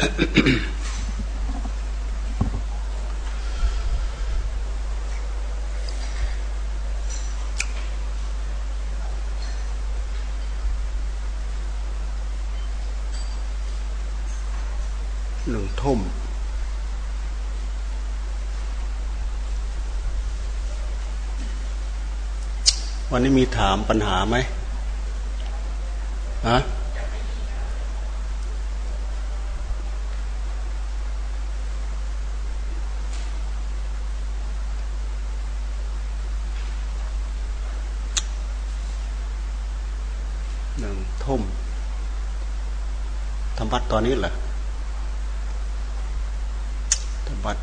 หนึ่งทุ่มวันนี้มีถามปัญหาไหมฮะหนึ่งทุ่มทำวัด ตอนนี้เหรอทำวัด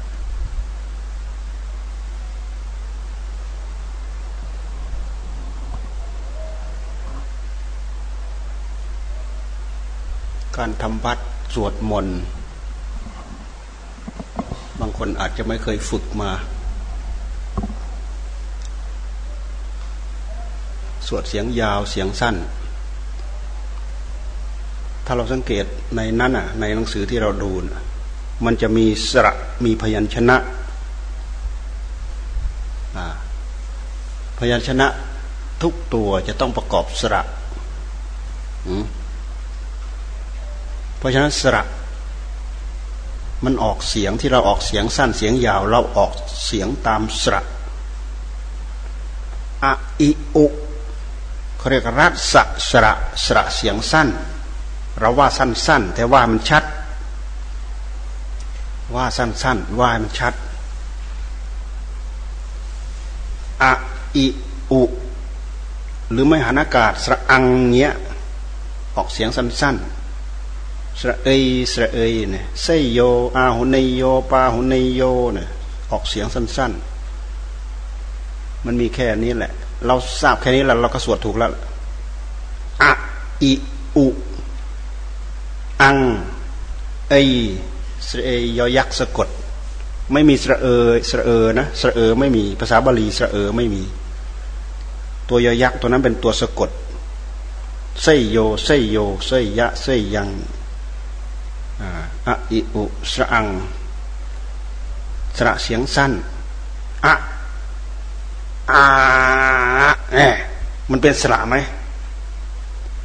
การทำวัดสวดมนต์บางคนอาจจะไม่เคยฝึกมา สวดเสียงยาวเสียงสั้น ถ้าเราสังเกตในนั้นอะ ในหนังสือที่เราดูนะมันจะมีสระมีพยัญชนะพยัญชนะทุกตัวจะต้องประกอบสระเพราะฉะนั้นสระ มันออกเสียงที่เราออกเสียงสั้นเสียงยาว เราออกเสียงตามสระอะอิอุเขาเรียกรัศสระสระเสียงสั้น เราว่าสั้น ๆ แต่ว่ามันชัด ว่าสั้น ๆ ว่ามันชัดอะอิอุ หรือไม่หันอากาศสระอังเงี้ย ออกเสียงสั้น ๆ สระเอยสระเอยเนี่ยไซโย อาหุนโย ปาหุนโยเนี่ยออกเสียงสั้น ๆ มันมีแค่นี้แหละ เราทราบแค่นี้แล้วเราก็สวดถูกแล้วอะอิอุ เอยสเอยยอยักษ์สะกด ไม่มีสระเอสระเอนะสระเอไม่มีภาษาบาลีสระเอไม่มี ตัวยอยักษ์ตัวนั้นเป็นตัวสะกดไซโยไซโยไซยะไซยังอะอิอุสระอัง สระเสียงสั้นอะอาเอมันเป็นสระไหม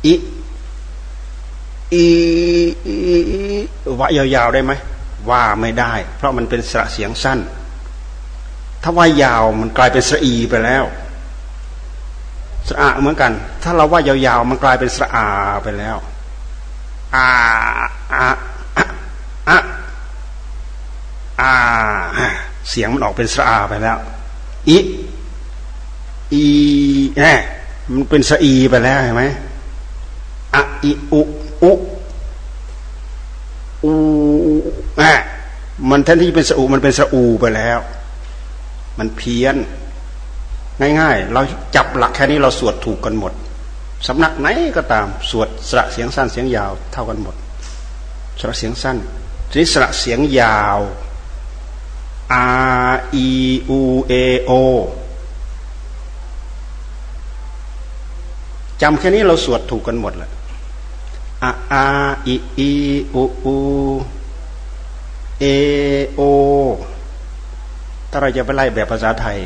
อิ อีวะยาวๆได้ไหมว่าไม่ได้ เพราะมันเป็นสระเสียงสั้น ถ้าว่ายาวมันกลายเป็นสระอีไปแล้ว สระเหมือนกัน ถ้าเราว่ายาวๆมันกลายเป็นสระอาไปแล้วอาอาอะอาเสียงมันออกเป็นสระอาไปแล้วอีอีแหมมันเป็นสะอีไปแล้วเห็นไหมอะอีอุ อุอูแหมมันแทนที่เป็นสอูมันเป็นสอูไปแล้ว มันเพี้ยน ง่ายๆ เราจับหลักแค่นี้เราสวดถูกกันหมดสำนักไหนก็ตามสวดสระเสียงสั้นเสียงยาวเท่ากันหมด สระเสียงสั้นทีนี้สระเสียงยาว R E U A O จำแค่นี้เราสวดถูกกันหมดแหละ A A I I U U A O ถ้าเราจะไปไล่แบบภาษาไทย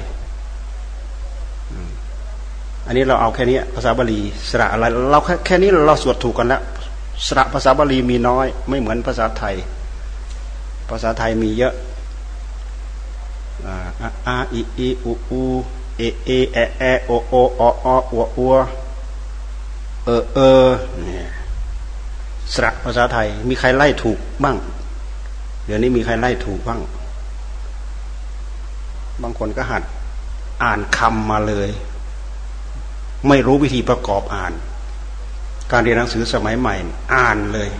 อันนี้เราเอาแค่นี้ภาษาบาลีสระอะไรเราแค่แค่นี้เราสวดถูกกันแล้วสระภาษาบาลีมีน้อย ไม่เหมือนภาษาไทย ภาษาไทยมีเยอะอาอีอีอูอูเอเอแอแอโอโอออออวอัวเออเออเนี่ย สระภาษาไทย มีใครไล่ถูกบ้าง เดี๋ยวนี้มีใครไล่ถูกบ้าง บางคนก็หัด อ่านคำมาเลย ไม่รู้วิธีประกอบอ่าน การเรียนหนังสือสมัยใหม่ อ่านเลย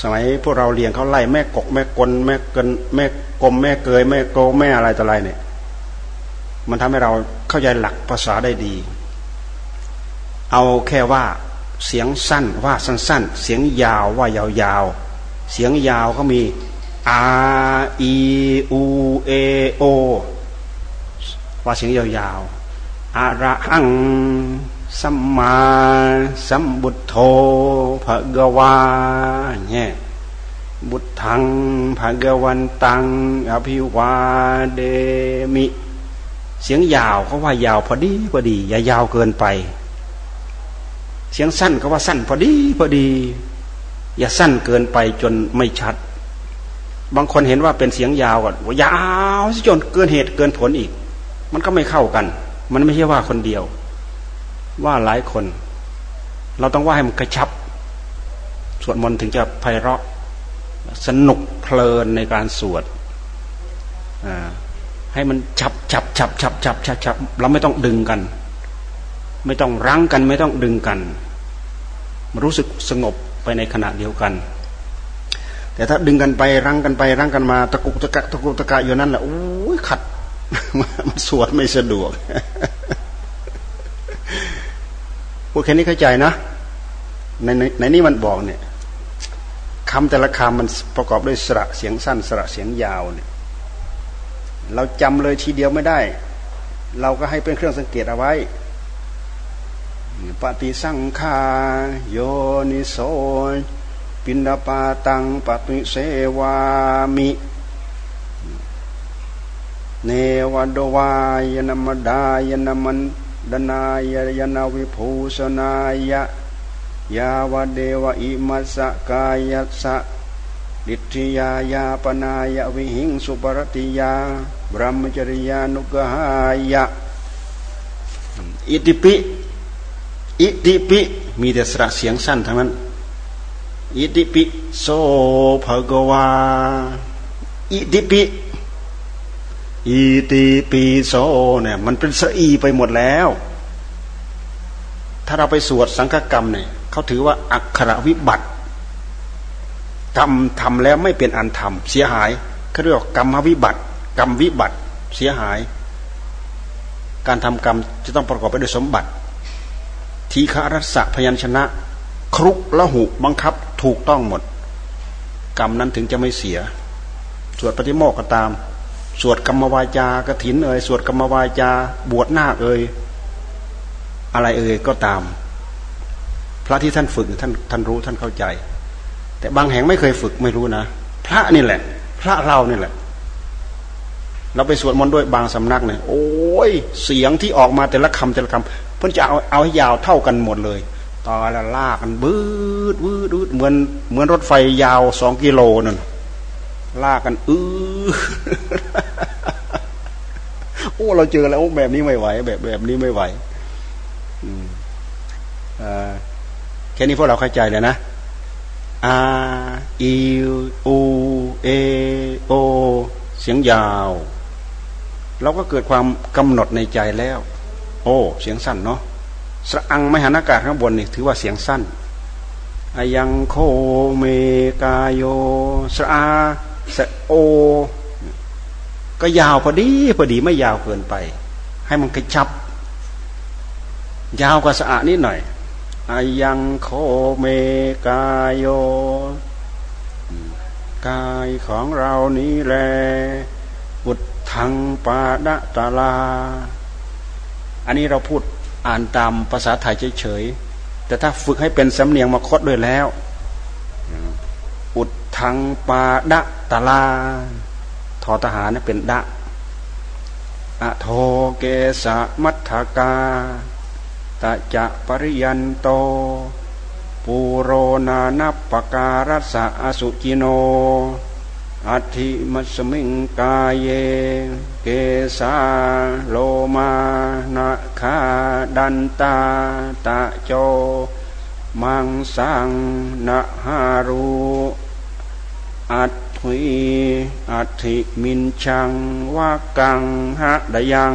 สมัยพวกเราเรียนเขาไล่แม่กกแม่กลแม่เกินแม่กลมแม่เกยแม่โกแม่อะไรต่ออะไรเนี่ย มันทำให้เราเข้าใจหลักภาษาได้ดี เอาแค่ว่า เสียงสั้นว่าสั้นๆ เสียงยาวว่ายาวๆ เสียงยาวก็มี R E U A O ว่าเสียงยาวๆอาระหังสัมมาสัมบุตโธภะกวาเนี่ยบุตทังภะกวันตังอภิวาเดมิ เสียงยาวเขาว่ายาวพอดีพอดี อย่ายาวเกินไป เสียงสั้นเขาว่าสั้นพอดีพอดี อย่าสั้นเกินไปจนไม่ชัด บางคนเห็นว่าเป็นเสียงยาวก่อนว่ายาวจนเกินเหตุเกินผลอีก มันก็ไม่เข้ากัน มันไม่ใช่ว่าคนเดียว ว่าหลายคน เราต้องว่าให้มันกระชับสวดมนต์ถึงจะไพเราะสนุกเพลินในการสวดให้มันฉับฉับฉับฉับฉับฉับฉับเราไม่ต้องดึงกัน ไม่ต้องรั้งกันไม่ต้องดึงกันมัน รู้สึกสงบไปในขณะเดียวกัน แต่ถ้าดึงกันไปรั้งกันไปรั้งกันมาตะกุกตะกะตะกุกตะกะอยู่นั่นแหละโอ้ยขัดมันสวดไม่สะดวกพูดแค่นี้เข้าใจนะในในในนี้มันบอกเนี่ยคำแต่ละคำมันประกอบด้วยสระเสียงสั้น สระเสียงยาวเนี่ย เราจำเลยทีเดียวไม่ได้ เราก็ให้เป็นเครื่องสังเกตเอาไว้ ปฏิสังขาโยนิโสปินดาปาตังปฏิเสวามิ เนวดวายนมดายนมันดนายยนาวิภูสนายะยาวเดวอิมัสสกายสะดิทิยายาปนายวิหิงสุปรติยาบรมจริยานุกหายะ อิติปิ อิติปิ มีแต่สระเสียงสั้นทั้งนั้น อิติปิโสภะกวา อิติปิอีตีปีโซเนี่ยมันเป็นสอีไปหมดแล้ว ถ้าเราไปสวดสังฆกรรมเนี่ยเขาถือว่าอักขระวิบัติทำทำแล้วไม่เป็นอันทำเสียหายเขาเรียกกรรมวิบัติ กรรมวิบัติเสียหาย การทำกรรมจะต้องประกอบไปด้วยสมบัติ ทีฆรัสะพยัญชนะ ครุกละหุบังคับถูกต้องหมด กรรมนั้นถึงจะไม่เสีย สวดปฏิโมกข์ก็ตาม สวดกรรมวาจากระถินเอ่ยสวดกรรมวาจาบวชนาคเอ่ยอะไรเอ่ยก็ตาม พระที่ท่านฝึกท่านท่านรู้ท่านเข้าใจ แต่บางแห่งไม่เคยฝึกไม่รู้นะ พระนี่แหละ พระเรานี่แหละ เราไปสวดมนต์ด้วยบางสำนักเนี่ยโอ้ยเสียงที่ออกมาแต่ละคำแต่ละคำเพิ่นจะเอาเอาให้ยาวเท่ากันหมดเลยต่อละลากกันบืดบืดบืดเหมือนเหมือนรถไฟยาวสองกิโลนั่นลากกันอื้อโอ้เราเจอแล้วแบบนี้ไม่ไหว แบบแบบนี้ไม่ไหวแค่นี้พวกเราเข้าใจเลยนะอาอีอูเอโอ เสียงยาว เราก็เกิดความกำหนดในใจแล้ว โอ้ เสียงสั้นเนาะสะอังไม่หันอากาศข้างบนนี่ถือว่าเสียงสั้นอายังโคเมกาโยสะอาสะโอ ก็ยาวพอดีพอดีไม่ยาวเกินไป ให้มันกระชับ ยาวกว่าสะอานิดหน่อยอายังโคเมกาโยกายของเรานี้แลบุ ตทังปาดตาลา อันนี้เราพูดอ่านตามภาษาไทยเฉยๆ แต่ถ้าฝึกให้เป็นสำเนียงมาคดด้วยแล้ว อุดทังปาดะตาลา ทอทหารเป็นดะอะโทเกสะมัทธกาตะจะปริยันโต ปูโรนานัปปการัสะอสุจิโน อัติมัสมิงกายเย เกสาโลมานะคาดันตาตะโจ มังสังนะฮารุอัตถุยอัติมินชังวากังหะดยัง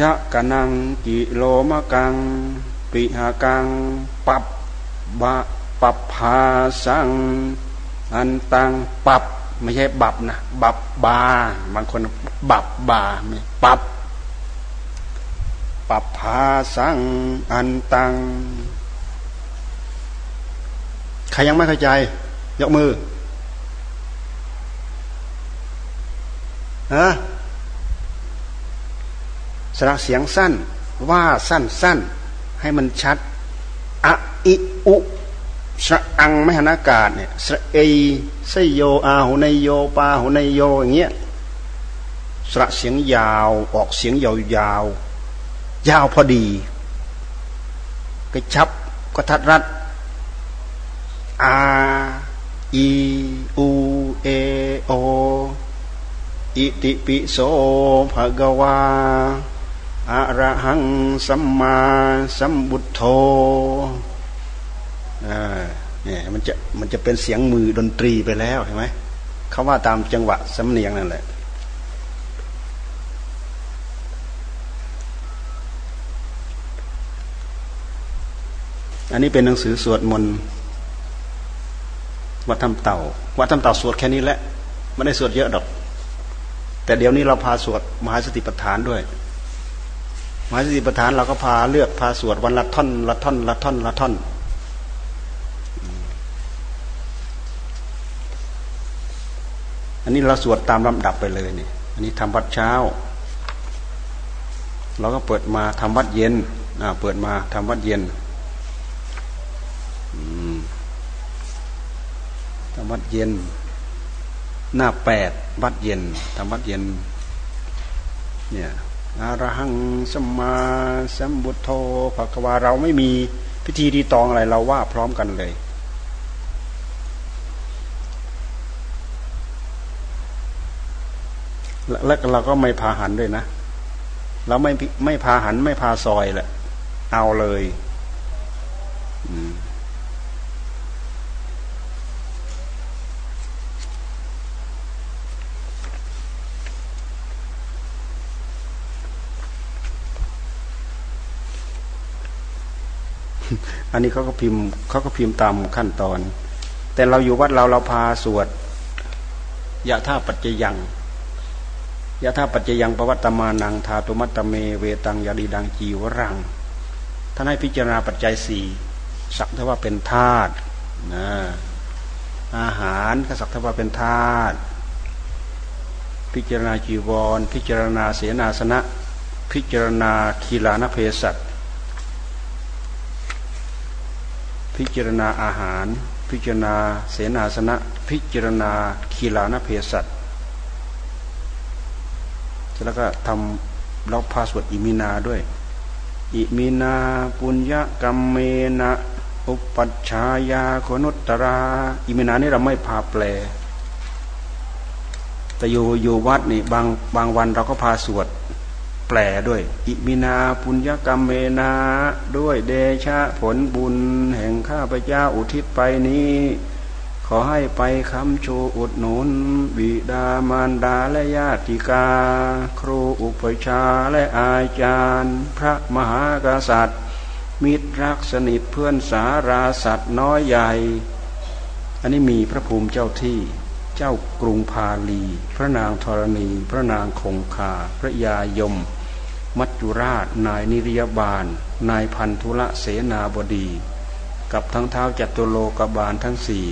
ยะกนังกิโลมะกัง ปิหากัง ปับบะ ปับพาสังอันตังปับไม่ใช่บับนะบับบา บางคนบับบาไม่ปับปับพาสังอันตังใครยังไม่เข้าใจ ยกมือฮะสระเสียงสั้น ว่าสั้นสั้นให้มันชัดอะอิอุ สระอังไม่หันากาศเนี่ยสระเอไซโยอาหุนโยปาหุนโยอย่างเงี้ยสระเสียงยาวออกเสียงยาวยาวยาวพอดีกระชับกระทัดรัดอาอีอูเอโออิติปิโสภะกวาอะระหังสัมมาสัมบุตโธ เนี่ยมันจะมันจะเป็นเสียงมือดนตรีไปแล้วเห็นไหมเขาว่าตามจังหวะสำเนียงนั่นแหละอันนี้เป็นหนังสือสวดมนต์วัดทำเต่าวัดทำเต่าสวดแค่นี้แหละไม่ได้สวดเยอะดอก แต่เดี๋ยวนี้เราพาสวดมหาสติปัฏฐานด้วย มหาสติปัฏฐานเราก็พาเลือกพาสวดวันละท่อนละท่อนละท่อนละท่อน อันนี้เราสวดตามลำดับไปเลยนี่อันนี้ทำวัดเช้า เราก็เปิดมาทำวัดเย็นอ่าเปิดมาทำวัดเย็นทำวัดเย็น หน้าแปดวัดเย็นทำวัดเย็น เนี่ยอรหังสมมาสัมบุตโธภควาเราไม่มีพิธีดีตองอะไรเราว่าพร้อมกันเลย และเราก็ไม่พาหันด้วยนะ เราไม่ไม่พาหันไม่พาซอยแหละ เอาเลยอันนี้เขาก็พิมพ์เขาก็พิมพ์ตามขั้นตอน แต่เราอยู่วัดเราเราพาสวดยะท่าปัจจยัง ยะท่าปัจจยังปวัตตมานังธาตุมัตตเมเวตังยาดีดังจีวรัง ท่านให้พิจารณาปัจจัยสี่สักเทว่าเป็นธาตุนะอาหารก็สักเทว่าเป็นธาตุพิจารณาจีวร พิจารณาเสนาสนะ พิจารณาคีลานเพศัตพิจารณาอาหาร พิจารณาเสนาสนะ พิจารณาคิลานเภสัช แล้วก็ทำล็อกพาสวดอิมินาด้วย อิมินาปุญญกัมเมนะอุปัชฌายาคุณุตตรา อิมินานี่เราไม่พาแปล แต่อยู่อยู่วัดนี่บางบางวันเราก็พาสวดแปลด้วย อิมินาปุญญกัมเมนาด้วยเดชะผลบุญแห่งข้าพเจ้าอุทิศไปนี้ ขอให้ไปคำโชอุดหนุนบิดามารดาและญาติกา ครูอุปชาและอาจารย์ พระมหากษัตริย์ มิตรรักสนิทเพื่อนสาราสัตว์น้อยใหญ่ อันนี้มีพระภูมิเจ้าที่เจ้ากรุงพาลี พระนางธรณี พระนางคงคา พระยายม มัจจุราช นายนิรยบาล นายพันธุละเสนาบดี กับทั้งเท้าจัตุโลกบาลทั้งสี่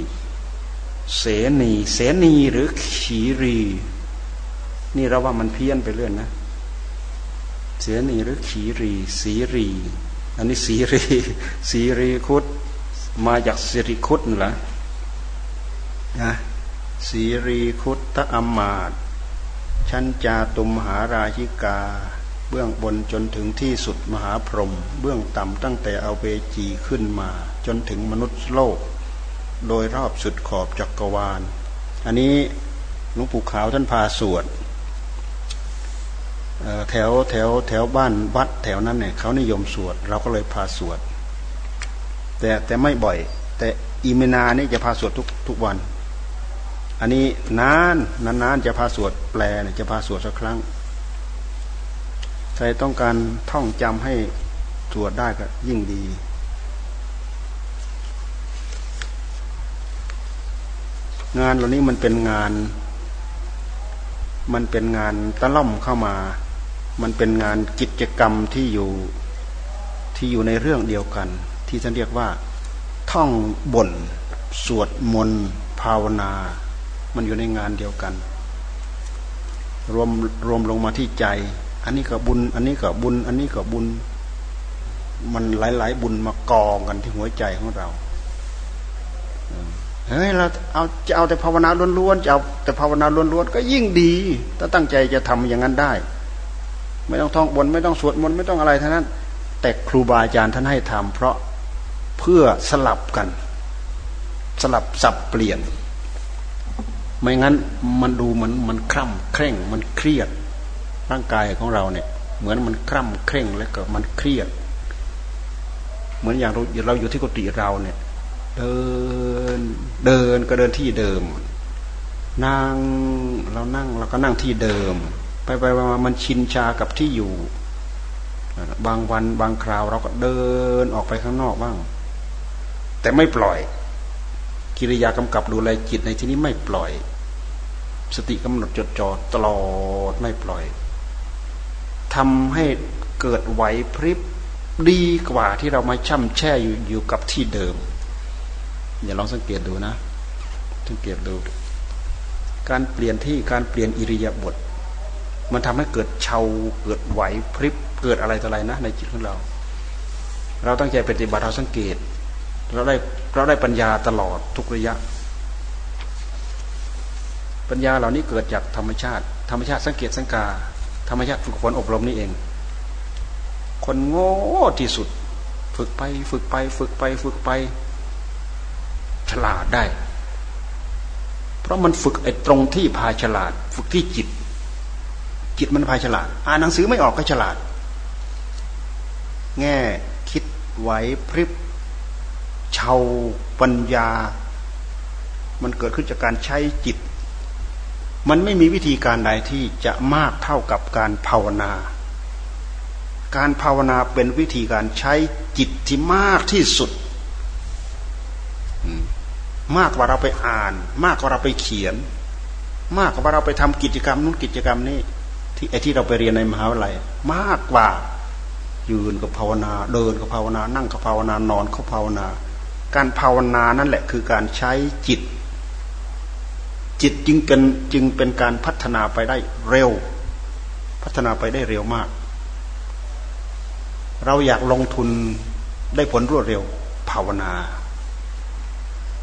เสนีเสนีหรือขีรี นี่เราว่ามันเพี้ยนไปเรื่อยนะ เสนีหรือขีรีสีรี อันนี้สีรีสีรีคุดมาจากสิริคุดนั่นแหละนะสีรีคุตตะอมาตชั้นจาตุมหาราชิกา เบื้องบนจนถึงที่สุดมหาพรหมเบื้องต่ำตั้งแต่เอาเวจีขึ้นมา จนถึงมนุษย์โลก โดยรอบสุดขอบจักรวาล อันนี้หลวงปู่ขาวท่านพาสวดแถวแถวแถวบ้านวัดแถวนั้นเนี่ยเขานิยมสวด เราก็เลยพาสวด แต่แต่ไม่บ่อย แต่อิมินานี่จะพาสวดทุกทุกวัน อันนี้นานนานๆจะพาสวดแปลเนี่ยจะพาสวดสักครั้ง ใครต้องการท่องจำให้สวดได้ก็ยิ่งดี งานเหล่านี้มันเป็นงาน มันเป็นงานตะล่อมเข้ามา มันเป็นงานกิจกรรมที่อยู่ที่อยู่ในเรื่องเดียวกัน ที่ท่านเรียกว่า ท่องบนสวดมนต์ภาวนา มันอยู่ในงานเดียวกัน รวมรวมลงมาที่ใจ อันนี้ก็บุญ อันนี้ก็บุญ อันนี้ก็บุญ มันหลาย ๆ บุญมากองกันที่หัวใจของเรา เฮ้ยเราเอาจะเอาแต่ภาวนาล้วนๆจะเอาแต่ภาวนาล้วนๆก็ยิ่งดี ถ้าตั้งใจจะทำอย่างนั้นได้ ไม่ต้องท่องบนไม่ต้องสวดมนต์ไม่ต้องอะไรทั้งนั้น แต่ครูบาอาจารย์ท่านให้ทำเพราะเพื่อสลับกัน สลับสับเปลี่ยน ไม่งั้นมันดูมันมันคร่ำเคร่งมันเครียดร่างกายของเราเนี่ย เหมือนมันคร่ำเคร่งแล้วก็มันเครียด เหมือนอย่างเราเราอยู่ที่กุฏิเราเนี่ย เดิน เดินก็เดินที่เดิม นั่งเรานั่งเราก็นั่งที่เดิม ไปไปมามันชินชากับที่อยู่ บางวันบางคราวเราก็เดินออกไปข้างนอกบ้าง แต่ไม่ปล่อย กิริยากำกับดูแลจิตในที่นี้ไม่ปล่อย สติกำหนดจดจ่อตลอดไม่ปล่อยทำให้เกิดไหวพริบดีกว่าที่เรามาช่ำแช่อยู่อยู่กับที่เดิม อย่าลองสังเกตดูนะ สังเกตดู การเปลี่ยนที่การเปลี่ยนอิริยาบถมันทำให้เกิดเชาเกิดไหวพริบเกิดอะไรต่ออะไรนะ ในจิตของเรา เราตั้งใจปฏิบัติเราสังเกต เราได้เราได้ปัญญาตลอดทุกระยะ ปัญญาเหล่านี้เกิดจากธรรมชาติ ธรรมชาติสังเกตสังกา ธรรมชาติฝึกฝนอบรมนี่เอง คนโง่ที่สุด ฝึกไปฝึกไป ฝึกไป ฝึกไป ฉลาดได้ เพราะมันฝึกไอ้ตรงที่พาฉลาด ฝึกที่จิต จิตมันพาฉลาด อ่านหนังสือไม่ออกก็ฉลาด แง่คิดไหวพริบเชาปัญญา มันเกิดขึ้นจากการใช้จิต มันไม่มีวิธีการใดที่จะมากเท่ากับการภาวนา การภาวนาเป็นวิธีการใช้จิตที่มากที่สุด มากกว่าเราไปอ่าน มากกว่าเราไปเขียน มากกว่าเราไปทำกิจกรรมนู้นกิจกรรมนี้ ที่ไอที่เราไปเรียนในมหาวิทยาลัยมากกว่ายืนกับภาวนา เดินกับภาวนา นั่งกับภาวนานอนกับภาวนา การภาวนานั่นแหละคือการใช้จิต จิตจึงเป็นจึงเป็นการพัฒนาไปได้เร็ว พัฒนาไปได้เร็วมาก เราอยากลงทุนได้ผลรวดเร็ว ภาวนา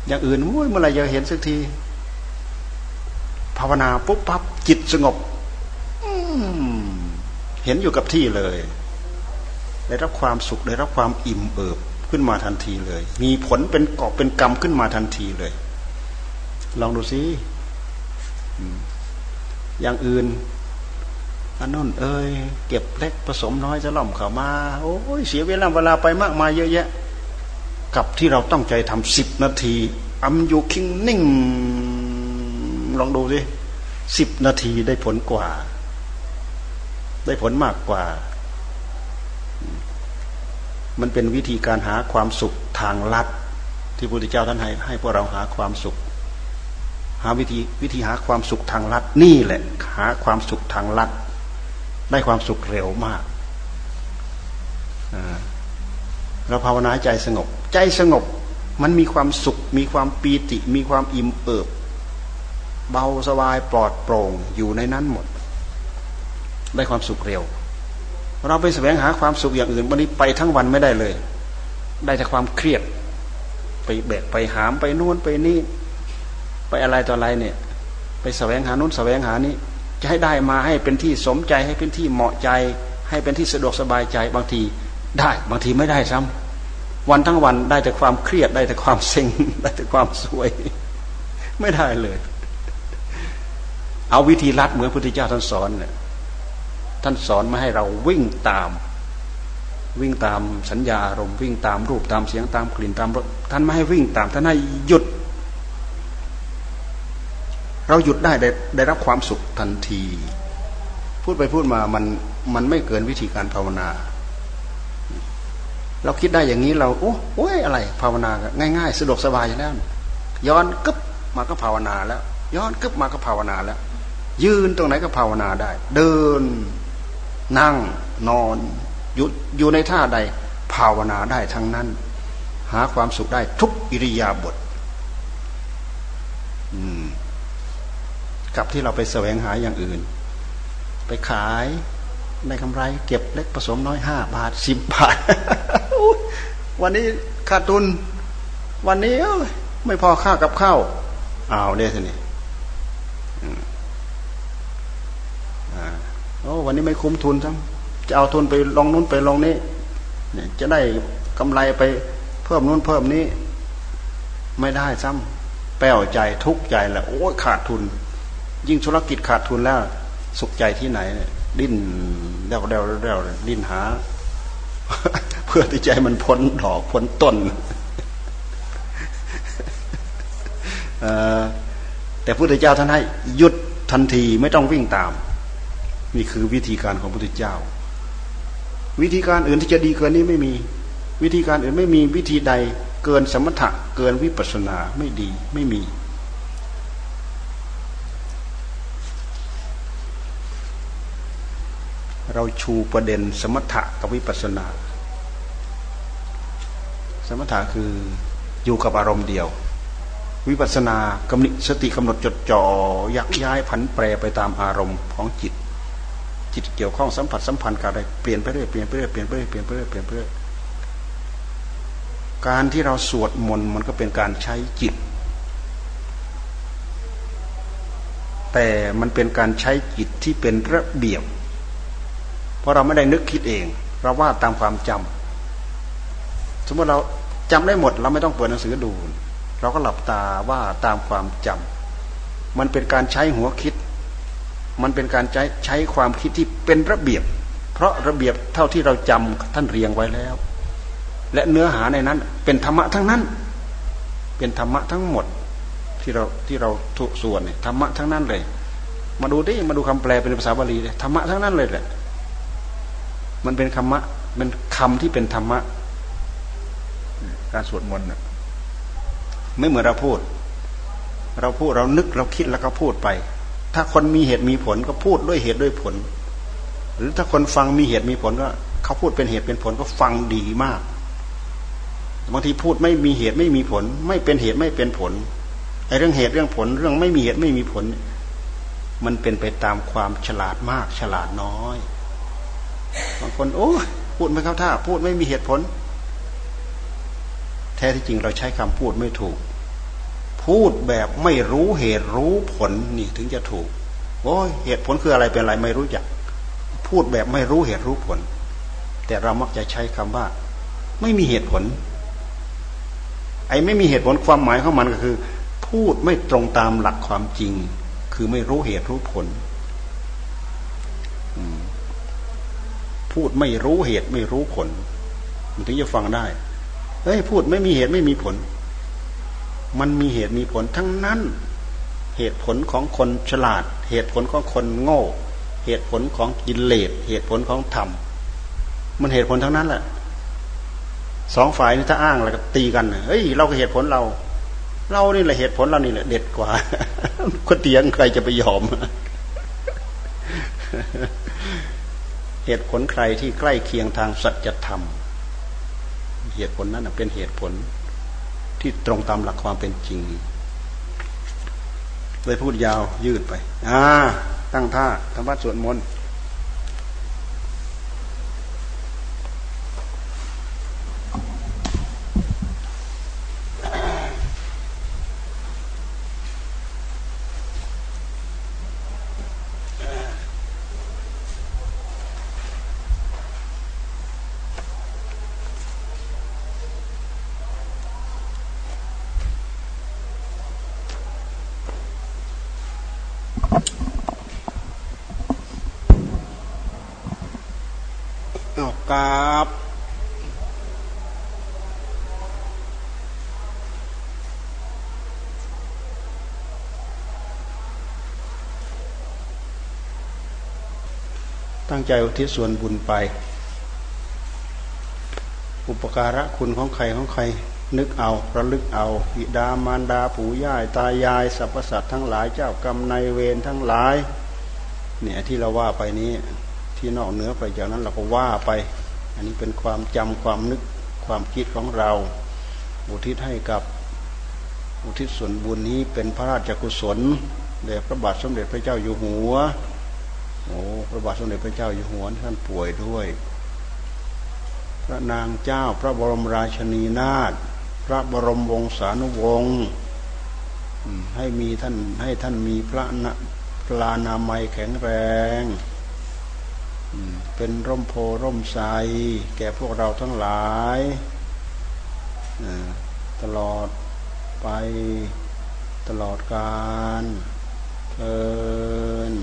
อย่างอื่นโอ้ยเมื่อไรจะเห็นสักที ภาวนาปุ๊บปั๊บจิตสงบเห็นอยู่กับที่เลย ได้รับความสุขได้รับความอิ่มเอิบขึ้นมาทันทีเลย มีผลเป็นกอบเป็นกรรมขึ้นมาทันทีเลย ลองดูสิอย่างอื่นอันนู้นเอ้ยเก็บเล็กผสมน้อยจะหล่อมเข้ามา โอ้ยเสียเวลาเวลาไปมากมายเยอะแยะ กับที่เราต้องใจทำสิบนาทีอำอยู่คิงนิ่ง ลองดูสิสิบนาทีได้ผลกว่า ได้ผลมากกว่า มันเป็นวิธีการหาความสุขทางลัด ที่พระพุทธเจ้าท่านให้ให้พวกเราหาความสุข หาวิธีวิธีหาความสุขทางลัด นี่แหละ หาความสุขทางลัด ได้ความสุขเร็วมากเราภาวนาใจสงบ ใจสงบมันมีความสุข มีความปีติ มีความอิ่มเอิบ เบาสบายปลอดโปร่งอยู่ในนั้นหมด ได้ความสุขเร็ว เราไปแสวงหาความสุขอย่างอื่น วันนี้ไปทั้งวันไม่ได้เลย ได้แต่ความเครียด ไปแบกไปหามไปนู่นไปนี่ ไปอะไรต่ออะไรเนี่ย ไปแสวงหานู่นแสวงหานี้จะให้ได้มาให้เป็นที่สมใจให้เป็นที่เหมาะใจ ให้เป็นที่สะดวกสบายใจบางทีได้ บางทีไม่ได้ซ้ำ วันทั้งวันได้แต่ความเครียดได้แต่ความเซ็งได้แต่ความสวย ไม่ได้เลย เอาวิธีรัดเหมือนพระพุทธเจ้าท่านสอนเนี่ยท่านสอนมาให้เราวิ่งตาม วิ่งตามสัญญาอารมณ์วิ่งตามรูปตามเสียงตามกลิ่นตามรสท่านไม่ให้วิ่งตามท่านให้หยุด เราหยุดได้ได้ได้รับความสุขทันที พูดไปพูดมามันมันไม่เกินวิธีการภาวนา เราคิดได้อย่างนี้เราโอ้โอ้ยอะไร ภาวนาง่ายๆ สะดวกสบายอยู่แล้วย้อนกึบมาก็ภาวนาแล้ว ย้อนกึบมาก็ภาวนาแล้ว ยืนตรงไหนก็ภาวนาได้ เดิน นั่งนอนอยู่อยู่ในท่าใด ภาวนาได้ทั้งนั้น หาความสุขได้ทุกอิริยาบถกับที่เราไปแสวงหาอย่างอื่น ไปขาย ในกำไร เก็บเล็กผสมน้อยห้าบาทสิบบาท วันนี้ขาดทุน วันนี้ไม่พอค่ากับข้าวอ้าวเนี่ยสินี่โอ้วันนี้ไม่คุ้มทุนซ้ำจะเอาทุนไปลงนู้นไปลงนี้เนี่ยจะได้กำไรไปเพิ่มนู้นเพิ่มนี้ ไม่ได้ซ้ำแป้วใจทุกข์ใจแหละโอ้ขาดทุน ยิ่งธุรกิจขาดทุนแล้ว สุขใจที่ไหน ดิ้นเดาเดาเดาดิ้นหา เพื่อที่ใจมันพ้นดอกพ้นต้นแต่พระพุทธเจ้าท่านให้หยุดทันทีไม่ต้องวิ่งตาม นี่คือวิธีการของพระพุทธเจ้า วิธีการอื่นที่จะดีเกินนี้ไม่มี วิธีการอื่นไม่มีวิธีใดเกินสมถะเกินวิปัสนาไม่ดีไม่มี เราชูประเด็นสมถะกับวิปัสนา สมถะคืออยู่กับอารมณ์เดียว วิปัสสนากำหนดสติกำหนดจดจ่อยักย้ายผันแปรไปตามอารมณ์ของจิต จิตเกี่ยวข้องสัมผัสสัมพันธ์กับอะไรเปลี่ยนไปเรื่อยเปลี่ยนไปเรื่อยเปลี่ยนไปเรื่อยเปลี่ยนไปเรื่อยเปลี่ยนไปเรื่อยการที่เราสวดมนต์มันก็เป็นการใช้จิต แต่มันเป็นการใช้จิตที่เป็นระเบียบ เพราะเราไม่ได้นึกคิดเอง เราว่าตามความจำสมมติเราจำได้หมด เราไม่ต้องเปิดหนังสือดู เราก็หลับตาว่าตามความจำมันเป็นการใช้หัวคิด มันเป็นการใช้ใช้ความคิดที่เป็นระเบียบ เพราะระเบียบเท่าที่เราจำท่านเรียงไว้แล้ว และเนื้อหาในนั้น เป็นธรรมะทั้งนั้น เป็นธรรมะทั้งหมดที่เราที่เราทุกส่วนเนี่ยธรรมะทั้งนั้นเลย มาดูดิมาดูคำแปลเป็นภาษาบาลีเลยธรรมะทั้งนั้นเลยแหละ มันเป็นคำมะมันคำที่เป็นธรรมะ การสวดมนต์ไม่เหมือนเราพูด เราพูดเรานึกเราคิดแล้วก็พูดไป ถ้าคนมีเหตุมีผลก็พูดด้วยเหตุด้วยผล หรือถ้าคนฟังมีเหตุมีผลก็เขาพูดเป็นเหตุเป็นผลก็ฟังดีมากบางทีพูดไม่มีเหตุไม่มีผล ไม่เป็นเหตุไม่เป็นผลไอ้เรื่องเหตุเรื่องผล เรื่องไม่มีเหตุไม่มีผล มันเป็นไปตามความฉลาดมากฉลาดน้อย บางคนโอ้พูดไม่เข้าท่า พูดไม่มีเหตุผล แท้ที่จริงเราใช้คำพูดไม่ถูก พูดแบบไม่รู้เหตุรู้ผลนี่ถึงจะถูกโอ้ยเหตุผลคืออะไรเป็นอะไรไม่รู้จัก พูดแบบไม่รู้เหตุรู้ผล แต่เรามักจะใช้คำว่า ไม่มีเหตุผล ไอ้ไม่มีเหตุผลความหมายของมันก็คือ พูดไม่ตรงตามหลักความจริง คือไม่รู้เหตุรู้ผล พูดไม่รู้เหตุไม่รู้ผล มันถึงจะฟังได้เฮ้ยพูดไม่มีเหตุไม่มีผล มันมีเหตุมีผลทั้งนั้น เหตุผลของคนฉลาด เหตุผลของคนโง่ เหตุผลของกิเลสเหตุผลของธรรม มันเหตุผลทั้งนั้นแหละสองฝ่ายนี่ถ้าอ้างแล้วก็ตีกันเฮ้ย เราก็เหตุผลเรา เรานี่แหละเหตุผลเรานี่แหละเด็ดกว่าคนเตียงใครจะไปยอม เหตุผลใครที่ใกล้เคียงทางสัจธรรม เหตุผลนั้นเป็นเหตุผลที่ตรงตามหลักความเป็นจริงเลยพูดยาวยืดไป อ่า ตั้งท่าทำวัดสวดมนต์ กาบตั้งใจอุทิศส่วนบุญไป อุปการะคุณของใครของใคร นึกเอาระลึกเอาบิดามารดาปู่ย่าตายายสรรพสัตว์ทั้งหลายเจ้ากรรมนายเวรทั้งหลาย เนี่ยที่เราว่าไปนี้ ที่นอกเหนือไปจากนั้นเราก็ว่าไป อันนี้เป็นความจำความนึกความคิดของเรา อุทิศให้กับอุทิศส่วนบุญนี้เป็นพระราชกุศลแด่พระบาทสมเด็จพระเจ้าอยู่หัวโอ้พระบาทสมเด็จพระเจ้าอยู่หัวท่านป่วยด้วย พระนางเจ้าพระบรมราชนีนาถพระบรมวงศานุวงศ์ให้มีท่านให้ท่านมีพระนพลานามัยแข็งแรง เป็นร่มโพร่มใสแก่พวกเราทั้งหลายตลอดไปตลอดการเพลิน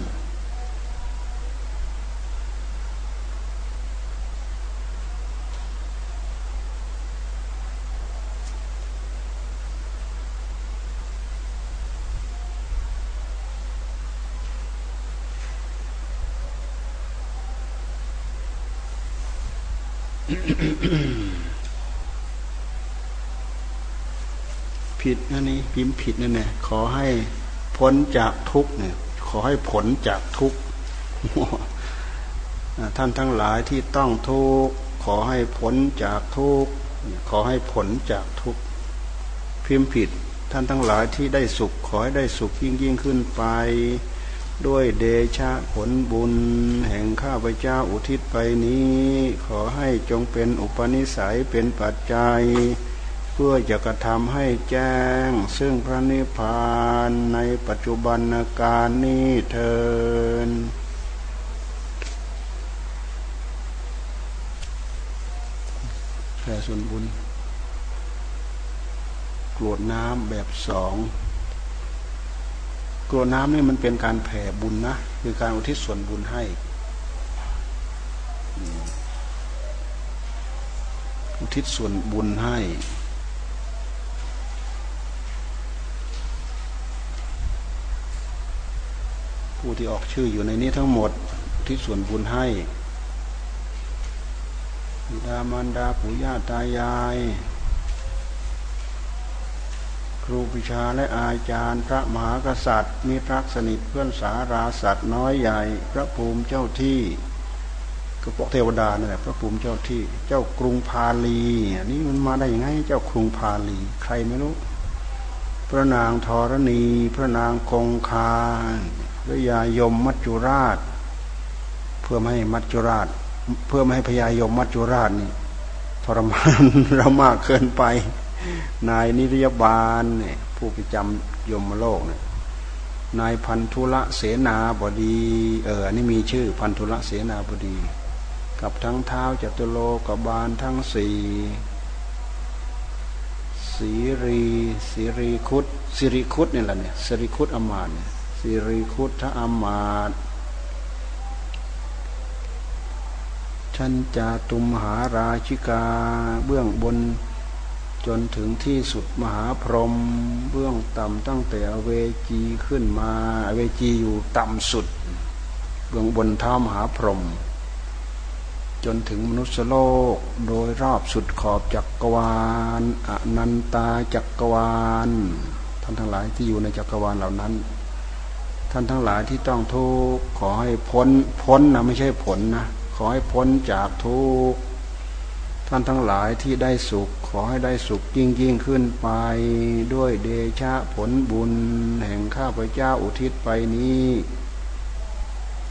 ผิดนั่นนี่พิมพ์ผิดนั่นเนี่ยขอให้พ้นจากทุกเนี่ย ขอให้ผลจากทุกท่านทั้งหลายที่ต้องทุกขอให้ผลจากทุกขอให้ผลจากทุกพิมพ์ผิด ท่านทั้งหลายที่ได้สุข ขอให้ได้สุขยิ่งยิ่งขึ้นไป ด้วยเดชะผลบุญ แห่งข้าพเจ้าอุทิศไปนี้ ขอให้จงเป็นอุปนิสัยเป็นปัจจัย เพื่อจะกระทำให้แจ้ง ซึ่งพระนิพพานในปัจจุบันการนี้เทินแผ่ส่วนบุญกรวดน้ำแบบสองกลัวน้ำนี่มันเป็นการแผ่บุญนะ คือการอุทิศส่วนบุญให้อุทิศส่วนบุญให้ ผู้ที่ออกชื่ออยู่ในนี้ทั้งหมดทิศส่วนบุญให้บิดามารดาปู่ย่าตายาย ครูปิชาและอาจารย์ พระมหากษัตริย์มิตรักสนิทเพื่อนสาราสัตว์น้อยใหญ่ พระภูมิเจ้าที่ก็พวกเทวดานี่แหละพระภูมิเจ้าที่ เจ้ากรุงพาลีนี่มันมาได้ยังไง เจ้ากรุงพาลี ใครไม่รู้ พระนางธรณี พระนางคงคา พระยายมมัจจุราช เพื่อไม่ให้มัจจุราช เพื่อไม่ให้พญายมมัจจุราชนี่ทรมานเรามากเกินไป นายนิรยบาลเนี่ยผู้ประจำยมโลกเนี่ยนายพันธุละเสนาบดีเอออันนี้มีชื่อพันธุละเสนาบดี กับทั้งเท้าจตุโลกบาลทั้งสี่สีรีสีรีคุตสิริคุตนี่แหละเนี่ยสิริคุตอมาตเนี่ย สิริคุทะอมาตชันจาตุมหาราชิกา เบื้องบนจนถึงที่สุดมหาพรหมเบื้องต่ำตั้งแต่อเวจีขึ้นมาอเวจีอยู่ต่ำสุด เบื้องบนเท้ามหาพรหมจนถึงมนุษยโลกโดยรอบสุดขอบจักรวาลอนันตาจักรวาลท่านทั้งหลายที่อยู่ในจักรวาลเหล่านั้น ท่านทั้งหลายที่ต้องทุกข์ขอให้พ้นพ้นนะไม่ใช่ผลนะขอให้พ้นจากทุกข์ท่านทั้งหลายที่ได้สุข ขอให้ได้สุขยิ่งยิ่งขึ้นไป ด้วยเดชะผลบุญ แห่งข้าพเจ้าอุทิศไปนี้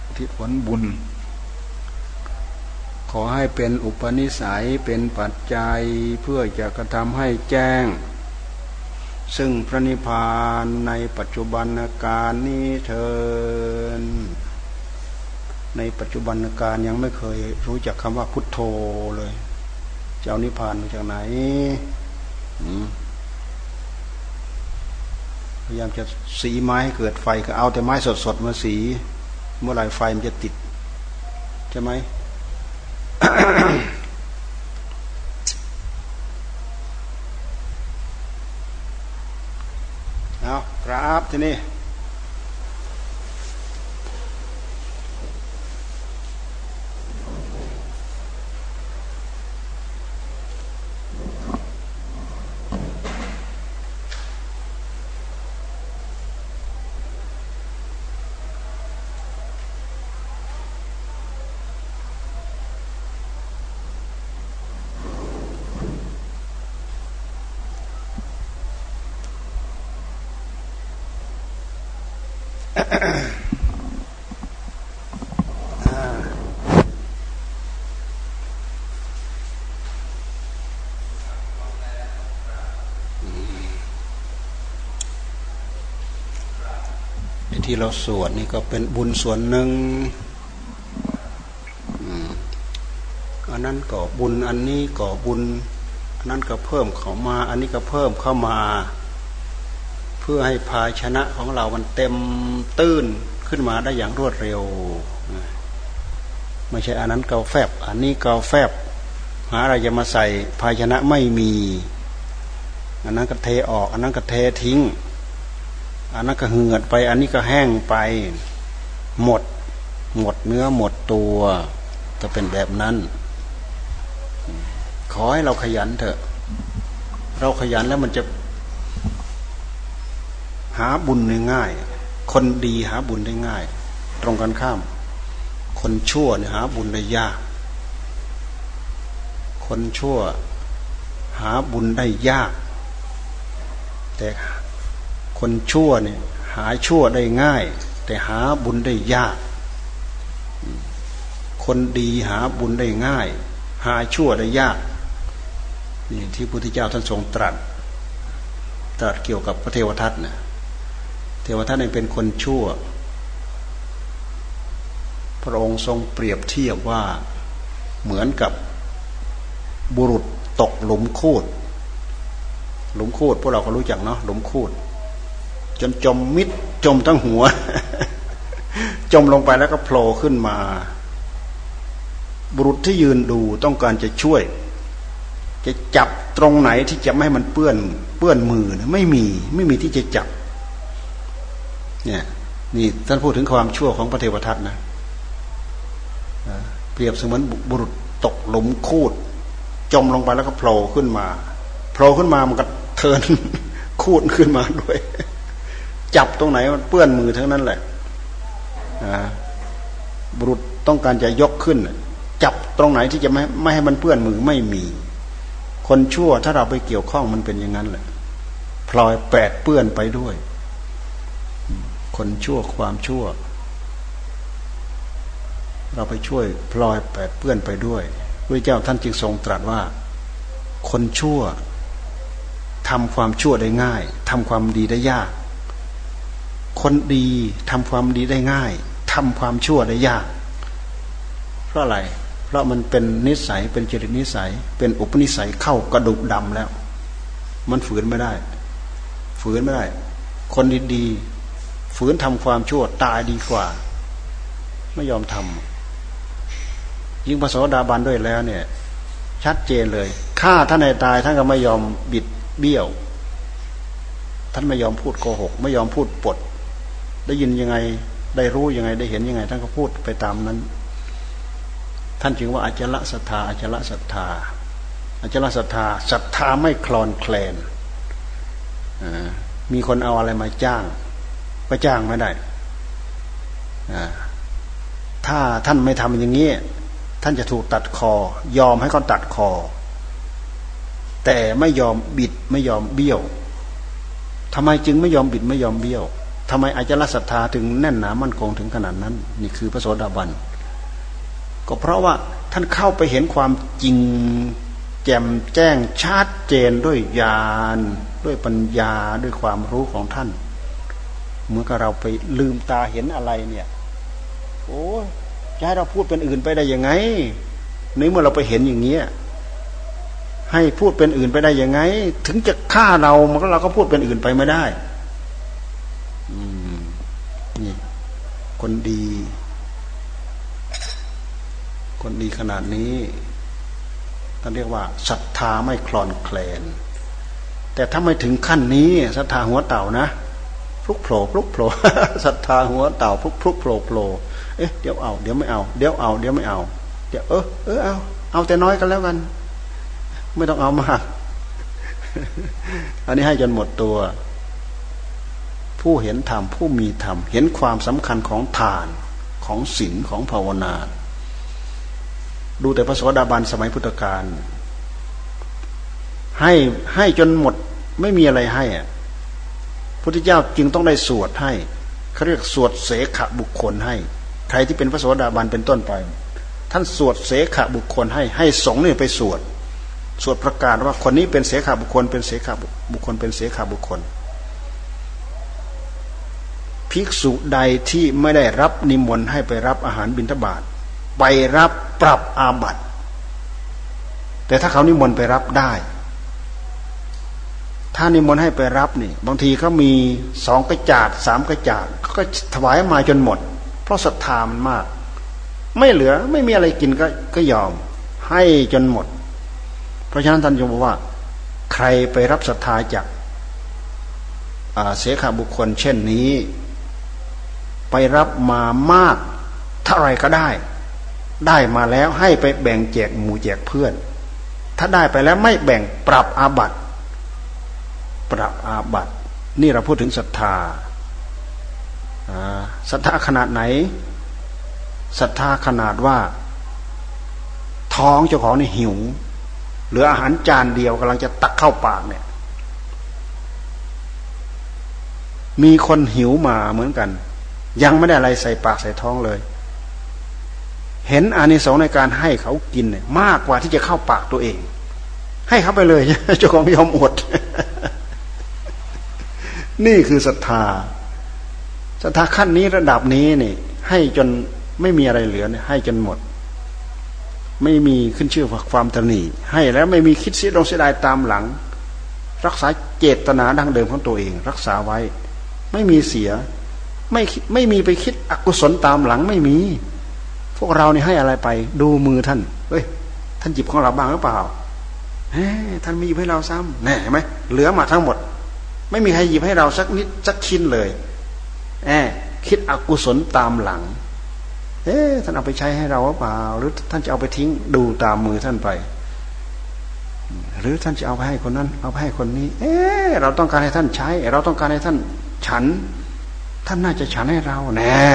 อุทิศผลบุญ ขอให้เป็นอุปนิสัยเป็นปัจจัยเพื่อจะกระทำให้แจ้ง ซึ่งพระนิพพานในปัจจุบันการนี้เทินในปัจจุบันการยังไม่เคยรู้จักคำว่าพุทโธเลยจะเอานิพพานมาจากไหนพยายามจะสีไม้ให้เกิดไฟก็เอาแต่ไม้สดๆมาสี เมื่อไรไฟมันจะติด ใช่ไหมเอา ค ที่เราสวดนี่ก็เป็นบุญส่วนหนึ่งอันนั้นก็บุญอันนี้ก็บุญอันนั้นก็เพิ่มเข้ามา อันนี้ก็เพิ่มเข้ามา เพื่อให้ภาชนะของเรามันเต็มตื้นขึ้นมาได้อย่างรวดเร็วไม่ใช่อันนั้นเกาแฟบ อันนี้เกาแฟบ หาอะไรจะมาใส่ภาชนะไม่มี อันนั้นก็เทออก อันนั้นก็เททิ้ง อันนั้นก็เหือดไป อันนี้ก็แห้งไป หมด หมดเนื้อหมดตัวจะเป็นแบบนั้น ขอให้เราขยันเถอะ เราขยันแล้วมันจะ หาบุญได้ง่าย คนดีหาบุญได้ง่าย ตรงกันข้าม คนชั่วเนี่ยหาบุญได้ยาก คนชั่ว หาบุญได้ยาก แต่ คนชั่วเนี่ยหาชั่วได้ง่าย แต่หาบุญได้ยาก คนดีหาบุญได้ง่าย หาชั่วได้ยากนี่ที่พระพุทธเจ้าท่านทรงตรัสตรัสเกี่ยวกับพระเทวทัตนะเทวทัตเนี่ยเป็นคนชั่ว พระองค์ทรงเปรียบเทียบว่าเหมือนกับบุรุษตกหลุมคูดหลุมคูดพวกเราก็รู้จักเนาะหลุมคูด จนจมมิดจมทั้งหัว จมลงไปแล้วก็โผล่ขึ้นมา บุรุษที่ยืนดูต้องการจะช่วย จะจับตรงไหนที่จะไม่ให้มันเปื้อน เปื้อนมือนะไม่มีไม่มีที่จะจับ เนี่ย นี่ท่านพูดถึงความชั่วของพระเทวทัตนะเปรียบเสมือนบุรุษตกหลุมคูด จมลงไปแล้วก็โผล่ขึ้นมาโผล่ขึ้นมามันก็เทินคูดขึ้นมาด้วย จับตรงไหนมันเปื้อนมือทั้งนั้นแหละบุรุษต้องการจะยกขึ้น จับตรงไหนที่จะไม่ไม่ให้มันเปื้อนมือไม่มี คนชั่วถ้าเราไปเกี่ยวข้องมันเป็นอย่างนั้นแหละพลอยแปดเปื้อนไปด้วย คนชั่วความชั่ว เราไปช่วยพลอยแปดเปื้อนไปด้วยพระเจ้าท่านจึงทรงตรัสว่า คนชั่วทำความชั่วได้ง่ายทำความดีได้ยาก คนดีทำความดีได้ง่ายทำความชั่วได้ยาก เพราะอะไร เพราะมันเป็นนิสัยเป็นจริตนิสัย เป็นอุปนิสัยเข้ากระดูกดำแล้ว มันฝืนไม่ได้ ฝืนไม่ได้ คนดีๆฝืนทำความชั่วตายดีกว่า ไม่ยอมทำยิ่งพระโสดาบันด้วยแล้วเนี่ย ชัดเจนเลยฆ่าท่านในตายท่านก็ไม่ยอมบิดเบี้ยว ท่านไม่ยอมพูดโกหก ไม่ยอมพูดปด ได้ยินยังไง ได้รู้ยังไง ได้เห็นยังไง ท่านก็พูดไปตามนั้น ท่านจึงว่าอาจละศรัทธาอาจละศรัทธาอาจละศรัทธาศรัทธาไม่คลอนแคลนมีคนเอาอะไรมาจ้าง ก็จ้างไม่ได้ถ้าท่านไม่ทำอย่างนี้ ท่านจะถูกตัดคอ ยอมให้เขาตัดคอ แต่ไม่ยอมบิดไม่ยอมเบี้ยวทำไมจึงไม่ยอมบิดไม่ยอมเบี้ยว ทำไมอาจารศรัทธาถึงแน่นหนามั่นคงถึงขนาดนั้น นี่คือพระโสดาบัน ก็เพราะว่าท่านเข้าไปเห็นความจริงแจ่มแจ้งชัดเจนด้วยญาณด้วยปัญญาด้วยความรู้ของท่านเมื่อกับเราไปลืมตาเห็นอะไรเนี่ย โอ้จะให้เราพูดเป็นอื่นไปได้ยังไงในเมื่อเราไปเห็นอย่างเงี้ยให้พูดเป็นอื่นไปได้ยังไง ถึงจะฆ่าเรามันก็เราก็พูดเป็นอื่นไปไม่ได้ นี่ คนดี คนดีขนาดนี้ท่านเรียกว่าศรัทธาไม่คลอนแคลน แต่ถ้าไม่ถึงขั้นนี้ศรัทธาหัวเต่านะพลุกโผล่พลุกโผล่ศรัทธาหัวเต่าพลุกพลุกโผล่โผล่เอ๊ะเดี๋ยวเอาเดี๋ยวไม่เอาเดี๋ยวเอาเดี๋ยวไม่เอาเดี๋ยวเออเออเอาเอาแต่น้อยกันแล้วกัน ไม่ต้องเอามาก อันนี้ให้จนหมดตัว ผู้เห็นธรรมผู้มีธรรม เห็นความสำคัญของทานของศีลของภาวนา ดูแต่พระสวสดาบันสมัยพุทธกาลให้ให้จนหมดไม่มีอะไรให้อะพุทธเจ้าจึงต้องได้สวดให้เขาเรียกสวดเสขบุคคลให้ ใครที่เป็นพระโสดาบันเป็นต้นไป ท่านสวดเสขบุคคลให้ ให้สงฆ์นี่ไปสวดสวดประกาศว่าคนนี้เป็นเสขบุคคล เป็นเสขบุคคลเป็นเสขบุคคล ภิกษุใดที่ไม่ได้รับนิมนต์ให้ไปรับอาหารบิณฑบาตไปรับปรับอาบัติ แต่ถ้าเขานิมนต์ไปรับได้ ถ้านิมนต์ให้ไปรับนี่ บางทีเขามีสองกระจาดสามกระจาดเขาก็ถวายมาจนหมด เพราะศรัทธามันมาก ไม่เหลือไม่มีอะไรกินก็ก็ยอม ให้จนหมด เพราะฉะนั้นท่านจึงบอกว่า ใครไปรับศรัทธาจากเสียขาบุคคลเช่นนี้ ไปรับมามากเท่าไรก็ได้ ได้มาแล้วให้ไปแบ่งแจกหมู่แจกเพื่อน ถ้าได้ไปแล้วไม่แบ่งปรับอาบัตปรับอาบัตนี่เราพูดถึงศรัทธาศรัทธาขนาดไหนศรัทธาขนาดว่า ท้องเจ้าของนี่หิว เหลืออาหารจานเดียวกำลังจะตักเข้าปากเนี่ย มีคนหิวมาเหมือนกัน ยังไม่ได้อะไรใส่ปากใส่ท้องเลย เห็นอานิสงส์ในการให้เขากินเนี่ยมากกว่าที่จะเข้าปากตัวเอง ให้เขาไปเลยเจ้าของยอมอด นี่คือศรัทธาศรัทธาขั้นนี้ระดับนี้นี่ ให้จนไม่มีอะไรเหลือเนี่ยให้จนหมด ไม่มีขึ้นชื่อความตนีให้แล้วไม่มีคิดเสียดงเสียดายตามหลัง รักษาเจตนาดังเดิมของตัวเอง รักษาไว้ ไม่มีเสีย ไม่ไม่มีไปคิดอกุศลตามหลังไม่มี พวกเราเนี่ให้อะไรไป ดูมือท่านเฮ้ยท่านหยิบของเราบ้างหรือเปล่าเฮ้ท่านมีหยิบให้เราซ้ำแน่ไหมเหลือมาทั้งหมด ไม่มีใครหยิบให้เราสักนิดสักชิ้นเลยแอบคิดอกุศลตามหลังเอ๊ท่านเอาไปใช้ให้เราหรือเปล่า หรือท่านจะเอาไปทิ้งดูตามมือท่านไป หรือท่านจะเอาไปให้คนนั้น เอาไปให้คนนี้ เอ๊เราต้องการให้ท่านใช้ เราต้องการให้ท่านฉัน ท่านน่าจะฉันให้เราแน่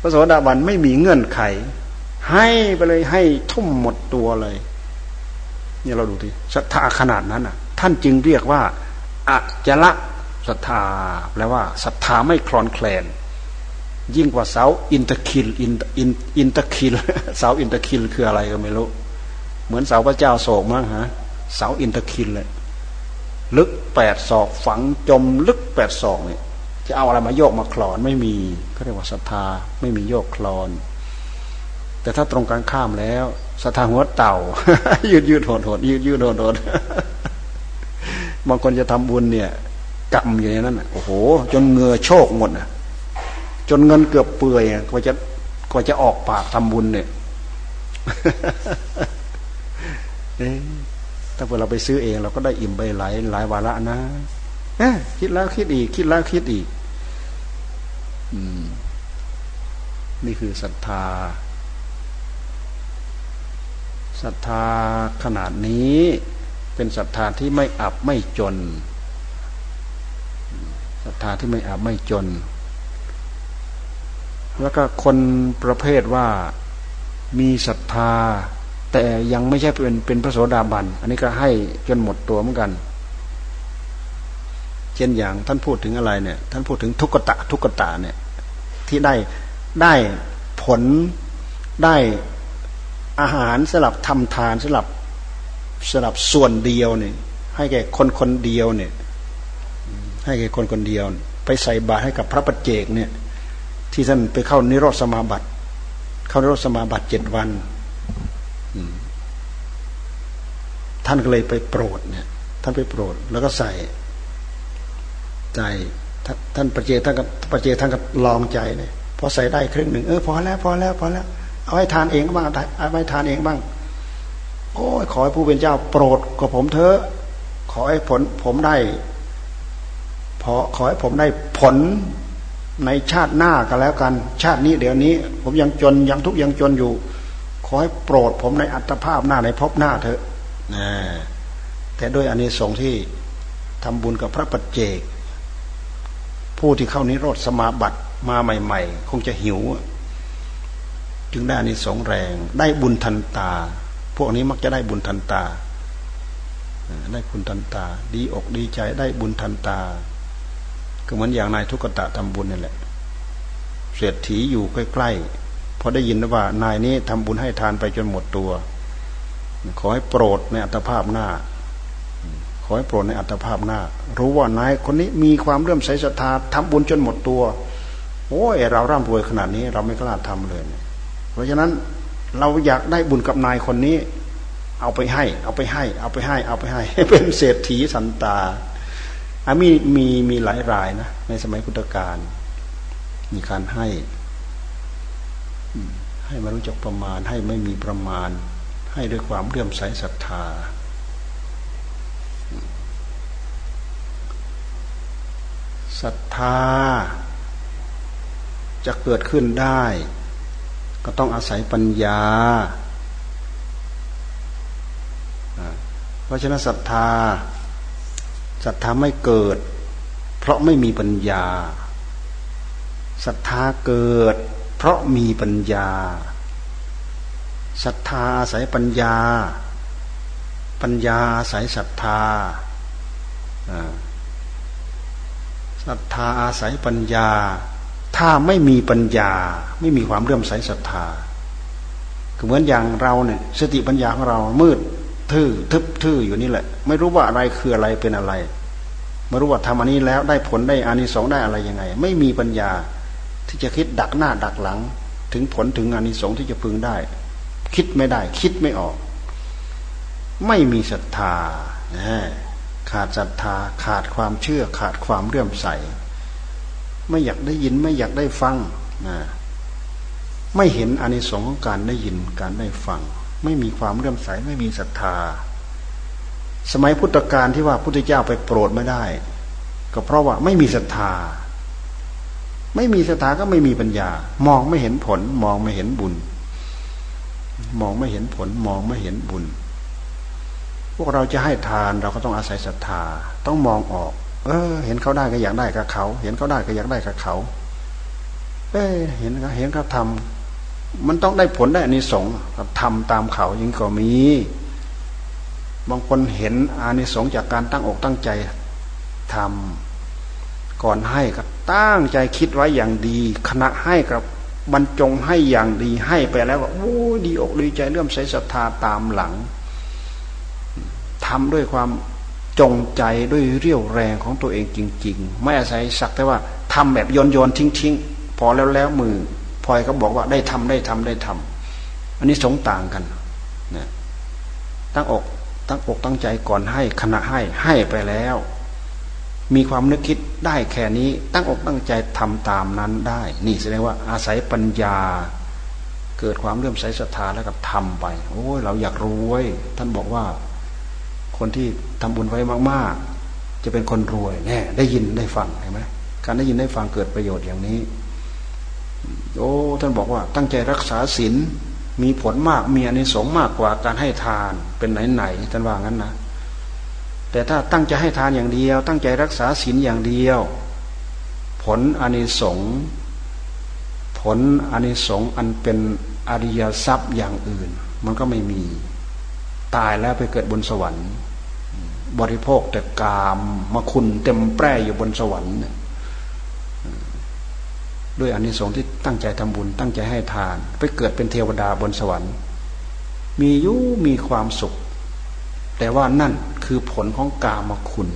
พระโสดาบันไม่มีเงื่อนไข ให้ไปเลยให้ทุ่มหมดตัวเลยเนี่ยเราดูทีศรัทธาขนาดนั้นอะ ท่านจึงเรียกว่าอัจละศรัทธาแปลว่าศรัทธาไม่คลอนแคลน ยิ่งกว่าเสาอินตะคิลอินอินอินตะคิลเสาอินตะคิลคืออะไรก็ไม่รู้ เหมือนเสาพระเจ้าอโศกมั้งฮะเสาอินทขีลเลย ลึกแปดศอกฝังจมลึกแปดศอกเนี่ยจะเอาอะไรมาโยกมาคลอนไม่มีเขาเรียกว่าศรัทธาไม่มีโยกคลอน แต่ถ้าตรงกันข้ามแล้วศรัทธาหัวเต่า ยืดยืดโหดโหดยืดยืดโหดโหดบางคนจะทำบุญเนี่ยกำอย่างนั้นโอ้โห จนเงือโชกหมดอะจนเงินเกือบเปื่อยกว่าจะกว่าจะออกปากทำบุญเนี่ย ถ้าเวเราไปซื้อเอง เราก็ได้อิ่มไปหลายหลายวาระนะเอ๊คิดแล้วคิดอีก คิดแล้วคิดอีก อืม นี่คือศรัทธาศรัทธาขนาดนี้เป็นศรัทธาที่ไม่อับไม่จนศรัทธาที่ไม่อับไม่จน แล้วก็คนประเภทว่ามีศรัทธา แต่ยังไม่ใช่เป็นเป็นพระโสดาบัน อันนี้ก็ให้จนหมดตัวเหมือนกัน เช่นอย่างท่านพูดถึงอะไรเนี่ย ท่านพูดถึงทุกตะทุกตะเนี่ย ที่ได้ได้ผลได้อาหารสลับทำทานสลับสลับส่วนเดียวเนี่ยให้แก่คนคนเดียวเนี่ย ให้แก่คนคนเดียว ไปใส่บาตรให้กับพระปัจเจกเนี่ย ที่ท่านไปเข้านิโรธสมาบัติ เข้านิโรธสมาบัติเจ็ดวัน ท่านก็เลยไปโปรดเนี่ย ท่านไปโปรด แล้วก็ใส่ใจท่านประเจท่านกับประเจท่านก็ลองใจเนี่ยพอใส่ได้ครึ่งหนึ่งเออพอแล้วพอแล้วพอแล้วเอาให้ทานเองบ้างเอาให้ทานเองบ้าง โอ้ยขอให้ผู้เป็นเจ้าโปรดกับผมเถอะขอให้ผลผมได้พอขอให้ผมได้ผลในชาติหน้าก็แล้วกัน ชาตินี้เดี๋ยวนี้ ผมยังจนยังทุกข์ยังจนอยู่ ขอให้โปรดผมในอัตภาพหน้าในภพหน้าเถอะ นะแต่ด้วยอันนี้สงที่ทำบุญกับพระปัจเจก ผู้ที่เข้านิโรธสมาบัติมาใหม่ ๆ คงจะหิว จึงได้อันนี้สงแรง ได้บุญทันตา พวกนี้มักจะได้บุญทันตา ได้บุญทันตา ดีอกดีใจได้บุญทันตา ก็เหมือนอย่างนายทุกตะทำบุญนี่แหละเศรษฐีอยู่ใกล้ๆพอได้ยินว่านายนี้ทำบุญให้ทานไปจนหมดตัว ขอให้โปรดในอัตภาพหน้า ขอให้โปรดในอัตภาพหน้า รู้ว่านายคนนี้มีความเรื่มใสศรัทธาทำบุญจนหมดตัว โอ้ยเราร่ำรวยขนาดนี้ เราไม่กล้าทำเลย เพราะฉะนั้นเราอยากได้บุญกับนายคนนี้ เอาไปให้ เอาไปให้ เอาไปให้ เอาไปให้ เป็นเศรษฐีสันตาอามีมีมีหลายรายนะในสมัยพุทธกาลมีการให้ให้มารู้จักประมาณให้ไม่มีประมาณ ให้ด้วยความเลื่อมใสศรัทธา ศรัทธา จะเกิดขึ้นได้ ก็ต้องอาศัยปัญญา เพราะฉะนั้นศรัทธาศรัทธาไม่เกิด เพราะไม่มีปัญญาศรัทธาเกิด เพราะมีปัญญา ศรัทธาอาศัยปัญญา ปัญญาอาศัยศรัทธาศรัทธาอาศัยปัญญา ถ้าไม่มีปัญญา ไม่มีความเรื่อมใสศรัทธาเหมือนอย่างเราเนี่ย สติปัญญาของเรา มืดทื่อทึบทื่ออยู่นี่แหละ ไม่รู้ว่าอะไรคืออะไรเป็นอะไร ไม่รู้ว่าทำอันนี้แล้วได้ผลได้อานิสงส์ได้อะไรยังไง ไม่มีปัญญาที่จะคิดดักหน้าดักหลัง ถึงผลถึงอานิสงส์ที่จะพึงได้ คิดไม่ได้ คิดไม่ออก ไม่มีศรัทธาขาดศรัทธา ขาดความเชื่อ ขาดความเลื่อมใส ไม่อยากได้ยินไม่อยากได้ฟังนะไม่เห็นอานิสงส์ของการได้ยินการได้ฟัง ไม่มีความเลื่อมใส ไม่มีศรัทธา สมัยพุทธกาลที่ว่าพุทธเจ้าไปโปรดไม่ได้ ก็เพราะว่าไม่มีศรัทธา ไม่มีศรัทธาก็ไม่มีปัญญา มองไม่เห็นผล มองไม่เห็นบุญ มองไม่เห็นผลมองไม่เห็นบุญ พวกเราจะให้ทานเราก็ต้องอาศัยศรัทธา ต้องมองออก เออ เห็นเขาได้ก็อยากได้กับเขา เห็นเขาได้ก็อยากได้กับเขา เออเห็นเห็นเขาทำมันต้องได้ผลได้อันนี้สงทำตามเขายังก็มี บางคนเห็นอานิสงส์จากการตั้งอกตั้งใจทำก่อนให้ก็ตั้งใจคิดไว้อย่างดีขณะให้กับ บรรจงให้อย่างดีให้ไปแล้วก็โอ้ดีอกดีใจเรื่มใสศรัทธาตามหลังทำด้วยความจงใจด้วยเรี่ยวแรงของตัวเองจริง ๆ ไม่อาศัยสักแต่ว่าทำแบบโยนโยนทิ้งทิ้งพอแล้วแล้วมือพลอยก็บอกว่าได้ทำได้ทำได้ทำอันนี้สงต่างกันนะตั้งอกตั้งอกตั้งใจก่อนให้ขณะให้ให้ไปแล้ว มีความนึกคิดได้แค่นี้ ตั้งอกตั้งใจทำตามนั้นได้ นี่แสดงว่าอาศัยปัญญา เกิดความเลื่อมใสศรัทธาแล้วก็ทำไป โอ้ยเราอยากรว้ท่านบอกว่า คนที่ทำบุญไว้มาก ๆ จะเป็นคนรวยแน่ได้ยินได้ฟังเห็นไหมการได้ยินได้ฟังเกิดประโยชน์อย่างนี้ โอ้ท่านบอกว่า ตั้งใจรักษาศีลมีผลมากมีอนิสงส์มากกว่าการให้ทานเป็นไหนๆท่านว่างั้นนะ แต่ถ้าตั้งใจให้ทานอย่างเดียว ตั้งใจรักษาศีลอย่างเดียว ผลอานิสงส์ผลอานิสงส์อันเป็นอริยทรัพย์อย่างอื่น มันก็ไม่มีตายแล้วไปเกิดบนสวรรค์ บริโภคแต่กามมาคุณเต็มแปร่อยู่บนสวรรค์ด้วยอานิสงส์ที่ตั้งใจทำบุญ ตั้งใจให้ทาน ไปเกิดเป็นเทวดาบนสวรรค์ มียุมีความสุข ว่านั่นคือผลของกามคุณ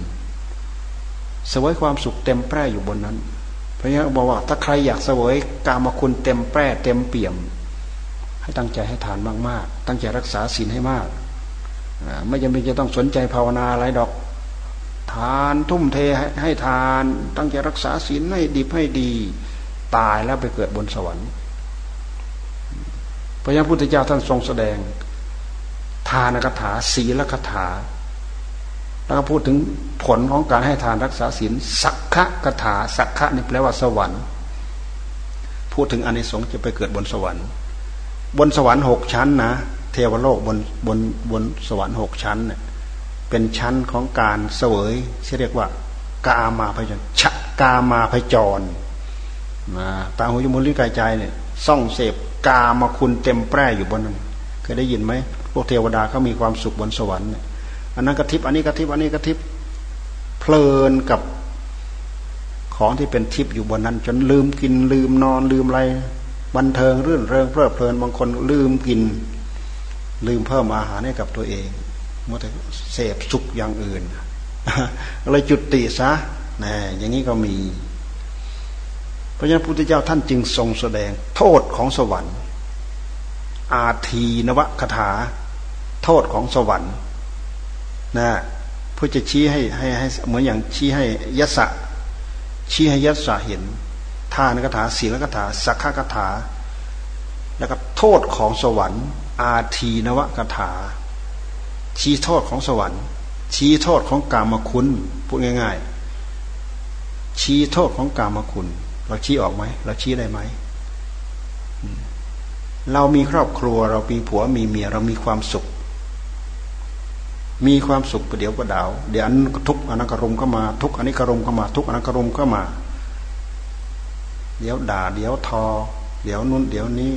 เสวยความสุขเต็มแปร่อยู่บนนั้น พระเจ้าบอกว่า ถ้าใครอยากเสวยกามคุณเต็มแปร่เต็มเปี่ยม ให้ตั้งใจให้ทานมากๆ ตั้งใจรักษาศีลให้มาก ไม่จำเป็นจะต้องสนใจภาวนาอะไรดอก ทานทุ่มเทให้ทาน ตั้งใจรักษาศีลให้ดีให้ดี ตายแล้วไปเกิดบนสวรรค์พระยาพุทธเจ้าท่านทรงแสดง ทานคาถาศีลคาถา แล้วก็พูดถึงผลของการให้ทานรักษาศีลสักขะคาถาสักขะนี่แปลว่าสวรรค์ พูดถึงอานิสงส์จะไปเกิดบนสวรรค์ บนสวรรค์หกชั้นนะเทวโลกบนบนบนสวรรค์หกชั้นเนี่ยเป็นชั้นของการเสวยที่เรียกว่ากามาพจรชะกามาพจรนะตาหูจมูกลิ้นกายใจเนี่ย ส่องเสพกามาคุณเต็มแปร่อยู่บนนั้น เคยได้ยินไหมพวกเทวดาเขามีความสุขบนสวรรค์อันนั้นกระทิบอันนี้กระทิบอันนี้กระทิบเพลินกับของที่เป็นทิพย์อยู่บนนั้น จนลืมกินลืมนอนลืมอะไรบันเทิงรื่นเริงเพลิดเพลินบางคนลืมกิน ลืมเพิ่มอาหารให้กับตัวเองมื่อแต่เสพสุขอย่างอื่นเลยจุดติซะนะอย่างนี้ก็มี เพราะฉะนั้นพระพุทธเจ้าท่านจึงทรงแสดงโทษของสวรรค์ อาทีนวคถา โทษของสวรรค์นะเพื่อจะชี้ให้ให้ให้เหมือนอย่างชี้ให้ยศชี้ให้ยศเห็นทานคถาศีลคถาสักขคถา แล้วก็โทษของสวรรค์ อาทีนวคถา ชี้โทษของสวรรค์ ชี้โทษของกามคุณพูดง่าย ๆ ชี้โทษของกามคุณ เราชี้ออกไหมเราชี้ได้ไหม เรามีครอบครัว เรามีผัวมีเมียเรามีความสุข มีความสุขประเดี๋ยวประดาว เดี๋ยวอันทุกอันนั้นกระรมเข้ามา ทุกอันนี้กระรมเข้ามา ทุกอันนั้นกระรมเข้ามา เดี๋ยวด่า เดี๋ยวทอ เดี๋ยวนู้นเดี๋ยวนี้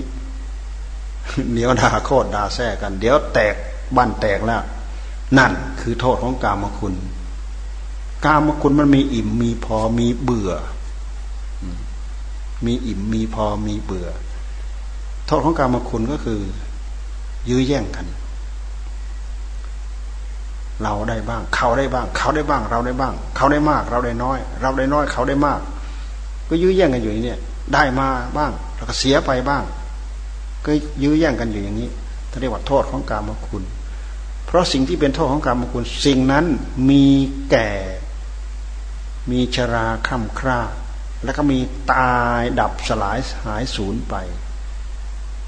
เดี๋ยวด่าโคตรด่าแท้กัน เดี๋ยวแตกบ้านแตกแล้ว นั่นคือโทษของกามคุณ กามคุณมันมีอิ่มมีพอมีเบื่อ มีอิ่มมีพอมีเบื่อ ทษของกรรมคุณก็คือ ยื้อแย่งกัน เราได้บ้าง เขาได้บ้าง เขาได้บ้าง เราได้บ้าง เขาได้มาก เราได้น้อย เราได้น้อย เขาได้มาก ก็ยื้อแย่งกันอยู่นี่ได้มาบ้างแล้วก็เสียไปบ้าง ก็ยื้อแย่งกันอยู่อย่างนี้ท่านเรียกว่าโทษของกรรมคุณ เพราะสิ่งที่เป็นโทษของกรรมคุณ สิ่งนั้นมีแก่ มีชราค่ำคร่าแล้วก็มีตายดับสลายหายสูญไป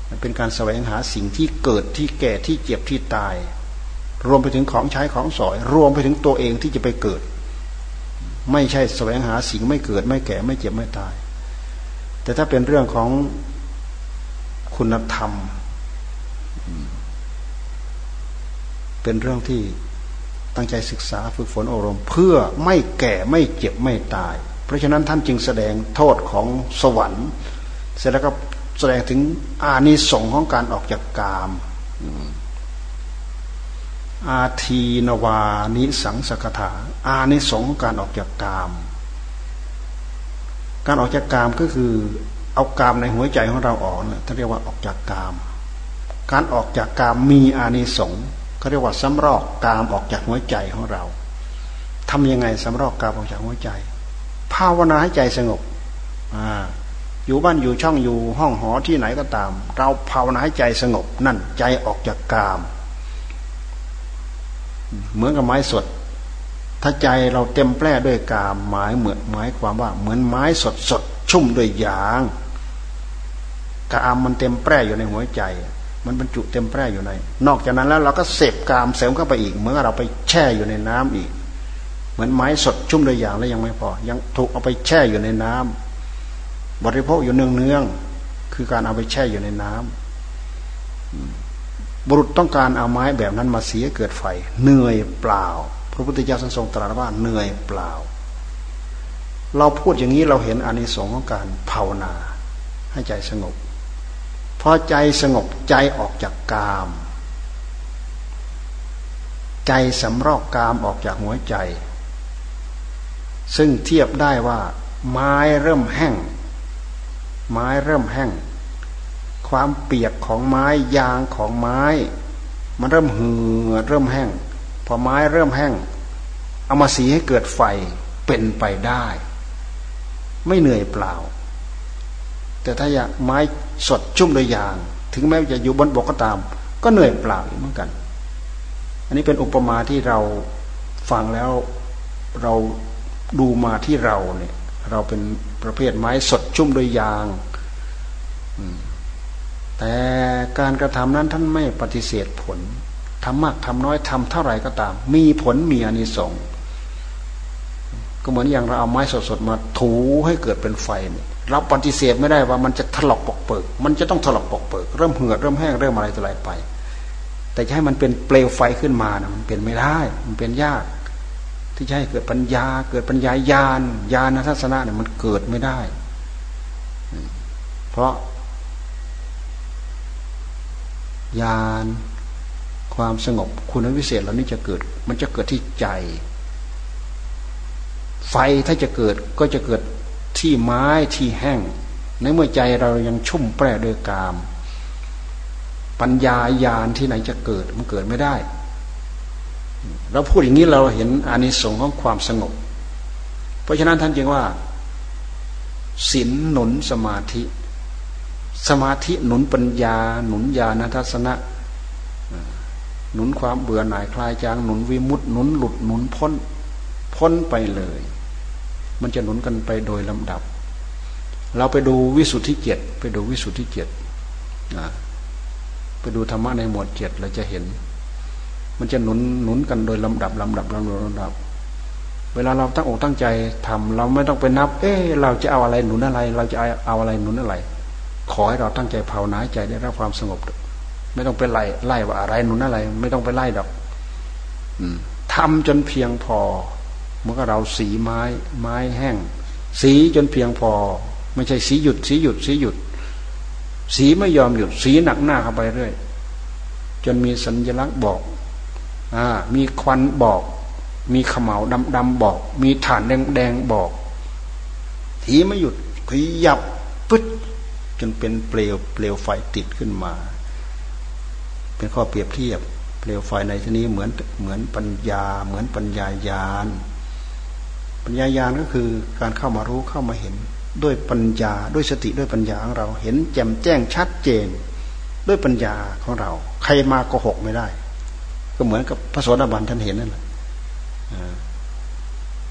มันเป็นการแสวงหาสิ่งที่เกิดที่แก่ที่เจ็บที่ตาย รวมไปถึงของใช้ของสอย รวมไปถึงตัวเองที่จะไปเกิด ไม่ใช่แสวงหาสิ่งไม่เกิด ไม่แก่ไม่เจ็บไม่ตาย แต่ถ้าเป็นเรื่องของคุณธรรม เป็นเรื่องที่ตั้งใจศึกษาฝึกฝนอบรมเพื่อไม่แก่ไม่เจ็บไม่ตาย เพราะฉะนั้นท่านจึงแสดงโทษของสวรรค์ เสร็จแล้วก็ แสดงถึงอานิสงส์ของการออกจากกามอาทีนวานิสังสกถา อานิสงส์การออกจากกาม การออกจากกามก็คือ เอากามในหัวใจของเราออกนะท่านเรียกว่าออกจากกาม การออกจากกามมีอานิสงส์เขาเรียกว่าสำรอกกามออกจากหัวใจของเราทำยังไงสำรอกกามออกจากหัวใจ ภาวนาให้ใจสงบ อ อยู่บ้านอยู่ช่องอยู่ห้องหอที่ไหนก็ตาม เราภาวนาให้ใจสงบนั่นใจออกจากกาม เหมือนกับไม้สด ถ้าใจเราเต็มแปร่ด้วยกามหมายเหมือนหมายความว่า เหมือนไม้สดสดชุ่มด้วยยางกามมันเต็มแปร่อยู่ในหัวใจ มันบรรจุเต็มแปร่อยู่ใน นอกจากนั้นแล้วเราก็เสพกามเสริมเข้าไปอีก เหมือนเราไปแช่อยู่ในน้ำอีก เหมือนไม้สดชุ่มด้วยยางแล้วยังไม่พอ ยังถูกเอาไปแช่อยู่ในน้ำ บริโภคอยู่เนืองเนืองคือการเอาไปแช่อยู่ในน้ำบุรุษต้องการเอาไม้แบบนั้นมาเสียเกิดไฟ เหนื่อยเปล่า พระพุทธเจ้าทรงตรัสว่าเหนื่อยเปล่า เราพูดอย่างนี้เราเห็นอานิสงส์ของการภาวนา ให้ใจสงบพอใจสงบใจออกจากกาม ใจสำรอกกามออกจากหัวใจ ซึ่งเทียบได้ว่า ไม้เริ่มแห้ง ไม้เริ่มแห้ง ความเปียกของไม้ยางของไม้ มันเริ่มเหือดเริ่มแห้ง พอไม้เริ่มแห้ง เอามาสีให้เกิดไฟเป็นไปได้ ไม่เหนื่อยเปล่า แต่ถ้าอยากไม้สดชุ่มด้วยยาง ถึงแม้จะอยู่บนบกก็ตาม ก็เหนื่อยเปล่าเหมือนกัน อันนี้เป็นอุปมาที่เราฟังแล้วเราดูมาที่เราเนี่ย เราเป็น ประเภทไม้สดชุ่มด้วยยางแต่การกระทำนั้นท่านไม่ปฏิเสธผลทำมากทำน้อยทำเท่าไหร่ก็ตาม มีผลมีอนิสงส์ก็เหมือนอย่างเราเอาไม้สดๆมาถูให้เกิดเป็นไฟเราปฏิเสธไม่ได้ว่ามันจะถลอกปอกเปิก มันจะต้องถลอกปอกเปิก เริ่มเหือดเริ่มแห้งเริ่มอะไรต่ออะไรไป แต่จะให้มันเป็นเปลวไฟขึ้นมานะมันเป็นไม่ได้ มันเป็นยาก ที่จะให้เกิดปัญญา เกิดปัญญาญาณญาณทัศนะเนี่ยมันเกิดไม่ได้ เพราะญาณความสงบคุณวิเศษเหล่านี้จะเกิด มันจะเกิดที่ใจ ไฟถ้าจะเกิดก็จะเกิดที่ไม้ที่แห้ง ในเมื่อใจเรายังชุ่มแปร่ด้วยกาม ปัญญาญาณที่ไหนจะเกิดมันเกิดไม่ได้ เราพูดอย่างนี้เราเห็นอานิสงส์ของความสงบ เพราะฉะนั้นท่านจึงว่าศีลหนุนสมาธิ สมาธิหนุนปัญญา หนุนญาณทัศนะ หนุนความเบื่อหน่ายคลายจางหนุนวิมุตต์หนุนหลุดหนุนพ้น พ้นไปเลย มันจะหนุนกันไปโดยลำดับ เราไปดูวิสุทธิเจ็ดไปดูวิสุทธิเจ็ดไปดูธรรมะในหมวดเจ็ดเราจะเห็น มันจะหนุนหนุนกันโดยลำดับลำดับลำดับลำดับ เวลาเราตั้งอกตั้งใจทำเราไม่ต้องไปนับ เอ๊เราจะเอาอะไรหนุนอะไร เราจะเอาอะไรหนุนอะไร ขอให้เราตั้งใจภาวนาใจได้รับความสงบ ไม่ต้องไปไล่ไล่ว่าอะไรหนุนอะไร ไม่ต้องไปไล่ดอกทำจนเพียงพอเมื่อเราสีไม้ไม้แห้ง สีจนเพียงพอ ไม่ใช่สีหยุด สีหยุด สีหยุด สีไม่ยอมหยุด สีหนักหน้าเข้าไปเรื่อย จนมีสัญลักษณ์บอก มีควันบอก มีขมเหลาดำดำบอก มีฐานแดงแดงบอกสีไม่หยุดขยับปึ๊ดจนเป็นเปลวเปลวไฟติดขึ้นมา เป็นข้อเปรียบเทียบ เปลวไฟในที่นี้เหมือนเหมือนปัญญา เหมือนปัญญายาณปัญญายาณก็คือการเข้ามารู้เข้ามาเห็นด้วยปัญญาด้วยสติด้วยปัญญาของเราเห็นแจ่มแจ้งชัดเจน ด้วยปัญญาของเรา ใครมาโกหกไม่ได้ ก็เหมือนกับพระโสดาบันท่านเห็นนั่นแหละ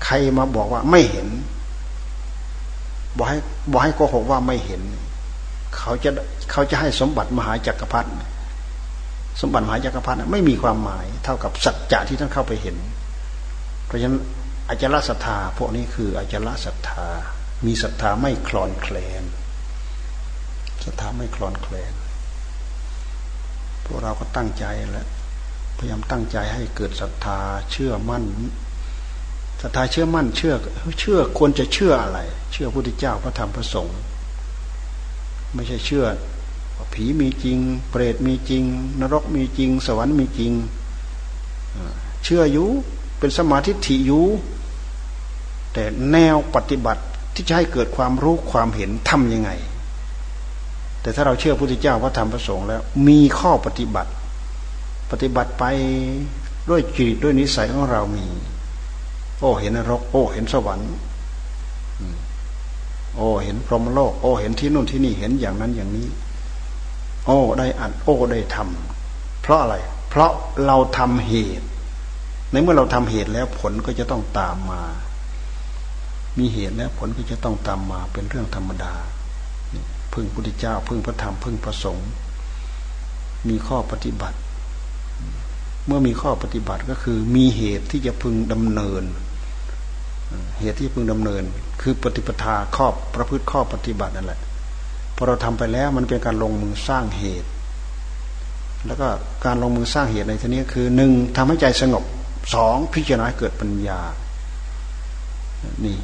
ใครมาบอกว่าไม่เห็น บอกให้บอกให้โกหกว่าไม่เห็น เขาจะเขาจะให้สมบัติมหาจักรพรรดิสมบัติมหาจักรพรรดิไม่มีความหมาย เท่ากับสัจจะที่ท่านเข้าไปเห็น เพราะฉะนั้นอจลศรัทธาพวกนี้คืออจลศรัทธา มีศรัทธาไม่คลอนแคลนศรัทธาไม่คลอนแคลนพวกเราก็ตั้งใจแล้ว พยายามตั้งใจให้เกิดศรัทธาเชื่อมั่นศรัทธาเชื่อมั่นเชื่อเชื่อควรจะเชื่ออะไร เชื่อพระพุทธเจ้าพระธรรมพระสงฆ์ไม่ใช่เชื่อผีมีจริง เปรตมีจริง นรกมีจริง สวรรค์มีจริงเชื่ออยู่เป็นสมาธิถิอยู่แต่แนวปฏิบัติที่จะให้เกิดความรู้ความเห็นทำยังไง แต่ถ้าเราเชื่อพระพุทธเจ้าพระธรรมพระสงฆ์แล้ว มีข้อปฏิบัติ ปฏิบัติไปด้วยจิตด้วยนิสัยของเรามี โอ้เห็นนรก โอ้เห็นสวรรค์โอ้เห็นพรหมโลก โอ้เห็นที่นู่นที่นี่เห็นอย่างนั้นอย่างนี้ โอ้ได้อัดโอ้ได้ทำเพราะอะไร เพราะเราทำเหตุ ในเมื่อเราทำเหตุแล้วผลก็จะต้องตามมา มีเหตุแล้วผลก็จะต้องตามมาเป็นเรื่องธรรมดาพึ่งพุทธเจ้า พึ่งพระธรรมพึ่งพระสงฆ์มีข้อปฏิบัติ เมื่อมีข้อปฏิบัติก็คือมีเหตุที่จะพึงดำเนิน เหตุที่พึงดำเนิน คือปฏิปทาข้อประพฤติข้อปฏิบัตินั่นแหละพอเราทำไปแล้วมันเป็นการลงมือสร้างเหตุ แล้วก็การลงมือสร้างเหตุในที่นี้คือหนึ่งทำให้ใจสงบสองพิจารณาเกิดปัญญา นี่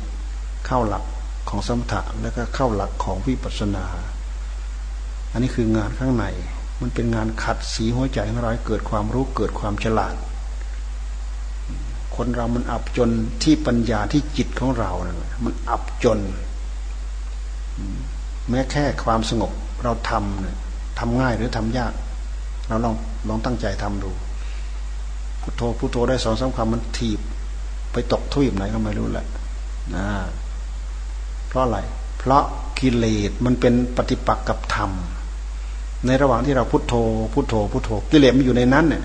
เข้าหลักของสมถะแล้วก็เข้าหลักของวิปัสสนา อันนี้คืองานข้างใน มันเป็นงานขัดสีหัวใจของเราเกิดความรู้เกิดความฉลาด คนเรามันอับจนที่ปัญญาที่จิตของเรานะ่มันอับจน แม้แค่ความสงบเราทำเนี่ยทำง่ายหรือทำยาก เราลองลองตั้งใจทำดู พุทโธพุทโธได้สองสามคำมันถีบ ไปตกทุยไหนก็ไม่รู้แหละนะเพราะอะไร เพราะกิเลสมันเป็นปฏิปักษ์กับธรรม ในระหว่างที่เราพุทโธ พุทโธ พุทโธ กิเลสมันอยู่ในนั้นเนี่ย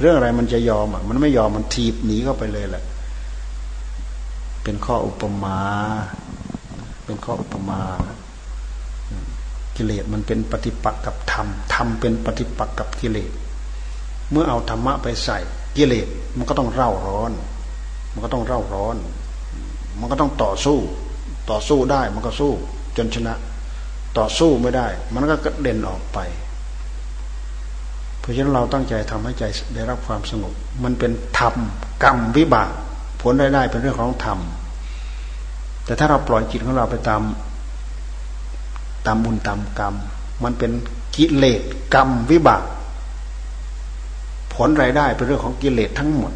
เรื่องอะไรมันจะยอมอะ มันไม่ยอมมันถีบหนีเข้าไปเลยแหละ เป็นข้ออุปมา เป็นข้ออุปมา กิเลสมันเป็นปฏิปักษ์กับธรรม ธรรมเป็นปฏิปักษ์กับกิเลส เมื่อเอาธรรมะไปใส่ กิเลสมันก็ต้องเร่าร้อน มันก็ต้องเร่าร้อน มันก็ต้องต่อสู้ ต่อสู้ได้มันก็สู้ จนชนะ ต่อสู้ไม่ได้ มันก็กระเด็นออกไป เพราะฉะนั้นเราตั้งใจทำให้ใจได้รับความสงบ มันเป็นธรรมกรรมวิบาก ผลได้ได้เป็นเรื่องของธรรม แต่ถ้าเราปล่อยจิตของเราไปตาม ตามบุญตามกรรม มันเป็นกิเลสกรรมวิบาก ผลรายได้เป็นเรื่องของกิเลสทั้งหมด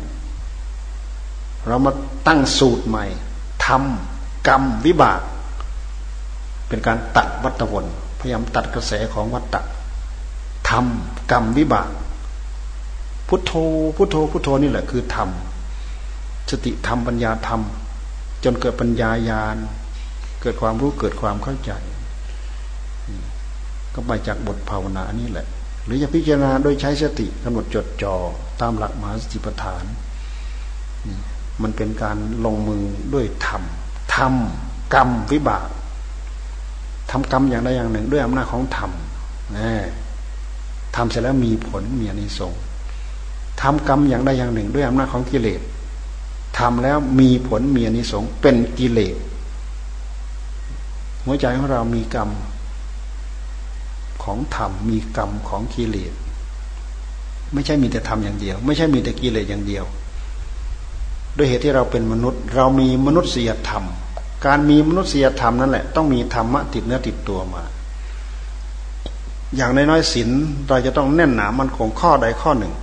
เรามาตั้งสูตรใหม่ทำกรรมวิบาก เป็นการตัดวัตวนพยายามตัดกระแสของวัตตะทำกรรมวิบาก พุทโธพุทโธพุทโธนี่แหละคือธรรมสติธรรมปัญญาธรรม จนเกิดปัญญายาณเกิดความรู้เกิดความเข้าใจ ก็ไปจากบทภาวนานี่แหละ หรือจะพิจารณาโดยใช้สติกำหนดจดจ่อตามหลักมหาสติปัฏฐาน มันเป็นการลงมือด้วยธรรมธรรมกรรมวิบาก ทำกรรมอย่างใดอย่างหนึ่ง ด้วยอำนาจของธรรมนะทำเสร็จแล้วมีผลมีอนิสงส์ทำกรรมอย่างใดอย่างหนึ่ง ด้วยอำนาจของกิเลสทำแล้วมีผลมีอนิสงส์เป็นกิเลสหัวใจของเรามีกรรมของธรรมมีกรรมของกิเลสไม่ใช่มีแต่ธรรมอย่างเดียว ไม่ใช่มีแต่กิเลสอย่างเดียว ด้วยเหตุที่เราเป็นมนุษย์ เรามีมนุษยธรรม การมีมนุษยธรรมนั่นแหละต้องมีธรรมะติดเนื้อติดตัวมา อย่างน้อยๆศีลเราจะต้องแน่นหนามันคงข้อใดข้อหนึ่ง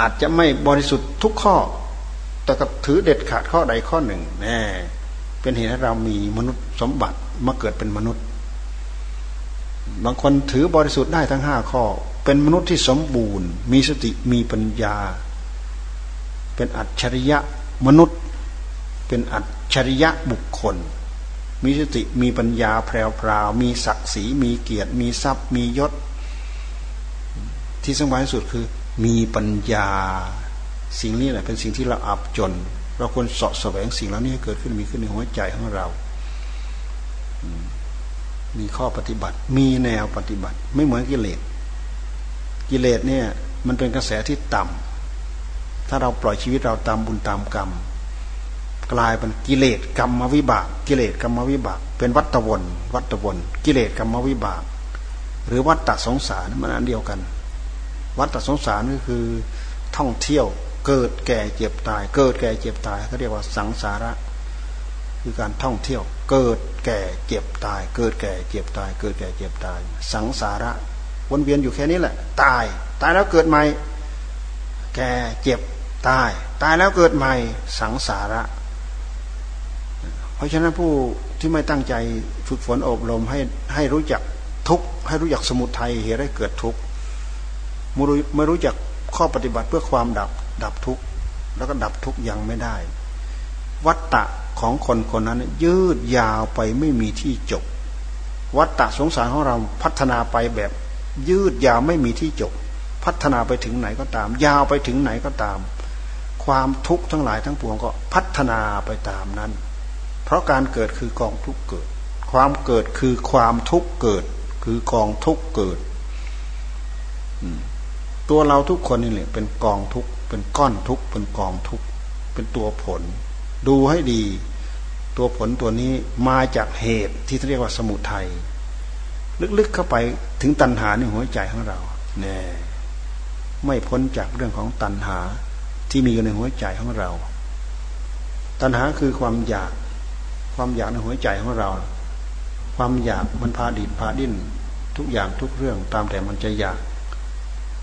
อาจจะไม่บริสุทธิ์ทุกข้อ แต่ก็ถือเด็ดขาดข้อใดข้อหนึ่งแน่เป็นเหตุให้เรามีมนุษย์สมบัติมาเกิดเป็นมนุษย์ บางคนถือบริสุทธิ์ได้ทั้งห้าข้อ เป็นมนุษย์ที่สมบูรณ์ มีสติมีปัญญา เป็นอัจฉริยะมนุษย์ เป็นอัจ ฉริยะบุคคล มีสติมีปัญญาแพรวๆมีศักดิ์ศรีมีเกียรติ มีทรัพย์ มียศ ที่สำคัญที่สุดคือ มีปัญญา สิ่งนี้แหละเป็นสิ่งที่เราอับจน เราควรสาะแสวงสิ่งเหล่านี้ให้เกิดขึ้นมีขึ้นในหัวใจของเรา มีข้อปฏิบัติ มีแนวปฏิบัติ ไม่เหมือนกิเลสกิเลสเนี่ย มันเป็นกระแสที่ต่ำถ้าเราปล่อยชีวิตเราตามบุญตามกรรม กลายเป็นกิเลสกรรมวิบาก กิเลสกรรมวิบาก เป็นวัตวน วัตวน กิเลสกรรมวิบาก หรือวัตตะสงสารมันอันเดียวกัน วัตตะสงสารก็คือท่องเที่ยวเกิดแก่เจ็บตาย เกิดแก่เจ็บตายเขาเรียกว่าสังสาระ คือการท่องเที่ยว เกิดแก่เจ็บตาย เกิดแก่เจ็บตาย เกิดแก่เจ็บตาย สังสาระวนเวียนอยู่แค่นี้แหละ ตาย ตายแล้วเกิดใหม่ แก่เจ็บตาย ตายแล้วเกิดใหม่ สังสาระ เพราะฉะนั้นผู้ที่ไม่ตั้งใจฝึกฝนอบรมให้ให้รู้จักทุกให้รู้จักสมุทัยเหตุให้เกิดทุกไม่รู้จักข้อปฏิบัติเพื่อความดับดับทุกแล้วก็ดับทุกยังไม่ได้ วัตตะของคนคนนั้น ยืดยาวไปไม่มีที่จบ วัตตะสงสารของเราพัฒนาไปแบบ ยืดยาวไม่มีที่จบ พัฒนาไปถึงไหนก็ตาม ยาวไปถึงไหนก็ตาม ความทุกข์ทั้งหลายทั้งปวงก็พัฒนาไปตามนั้น เพราะการเกิดคือกองทุกเกิด ความเกิดคือความทุกเกิด คือกองทุกเกิดตัวเราทุกคนนี่แหละเป็นกองทุกเป็นก้อนทุกเป็นกองทุกเป็นตัวผล ดูให้ดี ตัวผลตัวนี้มาจากเหตุที่เรียกว่าสมุทัยลึกๆเข้าไปถึงตัณหาในหัวใจของเราแน่ไม่พ้นจากเรื่องของตัณหาที่มีอยู่ในหัวใจของเรา ตัณหาคือความอยาก ความอยากในหัวใจของเรา ความอยากมันพาดิดพาดิ้นทุกอย่างทุกเรื่องตามแต่มันจะอยาก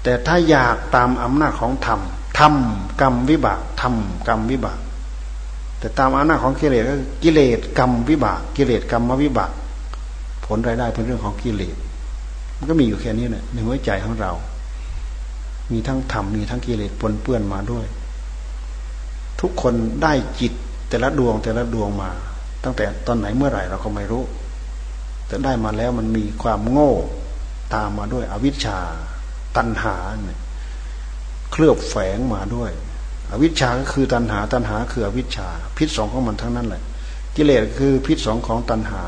แต่ถ้าอยากตามอำนาจของธรรมธรรมกรรมวิบากธรรมกรรมวิบาก แต่ตามอำนาจของกิเลสก็กิเลสกรรมวิบาก กิเลสกรรมวิบาก ผลรายได้เป็นเรื่องของกิเลสมันก็มีอยู่แค่นี้เนี่ยในหัวใจของเรา มีทั้งธรรมมีทั้งกิเลสปนเปื้อนมาด้วย ทุกคนได้จิตแต่ละดวงแต่ละดวงมา ตั้งแต่ตอนไหนเมื่อไหร่เราก็ไม่รู้ แต่ได้มาแล้วมันมีความโง่ตามมาด้วยอวิชชาตัณหาเนี่ยเคลือบแฝงมาด้วย อวิชชาก็คือตัณหา ตัณหาคืออวิชชา พิษสองของมันทั้งนั้นแหละ กิเลสคือพิษสองของตัณหา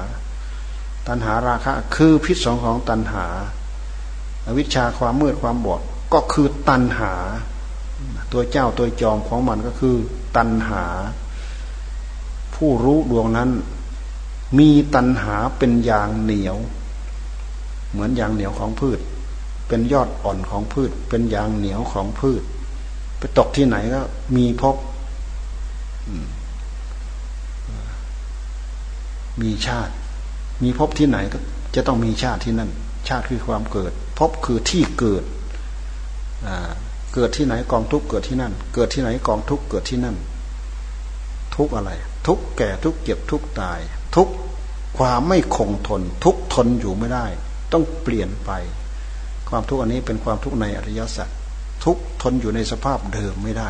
ตัณหาราคะคือพิษสองของตัณหา อวิชชาความมืดความบอดก็คือตันหา ตัวเจ้าตัวจอมของมันก็คือตันหา ผู้รู้ดวงนั้น มีตันหาเป็นยางเหนียว เหมือนยางเหนียวของพืช เป็นยอดอ่อนของพืช เป็นยางเหนียวของพืช ไปตกที่ไหนก็มีพบมีชาติ มีพบที่ไหนก็จะต้องมีชาติที่นั่น ชาติคือความเกิด พบคือที่เกิดเกิดที่ไหนกองทุกเกิดที่นั่น เกิดที่ไหนกองทุกเกิดที่นั่น ทุกอะไร ทุกแก่ทุกเก็บทุกตาย ทุกความไม่คงทน ทุกทนอยู่ไม่ได้ ต้องเปลี่ยนไป ความทุกข์อันนี้เป็นความทุกข์ในอริยสัจททุกทนอยู่ในสภาพเดิมไม่ได้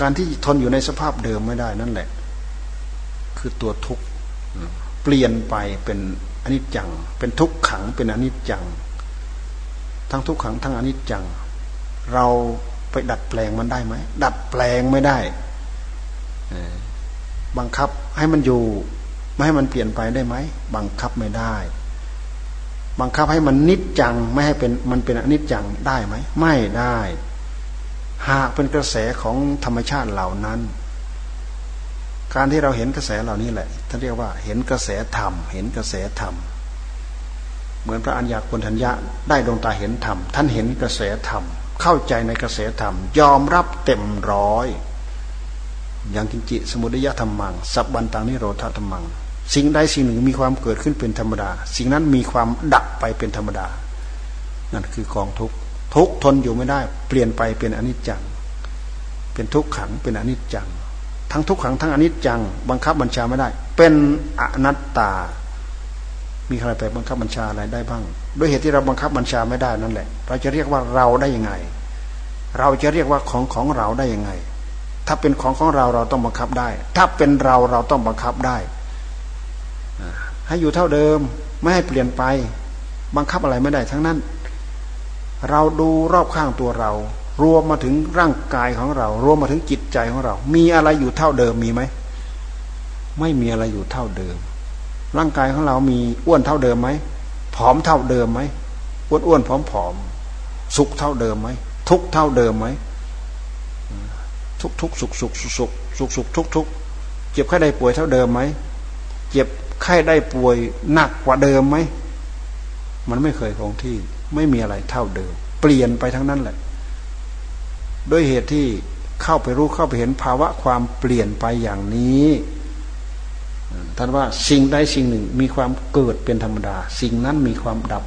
การที่ทนอยู่ในสภาพเดิมไม่ได้นั่นแหละ คือตัวทุกข์เปลี่ยนไปเป็นอนิจจัง เป็นทุกขังเป็นอนิจจัง ทั้งทุกขังทั้งอนิจจัง เราไปดัดแปลงมันได้ไหมดัดแปลงไม่ได้ บังคับให้มันอยู่ ไม่ให้มันเปลี่ยนไปได้ไหมบังคับไม่ได้ บังคับให้มันนิจจังไม่ให้เป็นมันเป็นอนิจจังได้ไหมไม่ได้ หากเป็นกระแสของธรรมชาติเหล่านั้น การที่เราเห็นกระแสเหล่านี้แหละท่านเรียกว่าเห็นกระแสธรรม เห็นกระแสธรรม เหมือนพระอัญญาคุณทัญญะได้ดวงตาเห็นธรรมท่านเห็นกระแสธรรมเข้าใจในกระแสธรรม ยอมรับเต็มร้อย อย่างกินจิ สมุทัยธรรมัง สับบันตังนิโรธาธรรมัง สิ่งใดสิ่งหนึ่งมีความเกิดขึ้นเป็นธรรมดา สิ่งนั้นมีความดับไปเป็นธรรมดา นั่นคือกองทุกทุกทนอยู่ไม่ได้ เปลี่ยนไปเป็นอนิจจัง เป็นทุกขังเป็นอนิจจัง ทั้งทุกขังทั้งอนิจจัง บังคับบัญชาไม่ได้ เป็นอนัตตา มีใครไปบังคับบัญชาอะไรได้บ้าง ด้วยเหตุที่เราบังคับบัญชาไม่ได้นั่นแหละ เราจะเรียกว่าเราได้ยังไง เราจะเรียกว่าของของเราได้ยังไง ถ้าเป็นของของเราเราต้องบังคับได้ ถ้าเป็นเราเราต้องบังคับได้ ให้อยู่เท่าเดิม ไม่ให้เปลี่ยนไป บังคับอะไรไม่ได้ทั้งนั้น เราดูรอบข้างตัวเรา รวมมาถึงร่างกายของเรา รวมมาถึงจิตใจของเรา มีอะไรอยู่เท่าเดิมมีไหม ไม่มีอะไรอยู่เท่าเดิม ร่างกายของเรามีอ้วนเท่าเดิมไหมผอมเท่าเดิมไหมอ้วนอ้วนผอมผอมสุขเท่าเดิมไหมทุกเท่าเดิมไหม ทุกทุกสุขสุขสุขสุขสุขสุขทุกทุกเจ็บไข้ได้ป่วยเท่าเดิมไหมเจ็บไข้ได้ป่วยหนักกว่าเดิมไหมมันไม่เคยคงที่ไม่มีอะไรเท่าเดิม เปลี่ยนไปทั้งนั้นแหละ ด้วยเหตุที่เข้าไปรู้เข้าไปเห็นภาวะความเปลี่ยนไปอย่างนี้ท่านว่าสิ่งใดสิ่งหนึ่งมีความเกิดเป็นธรรมดา สิ่งนั้นมีความดับ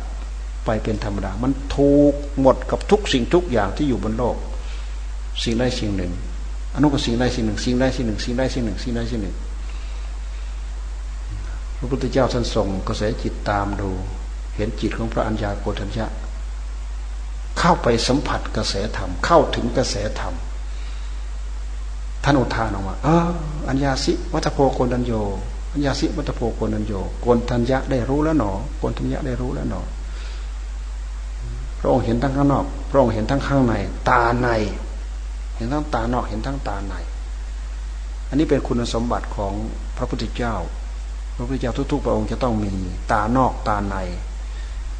ไปเป็นธรรมดา มันถูกหมดกับทุกสิ่งทุกอย่างที่อยู่บนโลก สิ่งใดสิ่งหนึ่ง อนุกับสิ่งใดสิ่งหนึ่งสิ่งใดสิ่งหนึ่งสิ่งใดสิ่งหนึ่งสิ่งใดสิ่งหนึ่งพระพุทธเจ้าท่านส่งกระแสจิตตามดู เห็นจิตของพระอัญญาโกฏัญญะเข้าไปสัมผัสกระแสธรรม เข้าถึงกระแสธรรมท่านอุทานออกมาเออัญญาสิวัตโพโกนัญโย อัญญาสิวัตโพโกนัญโยโกนทัญญะได้รู้แล้วหนอโกนทัญญะได้รู้แล้วหนอพระองค์เห็นทั้งข้างนอก พระองค์เห็นทั้งข้างใน ตาใน ห็นทั้งตานอกเห็นทั้งตาในอันนี้เป็นคุณสมบัติของพระพุทธเจ้า พระพุทธเจ้าทุกๆพระองค์จะต้องมีตานอกตาใน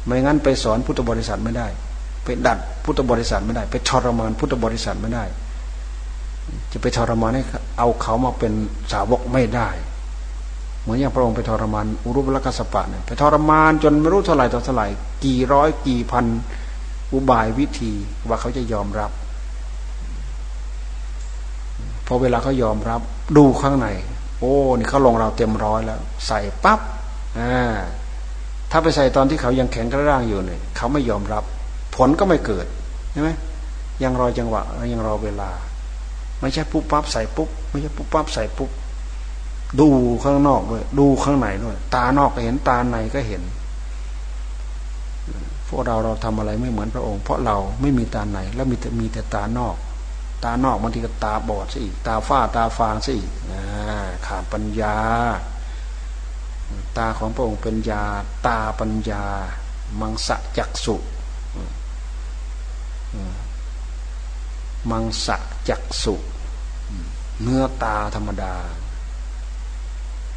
ไม่งั้นไปสอนพุทธบริษัทไม่ได้ ไปดัดพุทธบริษัทไม่ได้ ไปทรมานพุทธบริษัทไม่ได้ จะไปทรมานให้เอาเขามาเป็นสาวกไม่ได้ เหมือนอย่างพระองค์ไปทรมานอุรุปลกัสปะเนี่ยไปทรมานจนไม่รู้เท่าไหร่ต่อเท่าไหร่ กี่ร้อยกี่พันอุบายวิธีว่าเขาจะยอมรับ อเวลาเขายอมรับ ดูข้างใน โอ้นี่เขาลงเราเต็มร้อยแล้ว ใส่ปับ๊บอ่าถ้าไปใส่ตอนที่เขายังแข็งกระร่างอยู่เนี่ยเขาไม่ยอมรับ ผลก็ไม่เกิดใช่ไหมยังรอจังหวะยังรอเวลา ไม่ใช่ปุ๊บปั๊บใส่ปุ๊บไม่ใช่ปุ๊บปั๊บใส่ปุ๊บดูข้างนอกด้วยดูข้างในด้วย ตานอกก็เห็นตาในก็เห็น พวกเราเราทำอะไรไม่เหมือนพระองค์ เพราะเราไม่มีตาในแล้วมีแต่มีแต่ตานอก ตานอกบางทีก็ตาบอดซะอีก ตาฝ้าตาฟางซะอีกขาดปัญญา ตาของพระองค์เป็นยา ตาปัญญา มังสะจักสุมังสะจักสุเนื้อตาธรรมดา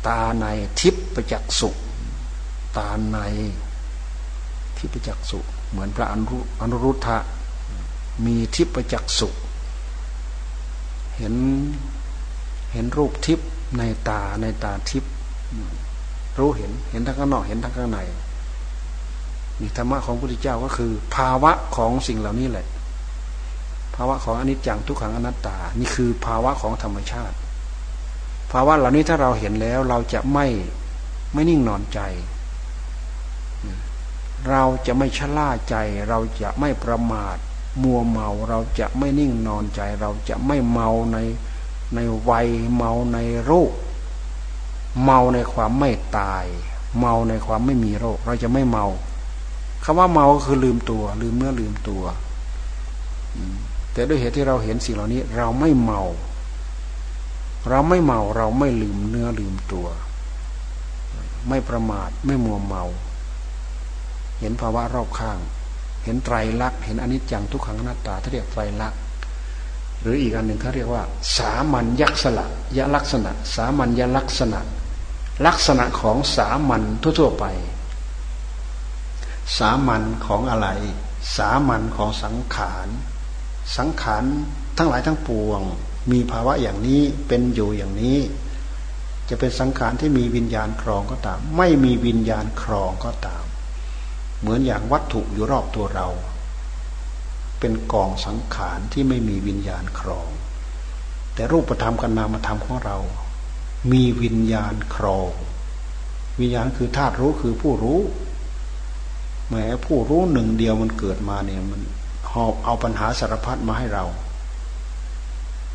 ตาในทิพประจักสุตาในทิพประจักสุเหมือนพระอนุรุทธะมีทิพประจักสุ เห็นเห็นรูปทิพย์ในตาในตาทิพย์รู้เห็นเห็นทั้งข้างนอกเห็นทั้งข้างในนี่ธรรมะของพระพุทธเจ้าก็คือ ภาวะของสิ่งเหล่านี้แหละ ภาวะของอนิจจังทุกขังอนัตตา นี่คือภาวะของธรรมชาติ ภาวะเหล่านี้ถ้าเราเห็นแล้วเราจะไม่ไม่นิ่งนอนใจ เราจะไม่ชะล่าใจ เราจะไม่ประมาท มัวเมาเราจะไม่นิ่งนอนใจ เราจะไม่เมาในในวัยเมาในโรค เมาในความไม่ตาย เมาในความไม่มีโรค เราจะไม่เมาคำว่าเมาก็คือลืมตัว ลืมเนื้อลืมตัวแต่ด้วยเหตุที่เราเห็นสิ่งเหล่านี้ เราไม่เมา เราไม่เมาเราไม่ลืมเนื้อลืมตัว ไม่ประมาทไม่มัวเมา เห็นภาวะรอบข้าง เห็นไตรลักษณ์เห็นอนิจจังทุกขังอนัตตาที่เรียกไตรลักษณ์หรืออีกอันหนึ่งเขาเรียกว่า สามัญยักษณะยลักษณะ สามัญยลักษณะ ลักษณะของสามัญทั่วๆไป สามัญของอะไร สามัญของสังขาร สังขารทั้งหลายทั้งปวง มีภาวะอย่างนี้เป็นอยู่อย่างนี้ จะเป็นสังขารที่มีวิญญาณครองก็ตาม ไม่มีวิญญาณครองก็ตาม เหมือนอย่างวัตถุอยู่รอบตัวเรา เป็นกองสังขารที่ไม่มีวิญญาณครอง แต่รูปธรรมกับนามธรรมของเรา มีวิญญาณครอง วิญญาณคือธาตุรู้คือผู้รู้แม้ผู้รู้หนึ่งเดียวมันเกิดมาเนี่ยมันหอบเอาปัญหาสารพัดมาให้เรา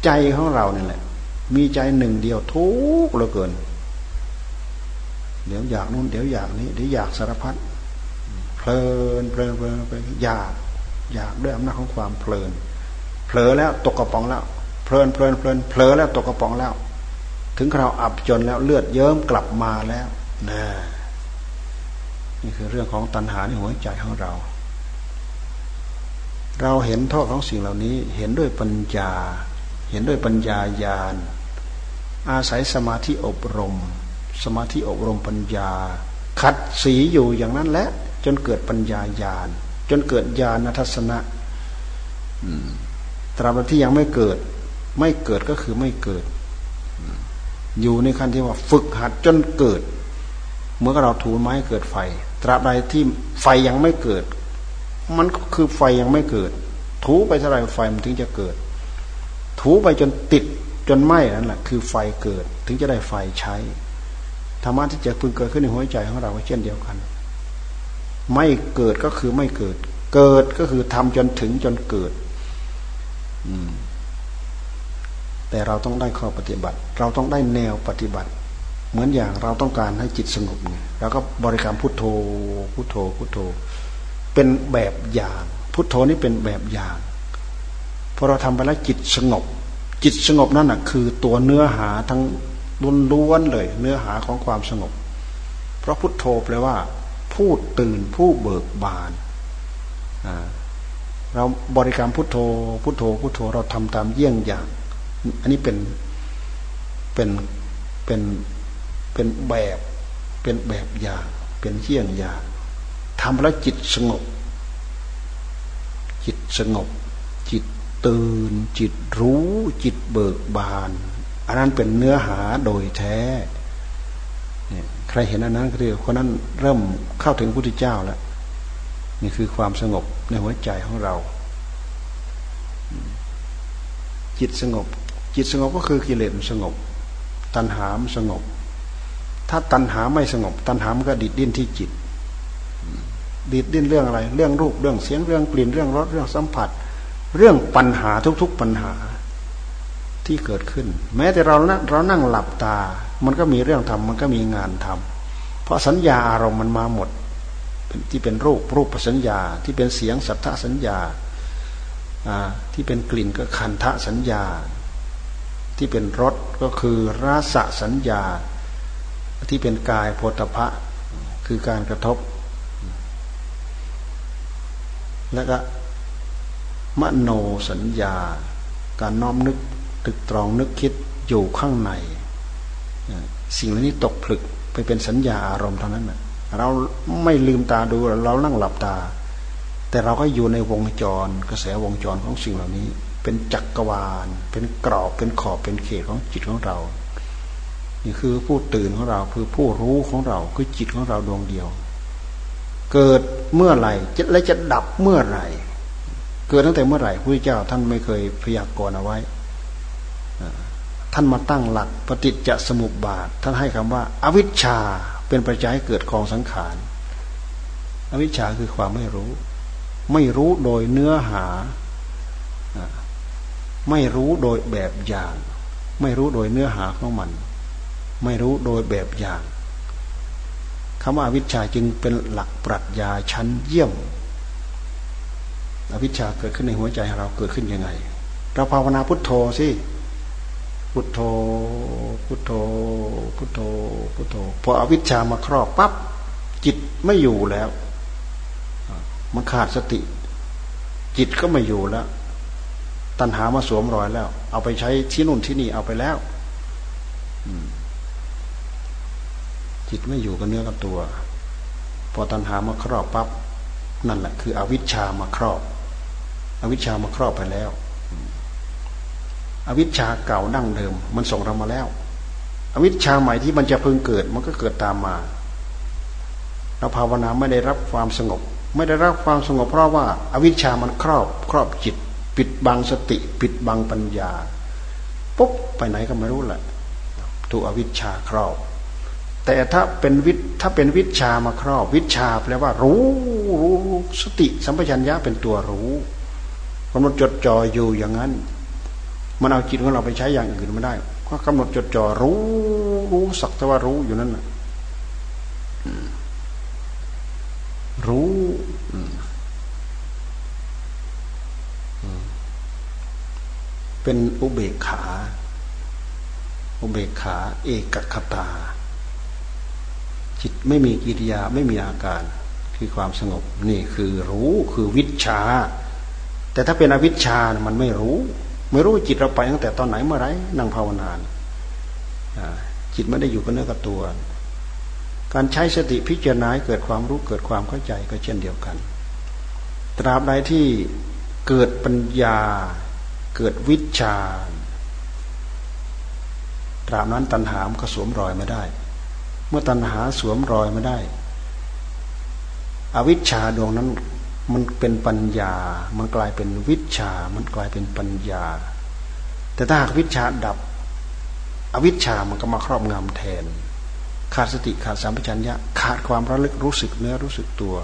ใจของเราเนี่ยแหละ มีใจหนึ่งเดียวทุกเหลือเกิน เดี๋ยวอยากนู้นเดี๋ยวอยากนี้เดี๋ยวอยากสารพัด เพลินเพลินเพลินไปอยากอยากด้วยอำนาจของความเพลิน เผลอแล้วตกกระป๋องแล้ว เพลินเพลินเพลินเผลอแล้วตกกระป๋องแล้ว ถึงคราวอับจนแล้วเลือดเยิ้มกลับมาแล้วนะนี่คือเรื่องของตัณหาในหัวใจของเรา เราเห็นโทษของสิ่งเหล่านี้ เห็นด้วยปัญญา เห็นด้วยปัญญาญาณ อาศัยสมาธิอบรม สมาธิอบรมปัญญา ขัดสีอยู่อย่างนั้นแหละ จนเกิดปัญญาญาณ จนเกิดญาณทัศนะตราบที่ยังไม่เกิด ไม่เกิดก็คือไม่เกิด อยู่ในขั้นที่ว่าฝึกหัดจนเกิด เมื่อเราถูไม้เกิดไฟ ตราบใดที่ไฟยังไม่เกิด มันก็คือไฟยังไม่เกิด ถูไปเท่าไรไฟมันถึงจะเกิด ถูไปจนติดจนไหม้นั่นแหละคือไฟเกิด ถึงจะได้ไฟใช้ธรรมะที่จะพึงเกิดขึ้นในหัวใจของเราเช่นเดียวกัน ไม่เกิดก็คือไม่เกิด เกิดก็คือทำจนถึงจนเกิด อืม แต่เราต้องได้ข้อปฏิบัติ เราต้องได้แนวปฏิบัติ เหมือนอย่างเราต้องการให้จิตสงบเนี่ยเราก็บริกรรมพุทโธ พุทโธ พุทโธ เป็นแบบอย่าง พุทโธนี่เป็นแบบอย่างพอเราทำไปแล้วจิตสงบ จิตสงบนั่นแหะคือตัวเนื้อหาทั้งล้วนเลย เนื้อหาของความสงบ เพราะพุทโธแปลว่า ผู้ตื่นผู้เบิกบานเราบริกรรมพุทโธ พุทโธพุทโธเราทำตามเยี่ยงอย่าง อันนี้เป็นเป็นเป็นเป็นแบบเป็นแบบอย่างเป็นเยี่ยงอย่างทำแล้วจิตสงบ จิตสงบ จิตตื่น จิตรู้ จิตเบิกบาน อันนั้นเป็นเนื้อหาโดยแท้ ใครเห็นอันนั้นคือคนนั้นเริ่มเข้าถึงพระพุทธเจ้าแล้วนี่คือความสงบในหัวใจของเรา จิตสงบ จิตสงบก็คือกิเลสสงบ ตัณหามสงบ ถ้าตัณหาไม่สงบ ตัณหามก็ดิดดิ้นที่จิตดีดดิ้นเรื่องอะไร เรื่องรูปเรื่องเสียงเรื่องกลิ่นเรื่องรสเรื่องสัมผัส เรื่องปัญหาทุก ๆ ปัญหา ที่เกิดขึ้น แม้แต่เราเรานั่งหลับตา มันก็มีเรื่องทำมันก็มีงานทำเพราะสัญญาอารมณ์มันมาหมดที่เป็นรูปรูปสัญญา ที่เป็นเสียงสัทธสัญญาที่เป็นกลิ่นก็คันทะสัญญา ที่เป็นรสก็คือรสสัญญา ที่เป็นกายโพธพะคือการกระทบ แล้วก็มโนสัญญา การน้อมนึก ตึกตรองนึกคิดอยู่ข้างใน สิ่งเหล่านี้ตกผลึกไปเป็นสัญญาอารมณ์เท่านั้นเราไม่ลืมตาดูเรานั่งหลับตา แต่เราก็อยู่ในวงจร กระแสวงจรของสิ่งเหล่านี้ เป็นจักรวาล เป็นกรอบเป็นขอบเป็นเขตของจิตของเรานี่คือผู้ตื่นของเราคือผู้รู้ของเราคือจิตของเราดวงเดียว เกิดเมื่อไหร่และจะดับเมื่อไหร่ เกิดตั้งแต่เมื่อไหร่พระเจ้าท่านไม่เคยพยากรณ์เอาไว้ ท่านมาตั้งหลักปฏิจจสมุปบาท ท่านให้คำว่าอวิชชาเป็นปัจจัยให้เกิดกองสังขารอวิชชาคือความไม่รู้ ไม่รู้โดยเนื้อหา ไม่รู้โดยแบบอย่าง ไม่รู้โดยเนื้อหาของมัน ไม่รู้โดยแบบอย่างคำว่าอวิชาจึงเป็นหลักปรัชญาชั้นเยี่ยม อวิชชาเกิดขึ้นในหัวใจเราเกิดขึ้นยังไง เราภาวนาพุทโธสิ พุทโธ พุทโธ พุทโธ พุทโธ พออวิชชามาครอบปั๊บจิตไม่อยู่แล้ว มันขาดสติ จิตก็ไม่อยู่แล้ว ตัณหามาสวมรอยแล้ว เอาไปใช้ที่นู่นที่นี่เอาไปแล้วจิตไม่อยู่กับเนื้อกับตัว พอตัณหามาครอบปั๊บนั่นแหละคือ อวิชชามาครอบ อวิชชามาครอบไปแล้ว อวิชชาเก่าดั้งเดิม มันส่งเรามาแล้ว อวิชชาใหม่ที่มันจะพึงเกิด มันก็เกิดตามมาเราภาวนาไม่ได้รับความสงบ ไม่ได้รับความสงบเพราะว่าอาวิชชามันครอบครอบจิต ปิดบังสติ ปิดบังปัญญาปุ๊บไปไหนก็ไม่รู้แหละถูกอวิชชาครอบ แต่ถ้าเป็นวิถ้าเป็นวิชามาครอบ วิชาแปลว่ารู้รู้สติสัมปชัญญะเป็นตัวรู้กำหนดจดจ่ออยู่อย่างนั้น มันเอาจิตของเราไปใช้อย่างอื่นไม่ได้ ก็กำหนดจดจ่อรู้ รู้สักแต่ว่ารู้อยู่นั่นรู้เป็นอุเบกขา อุเบกขา เอกคตา จิตไม่มีกิริยาไม่มีอาการ คือความสงบ นี่คือรู้คือวิชา แต่ถ้าเป็นอวิชชา มันไม่รู้ ไม่รู้จิตเราไปตั้งแต่ตอนไหนเมื่อไรนั่งภาวนาจิตไม่ได้อยู่กับเนื้อกับตัว การใช้สติพิจารณาเกิดความรู้เกิดความเข้าใจก็เช่นเดียวกัน ตราบใดที่เกิดปัญญา เกิดวิชาตราบนั้นตัณหามก็สวมรอยไม่ได้ เมื่อตัณหาสวมรอยไม่ได้ อวิชชาดวงนั้น มันเป็นปัญญา มันกลายเป็นวิชา มันกลายเป็นปัญญา แต่ถ้าหากวิชาดับ อวิชามันก็มาครอบงำแทน ขาดสติขาดสัมปชัญญะ ขาดความระลึกรู้สึกเนื้อรู้สึกตัว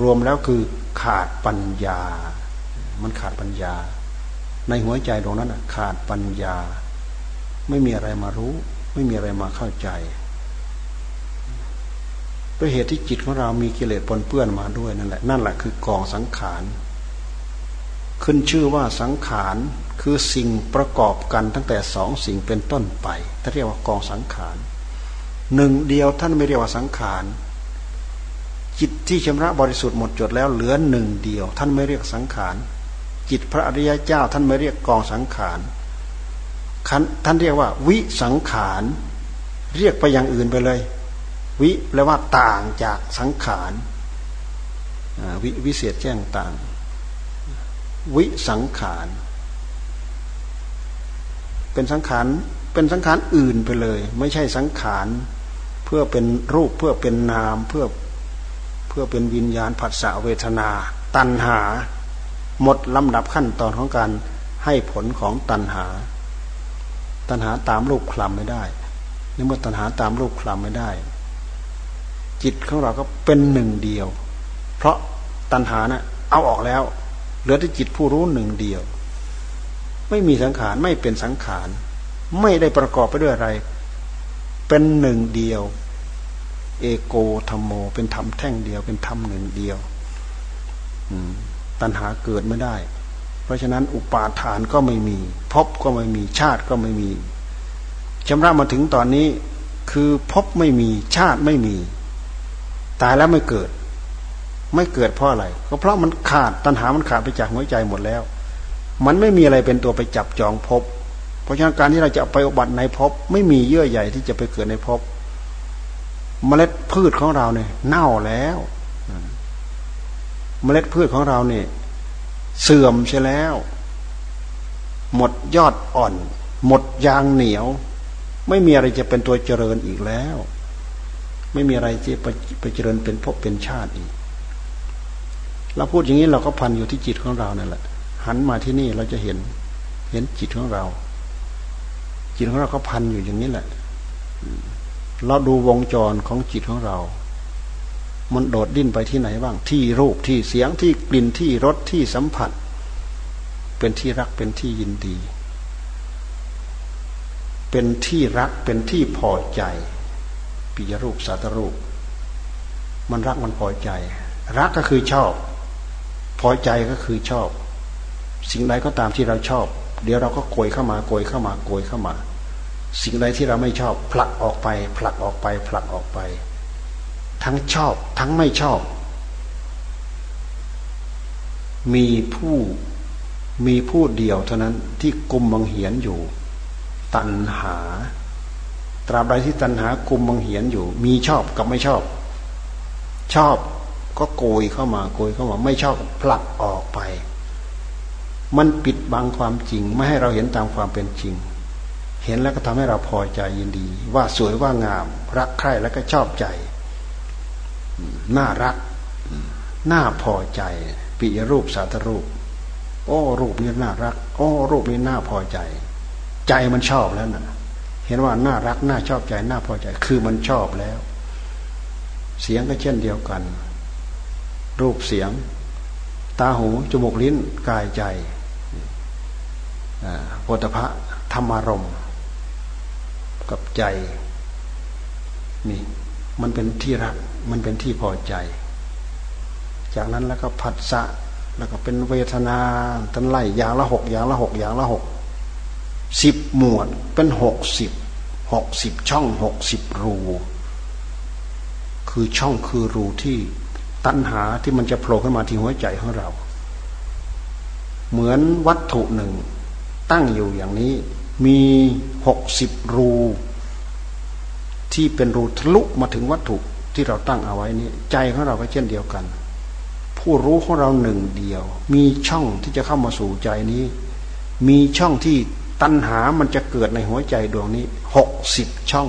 รวมแล้วคือขาดปัญญา มันขาดปัญญา ในหัวใจตรงนั้นขาดปัญญา ไม่มีอะไรมารู้ ไม่มีอะไรมาเข้าใจ ด้วยเหตุที่จิตของเรามีกิเลสปนเปื้อนมาด้วยนั่นแหละนั่นแหละคือกองสังขารขึ้นชื่อว่าสังขารคือสิ่งประกอบกันตั้งแต่สองสิ่งเป็นต้นไปท่านเรียกว่ากองสังขารหนึ่งเดียวท่านไม่เรียกว่าสังขารจิตที่ชำระบริสุทธิ์หมดจดแล้วเหลือหนึ่งเดียว ท่านไม่เรียกสังขารจิตพระอริยเจ้าท่านไม่เรียกกองสังขารท่านเรียกว่า วิสังขารเรียกไปอย่างอื่นไปเลย วิแปลว่าต่างจากสังขารวิวิเศษแจ้งต่าง วิสังขารเป็นสังขารเป็นสังขารอื่นไปเลย ไม่ใช่สังขารเพื่อเป็นรูปเพื่อเป็นนามเพื่อเพื่อเป็นวิญญาณผัสสะเวทนา ตัณหา หมดลำดับขั้นตอนของการให้ผลของตัณหา ตัณหาตามรูปคลำไม่ได้ในเมื่อตัณหาตามรูปคลำไม่ได้ จิตของเราก็เป็นหนึ่งเดียว เพราะตัณหานะ่ะเอาออกแล้ว เหลือแต่จิตผู้รู้หนึ่งเดียว ไม่มีสังขารไม่เป็นสังขาร ไม่ได้ประกอบไปด้วยอะไร เป็นหนึ่งเดียว เอโกธรรมโม เป็นธรรมแท่งเดียว เป็นธรรมหนึ่งเดียวตัณหาเกิดไม่ได้ เพราะฉะนั้นอุปาทานก็ไม่มีภพก็ไม่มีชาติก็ไม่มีชำระมาถึงตอนนี้ คือภพไม่มีชาติไม่มี ตายแล้วไม่เกิด ไม่เกิดเพราะอะไร ก็เพราะมันขาดตัณหามันขาดไปจากหัวใจหมดแล้ว มันไม่มีอะไรเป็นตัวไปจับจองพบ เพราะฉะนั้นการที่เราจะไปอบัติในพบ ไม่มีเยื่อใหญ่ที่จะไปเกิดในพบเมล็ดพืชของเราเนี่ย เน่าแล้วเมล็ดพืชของเราเนี่ย เสื่อมใช่แล้ว หมดยอดอ่อน หมดยางเหนียว ไม่มีอะไรจะเป็นตัวเจริญอีกแล้ว ไม่มีอะไรที่ไปเจริญเป็นภพเป็นชาติอีกเราพูดอย่างนี้เราก็พันอยู่ที่จิตของเรานั่นแหละ หันมาที่นี่เราจะเห็น เห็นจิตของเรา จิตของเราก็พันอยู่อย่างนี้แหละ เราดูวงจรของจิตของเรา มันโดดดิ้นไปที่ไหนบ้าง ที่รูปที่เสียงที่กลิ่นที่รสที่สัมผัส เป็นที่รักเป็นที่ยินดี เป็นที่รักเป็นที่พอใจ ปิยรูปสัตรูป มันรักมันพอใจ รักก็คือชอบ พอใจก็คือชอบ สิ่งใดก็ตามที่เราชอบ เดี๋ยวเราก็โกยเข้ามาโกยเข้ามาโกยเข้ามา สิ่งใดที่เราไม่ชอบ ผลักออกไป ผลักออกไป ผลักออกไป ทั้งชอบ ทั้งไม่ชอบ มีผู้มีผู้เดียวเท่านั้นที่กุมบังเหียนอยู่ ตัณหา ตราบใดที่ตัณหากุมบังเหียนอยู่ มีชอบกับไม่ชอบ ชอบก็โกยเข้ามาโกยเข้ามา ไม่ชอบผลักออกไป มันปิดบังความจริง ไม่ให้เราเห็นตามความเป็นจริง เห็นแล้วก็ทำให้เราพอใจยินดี ว่าสวยว่างาม รักใคร่แล้วก็ชอบใจ น่ารัก น่าพอใจ ปิยรูปสาธรูป โอ้รูปนี้น่ารัก โอ้รูปนี้น่าพอใจ ใจมันชอบแล้วน่ะ เห็นว่าน่ารักน่าชอบใจน่าพอใจ คือมันชอบแล้ว เสียงก็เช่นเดียวกัน รูปเสียง ตาหูจมูกลิ้นกายใจโพธพะธรรมารมกับใจนี่มันเป็นที่รัก มันเป็นที่พอใจ จากนั้นแล้วก็ผัสสะแล้วก็เป็นเวทนาตันไล่อย่างละหกอย่างละหกอย่างละหก สิบหมวดเป็นหกสิบหกสิบช่องหกสิบรูคือช่องคือรูที่ตัณหาที่มันจะโผล่ขึ้นมาที่หัวใจของเรา เหมือนวัตถุหนึ่ง ตั้งอยู่อย่างนี้ มีหกสิบรู ที่เป็นรูทะลุมาถึงวัตถุที่เราตั้งเอาไว้นี้ใจของเราก็เช่นเดียวกัน ผู้รู้ของเราหนึ่งเดียว มีช่องที่จะเข้ามาสู่ใจนี้ มีช่องที่ ตัณหามันจะเกิดในหัวใจดวงนี้หกสิบช่อง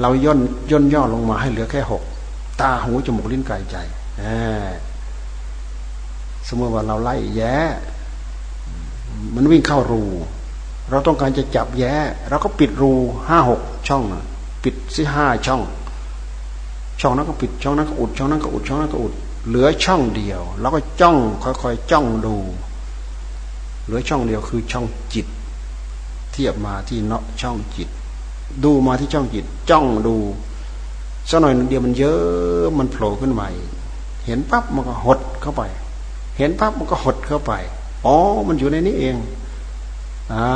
เราย่นย่นย่อลงมาให้เหลือแค่หกตาหูจมูกลิ้นกายใจสมมติว่าเราไล่แย้มันวิ่งเข้ารู เราต้องการจะจับแย้เราก็ปิดรูห้าหกช่องปิดสิห้าช่อง ช่องนั้นก็ปิดช่องนั้นก็อุด ช่องนั้นก็อุดช่องนั้นก็อุด เหลือช่องเดียว แล้วก็จ้องค่อยๆจ้องดู เหลือช่องเดียวคือช่องจิต เทียบมาที่เนาะช่องจิต ดูมาที่ช่องจิต จ้องดูสักหน่อยเดียวมันเยอะมันโผล่ขึ้นมาเห็นปั๊บมันก็หดเข้าไป เห็นปั๊บมันก็หดเข้าไปอ๋อมันอยู่ในนี้เอง อ่า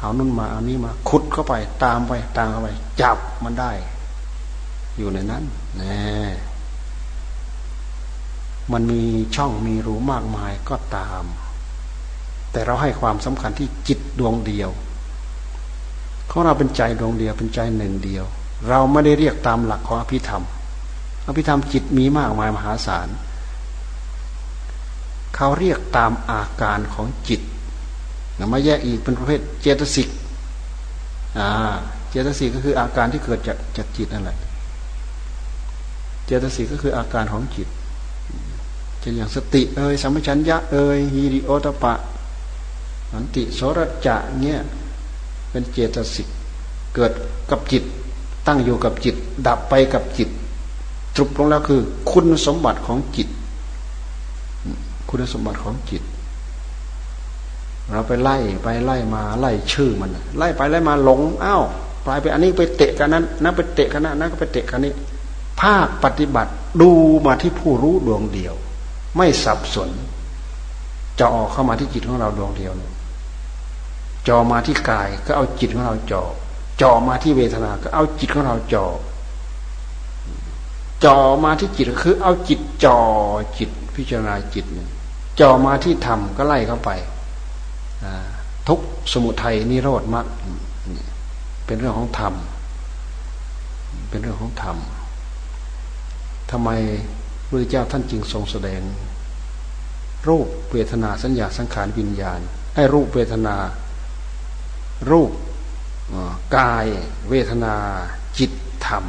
เอานุ่นมาเอานี้มา ขุดเข้าไป ตามไปตามเข้าไป จับมันได้ อยู่ในนั้นนะมันมีช่องมีรูมากมายก็ตาม แต่เราให้ความสำคัญที่จิตดวงเดียวของเราเป็นใจดวงเดียวเป็นใจหนึ่งเดียว เราไม่ได้เรียกตามหลักของอภิธรรม อภิธรรมจิตมีมากมายมหาศาลเขาเรียกตามอาการของจิตนะมาแยกอีกเป็นประเภทเจตสิกอ่าเจตสิกก็คืออาการที่เกิดจากจากจิตนั่นแหละเจตสิกก็คืออาการของจิตเช่นอย่างสติเอ่ยสัมปชัญญะเอ่ยฮีริโอตปะ สันติโสรจะเนี่ยเป็นเจตสิกเกิดกับจิต ตั้งอยู่กับจิต ดับไปกับจิตตรุปลงแล้วคือ คุณสมบัติของจิต คุณสมบัติของจิต เราไปไล่ไปไล่มาไล่ชื่อมัน ไล่ไปไล่มาหลงอ้าวปลายไปอันนี้ไปเตะกันนั้นนั่นไปเตะกันนั้นนั่นก็ไปเตะกันนี้ภาคปฏิบัติดูมาที่ผู้รู้ดวงเดียว ไม่สับสนจ่อเข้ามาที่จิตของเราดวงเดียว จอมาที่กายก็เอาจิตของเราจอจอมาที่เวทนา ก็เอาจิตของเราจอจอมาที่จิตก็คือ เอาจิตจอจิตพิจารณาจิตเนี่ยจอมาที่ธรรมก็ไล่เข้าไปทุกสมุทัยนิโรธมรรคเป็นเรื่องของธรรม เป็นเรื่องของธรรมทำไมพระเจ้าท่านจึงทรงแสดง รูปเวทนาสัญญาสังขารวิญญาณ ให้รูปเวทนา รูปกายเวทนาจิตธรรม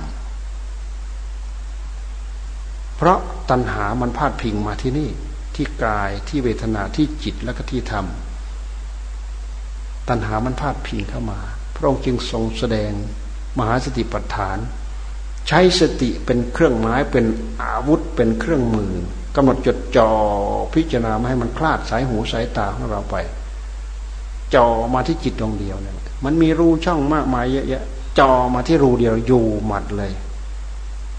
เพราะตัณหามันพาดพิงมาที่นี่ ที่กายที่เวทนาที่จิตและก็ที่ธรรม ตัณหามันพาดพิงเข้ามา พระองค์จึงทรงแสดงมหาสติปัฏฐาน ใช้สติเป็นเครื่องไม้เป็นอาวุธเป็นเครื่องมือกำหนดจดจ่อพิจารณาไม่ให้มันคลาดสายหูสายตาของเราไป จ่อมาที่จิตดวงเดียวเนี่ยมันมีรูช่องมากมายเยอะแยะจ่อมาที่รูเดียวอยู่หมัดเลย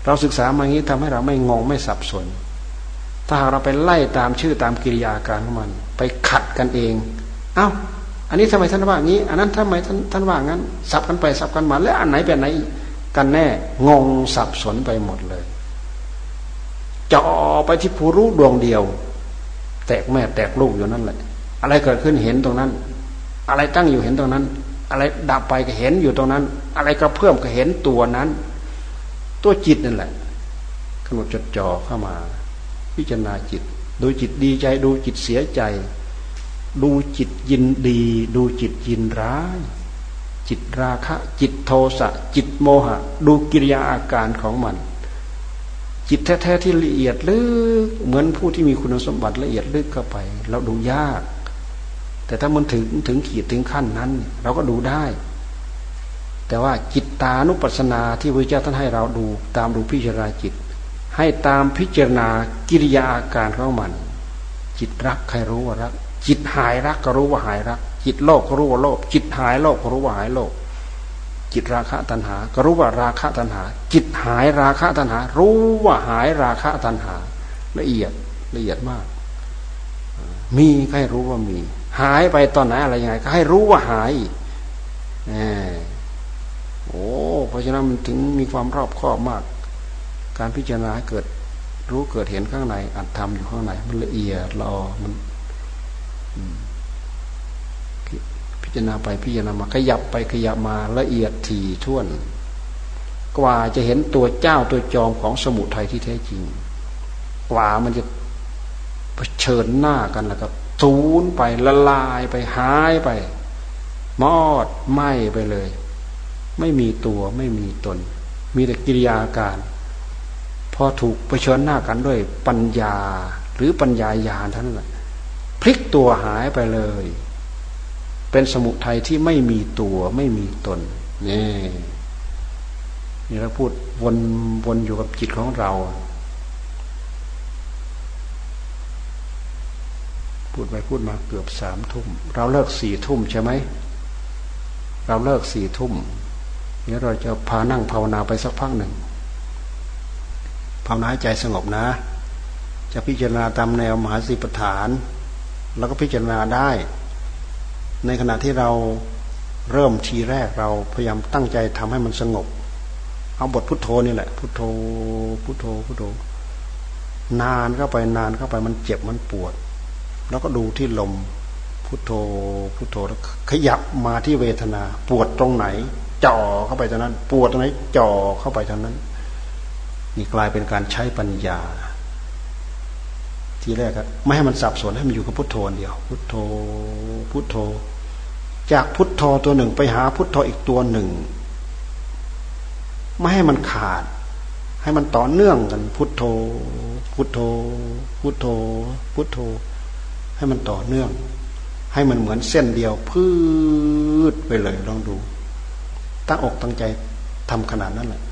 เราศึกษามางี้ทำให้เราไม่งงไม่สับสน ถ้าหากเราไปไล่ตามชื่อตามกิริยาการของมัน ไปขัดกันเอง เอ้า อันนี้ทำไมท่านว่างี้ อันนั้นทำไมท่านท่านว่างั้น สับกันไปสับกันมาแล้วอันไหนเป็นไหนกันแน่งงสับสนไปหมดเลยจ่อไปที่ผู้รู้ดวงเดียว แตกแม่แตกลูกอยู่นั่นแหละ อะไรเกิดขึ้นเห็นตรงนั้น อะไรตั้งอยู่เห็นตรงนั้น อะไรดับไปก็เห็นอยู่ตรงนั้น อะไรกระเพื่อมก็เห็นตัวนั้น ตัวจิตนั่นแหละกำหนดจดจ่อเข้ามา พิจารณาจิต ดูจิตดีใจ ดูจิตเสียใจ ดูจิตยินดี ดูจิตยินร้าย จิตราคะ จิตโทสะ จิตโมหะ ดูกิริยาอาการของมัน จิตแท้ๆที่ละเอียดลึกเหมือนผู้ที่มีคุณสมบัติละเอียดลึกเข้าไป เราดูยาก แต่ถ้ามันถึงถึงขีดถึงขั้นนั้น เราก็ดูได้ แต่ว่าจิตตานุปัสสนาที่พระเจ้าท่านให้เราดู ตามดูพิจารณาจิต ให้ตามพิจารณากิริยาอาการของมัน จิตรักใครรู้ว่ารัก จิตหายรักก็รู้ว่าหายรัก จิตโลภก็รู้ว่าโลภจิตหายโลภก็รู้ว่าหายโลภจิตราคะตัณหา ก็รู้ว่าราคะตัณหา จิตหายราคะตัณหา รู้ว่าหายราคะตัณหา ละเอียดละเอียดมาก มีให้รู้ว่ามี หายไปตอนไหนอะไรยังไง ก็ให้รู้ว่าหายอโอ้เพราะฉะนั้นมันถึงมีความรอบคอบมาก การพิจารณาเกิดรู้เกิดเห็นข้างในอัตธรรมอยู่ข้างในมันละเอียดรอมันจารณาไปพิจารณามาขยับไปขยับมาละเอียดถี่ถ้วน กว่าจะเห็นตัวเจ้าตัวจอมของสมุทัยที่แท้จริง กว่ามันจะเผชิญหน้ากันแล้วก็ สูญไปละลายไปหายไป มอดไหมไปเลย ไม่มีตัวไม่มีตน มีแต่กิริยาการ พอถูกเผชิญหน้ากันด้วยปัญญาหรือปัญญาญาณท่านแหละพลิกตัวหายไปเลย เป็นสมุทัยที่ไม่มีตัวไม่มีตนนี่นี่เราพูดวนวนอยู่กับจิตของเรา พูดไปพูดมาเกือบสามทุ่ม เราเลิกสี่ทุ่มใช่ไหม เราเลิกสี่ทุ่มเดี๋ยวเราจะพานั่งภาวนาไปสักพักหนึ่งภาวนาใจสงบนะ จะพิจารณาตามแนวมหาสีปฐาน แล้วก็พิจารณาได้ ในขณะที่เราเริ่มทีแรกเราพยายามตั้งใจทำให้มันสงบ เอาบทพุทโธนี่แหละ พุทโธพุทโธพุทโธ นานเข้าไปนานเข้าไปมันเจ็บมันปวด แล้วก็ดูที่ลมพุทโธพุทโธแล้วขยับมาที่เวทนา ปวดตรงไหน จ่อเข้าไปตรงนั้น ปวดตรงไหนจ่อเข้าไปตรงนั้นนี่กลายเป็นการใช้ปัญญา ทีแรกครับไม่ให้มันสับสนให้มันอยู่กับพุทโธเดียว พุทโธพุทโธ จากพุทโธตัวหนึ่งไปหาพุทโธอีกตัวหนึ่ง ไม่ให้มันขาด ให้มันต่อเนื่องกัน พุทโธ พุทโธ พุทโธ พุทโธ ให้มันต่อเนื่อง ให้มันเหมือนเส้นเดียวพืดไปเลยลองดู ตั้งอกตั้งใจทำขนาดนั้นแหละ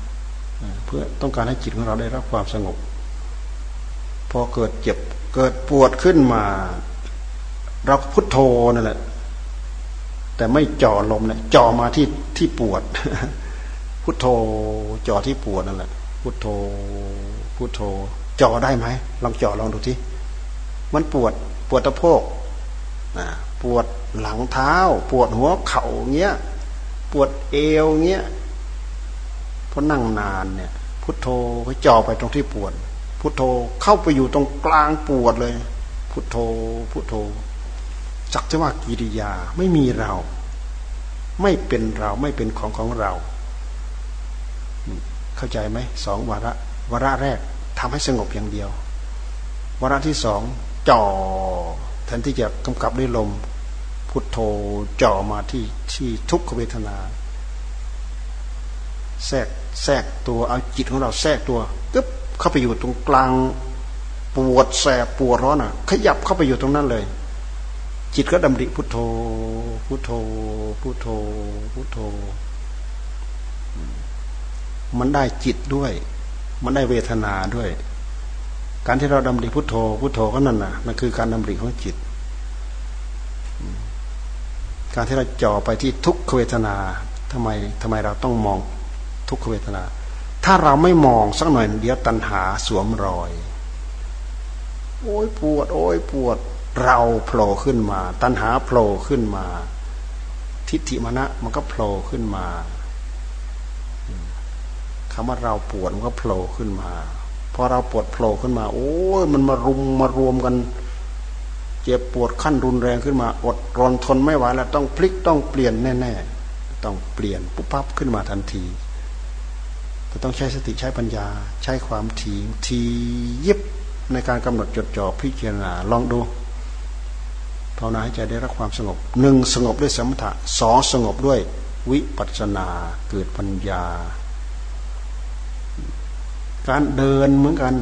เพื่อต้องการให้จิตของเราได้รับความสงบ พอเกิดเจ็บเกิดปวดขึ้นมาเราพุทโธนั่นแหละ แต่ไม่จ่อลมเนี่ยจ่อมาที่ที่ปวด พุทโธจ่อที่ปวดนั่นแหละ พุทโธพุทโธจ่อได้ไหมลองจ่อลองดูที่มันปวด ปวดตะโพกปวดหลังเท้า ปวดหัวเข่าเงี้ย ปวดเอวเงี้ยเพราะนั่งนานเนี่ย พุทโธก็จ่อไปตรงที่ปวด พุทโธเข้าไปอยู่ตรงกลางปวดเลย พุทโธ พุทโธจักจะว่ากิริยาไม่มีเรา ไม่เป็นเราไม่เป็นของของเรา เข้าใจไหมสองวาระวาระแรกทำให้สงบอย่างเดียววาระที่สอง จ่อแทนที่จะกำกับด้วยลมพุทโธจ่อมาที่ที่ทุกขเวทนา แทรกแทรกตัวเอาจิตของเราแทรกตัวกึ๊บเข้าไปอยู่ตรงกลางปวดแสบปวดร้อนอะ ขยับเข้าไปอยู่ตรงนั้นเลย จิตก็ดำริพุทโธ พุทโธ พุทโธ พุทโธ มันได้จิตด้วย มันได้เวทนาด้วย การที่เราดำริพุทโธพุทโธก็นั่นน่ะนั่นคือการดำริของจิต การที่เราจ่อไปที่ทุกขเวทนาทำไมทำไมเราต้องมองทุกขเวทนา ถ้าเราไม่มองสักหน่อยเดียวตัณหาสวมรอย โอ้ยปวด โอ้ยปวดเราโผล่ขึ้นมา ตัณหาโผล่ขึ้นมา ทิฏฐิมณะมันก็โผล่ขึ้นมาคำว่าเราปวดมันก็โผล่ขึ้นมา พอเราปวดโผล่ขึ้นมา โอ้ยมันมารุมมารวมกัน เจ็บปวดขั้นรุนแรงขึ้นมา อดรนทนไม่ไหวแล้วต้องพลิกต้องเปลี่ยนแน่ๆต้องเปลี่ยนปุ๊บปั๊บขึ้นมาทันทีจะต้องใช้สติใช้ปัญญา ใช้ความถี่ทียิบในการกำหนดจดจ่อพิจารณาลองดูภาวนาให้ใจได้รับความสงบหนึ่งสงบด้วยสมถะสองสงบด้วยวิปัสสนาเกิดปัญญา การเดินเหมือนกัน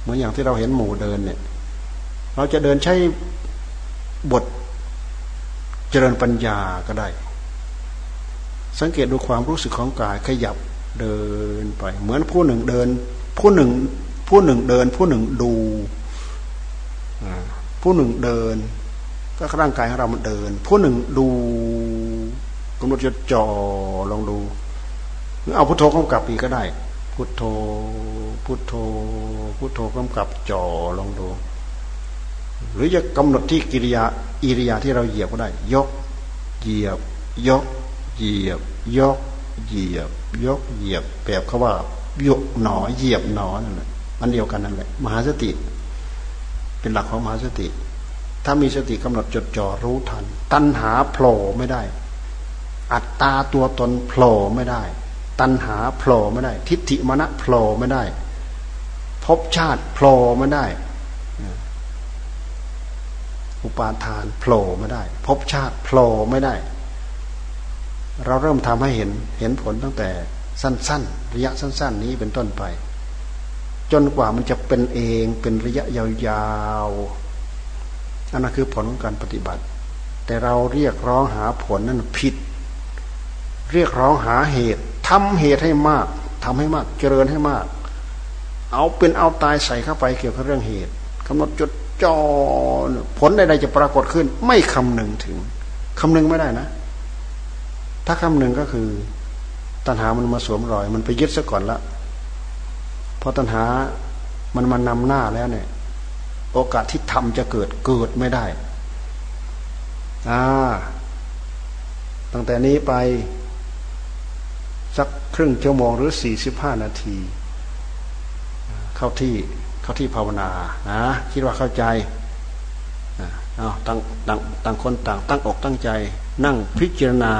เหมือนอย่างที่เราเห็นหมู่เดินเนี่ย เราจะเดินใช้บทเจริญปัญญาก็ได้ สังเกตดูความรู้สึกของกายขยับเดินไป เหมือนผู้หนึ่งเดิน ผู้หนึ่ง ผู้หนึ่งเดิน ผู้หนึ่งดูผู้หนึ่งเดิน ก็ร่างกายของเรามันเดิน ผู้หนึ่งดูกำหนดจดจ่อลองดูหรือเอาพุทโธกำกับอีกก็ได้ พุทโธ พุทโธ พุทโธกำกับจ่อลองดู หรือจะกำหนดที่กิริยาอิริยาที่เราเหยียบก็ได้ ยก เหยียบ ยก เหยียบ ยก เหยียบ ยก เหยียบ แบบเขาว่ายกหนอ เหยียบหนอนั่นแหละมันเดียวกันนั่นแหละ มหาสติ เป็นหลักของมหาสติ ถ้ามีสติกำหนดจดจ่อรู้ทัน ตัณหาโผล่ไม่ได้ อัตตาตัวตนโผล่ไม่ได้ ตัณหาโผล่ไม่ได้ ทิฏฐิมณะโผล่ไม่ได้ภพชาติโผล่ไม่ได้ อุปาทานโผล่ไม่ได้ภพชาติโผล่ไม่ได้ เราเริ่มทำให้เห็นเห็นผลตั้งแต่สั้น ๆ ระยะสั้น ๆ นี้เป็นต้นไป จนกว่ามันจะเป็นเองเป็นระยะยาวๆอันนั้นคือผลของการปฏิบัติ แต่เราเรียกร้องหาผลนั้นผิด เรียกร้องหาเหตุ ทำเหตุให้มากทำให้มาก เจริญให้มาก เอาเป็นเอาตายใส่เข้าไปเกี่ยวกับเรื่องเหตุกำหนดจดจ่อผลใดๆจะปรากฏขึ้น ไม่คำนึงถึงคำนึงไม่ได้นะ ถ้าคำนึงก็คือ ตัณหามันมาสวมรอย มันไปยึดซะก่อนละพอตัณหามันมานำหน้าแล้วเนี่ย โอกาสที่ทำจะเกิดเกิดไม่ได้อ่าตั้งแต่นี้ไป สักครึ่งชั่วโมงหรือสี่สิบห้านาที เข้าที่เข้าที่ภาวนานะคิดว่าเข้าใจเอาตั้งตั้งตั้งคนต่าง ตั้งอกตั้งใจ นั่งพิจารณา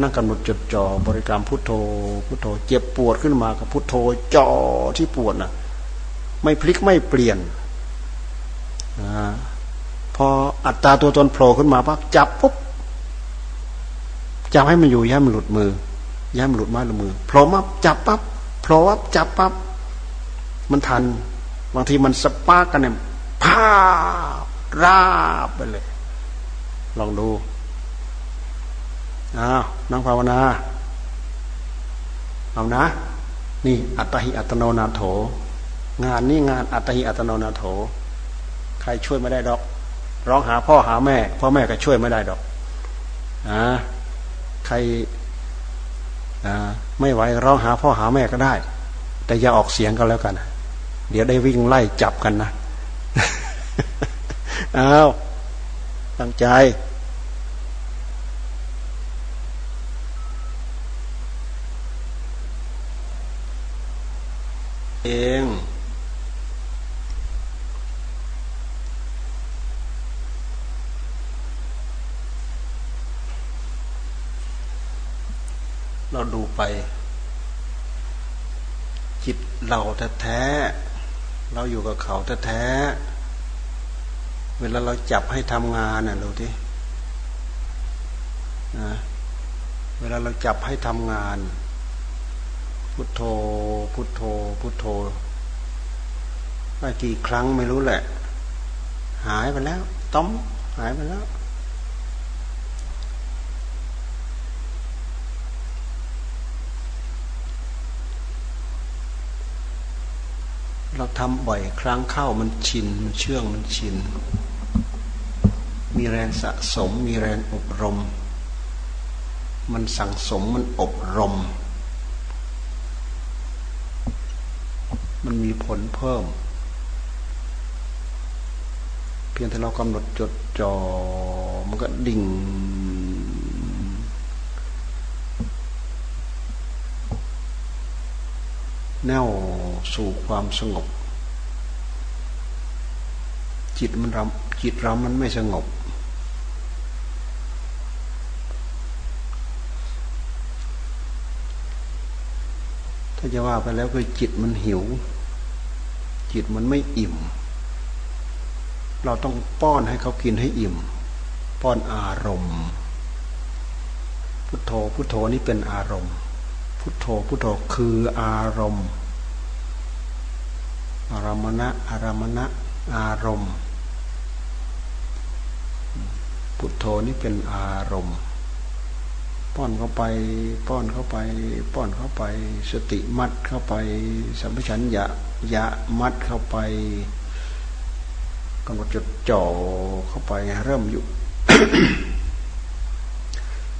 นั่งกำหนดจดจ่อบริกรรมพุทโธพุทโธ เจ็บปวดขึ้นมากับพุทโธจ่อที่ปวดนะไม่พลิกไม่เปลี่ยนอพออัตตาตัวตนโผล่ขึ้นมาปั๊บจับปุ๊บจับให้มันอยู่ย่ามันหลุดมือ ย่ามหลุดไม้ลุดมือโผล่มาจับปับ๊บโผล่วับจับปับ๊บมันทัน บางทีมันสปาร์กกันเนี่ยพาราบไปเลย ลองดูอ้าวนั่งภาวนาเอานะ นี่ อัตหิอัตโนนาโถ งานนี่งานอัตหิอัตโนนาโถ ใครช่วยไม่ได้ดอก ร้องหาพ่อหาแม่ พ่อแม่ก็ช่วยไม่ได้ดอกอ่าใคร ไม่ไหวร้องหาพ่อหาแม่ก็ได้ แต่อย่าออกเสียงก็แล้วกัน เดี๋ยวได้วิ่งไล่จับกันนะอ้าวตั้งใจเองเราดูไป จิตเราแท้ๆเราอยู่กับเขาแท้ๆเวลาเราจับให้ทำงานน่ะดูที่นะเวลาเราจับให้ทำงาน พุทโธ พุทโธ พุทโธได้กี่ครั้งไม่รู้แหละ หายไปแล้วต้มหายไปแล้ว เราทำบ่อยครั้งเข้ามันชิน มันเชื่องมันชิน มีแรงสะสม มีแรงอบรม มันสั่งสมมันอบรม มันมีผลเพิ่ม เพียงแต่เรากำหนดจดจ่อมันก็ดิ่งแนว สู่ความสงบ จิตมันรำจิตเรามันไม่สงบ ถ้าจะว่าไปแล้วคือจิตมันหิว จิตมันไม่อิ่ม เราต้องป้อนให้เขากินให้อิ่ม ป้อนอารมณ์ พุทโธพุทโธนี่เป็นอารมณ์พุทโธพุทโธคืออารมณ์ อารมณะอารมณะอารมณ์ พุทโธนี่เป็นอารมณ์ ป้อนเข้าไปป้อนเข้าไป ป้อนเข้าไป สติมัดเข้าไป สัมปชัญญะยะมัดเข้าไปกำหนดจดจ่อเข้าไปเริ่มอยู่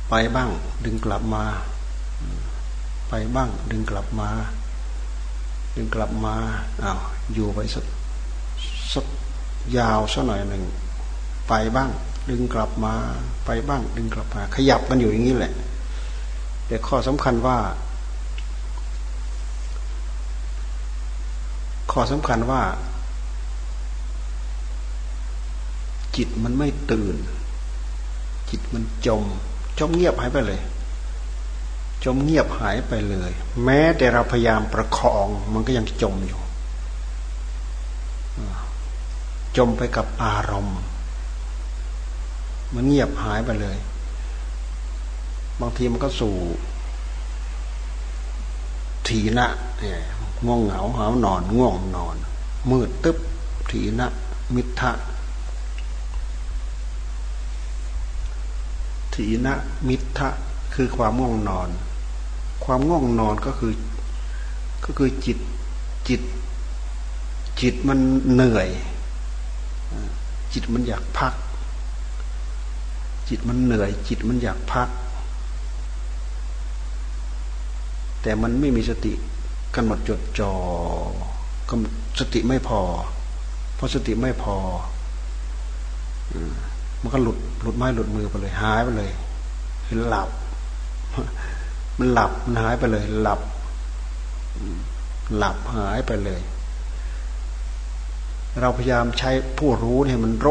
ไปบ้างดึงกลับมา ไปบ้างดึงกลับมา ดึงกลับมาอ้าวอยู่ไปสักสักยาวสักหน่อยหนึ่งไปบ้าง ดึงกลับมาไปบ้าง ดึงกลับมา ขยับกันอยู่อย่างนี้แหละ แต่ข้อสำคัญว่า ข้อสำคัญว่า จิตมันไม่ตื่น จิตมันจม จมเงียบหายไปเลย จมเงียบหายไปเลย แม้แต่เราพยายามประคอง มันก็ยังจมอยู่ จมไปกับอารมณ์ มันเงียบหายไปเลย บางทีมันก็สู่ถีนะเนี่ยง่วงเหงาหานอน ง่วงนอน มืดตึ๊บถีนะ มิทะถีนะมิทะคือความง่วงนอน ความง่วงนอนก็คือ ก็คือจิตจิต จิตมันเหนื่อย จิตมันอยากพัก จิตมันเหนื่อย จิตมันอยากพัก แต่มันไม่มีสติกันหมดจดจอ่อสติไม่พอ เพราะสติไม่พอมันก็หลุดหลุดไม้หลุดมือไปเลย หายไปเลยหลับ มันหลับมันหายไปเลย หลับ หลับหายไปเลย เราพยายามใช้ผู้รู้เนี่ยมันโร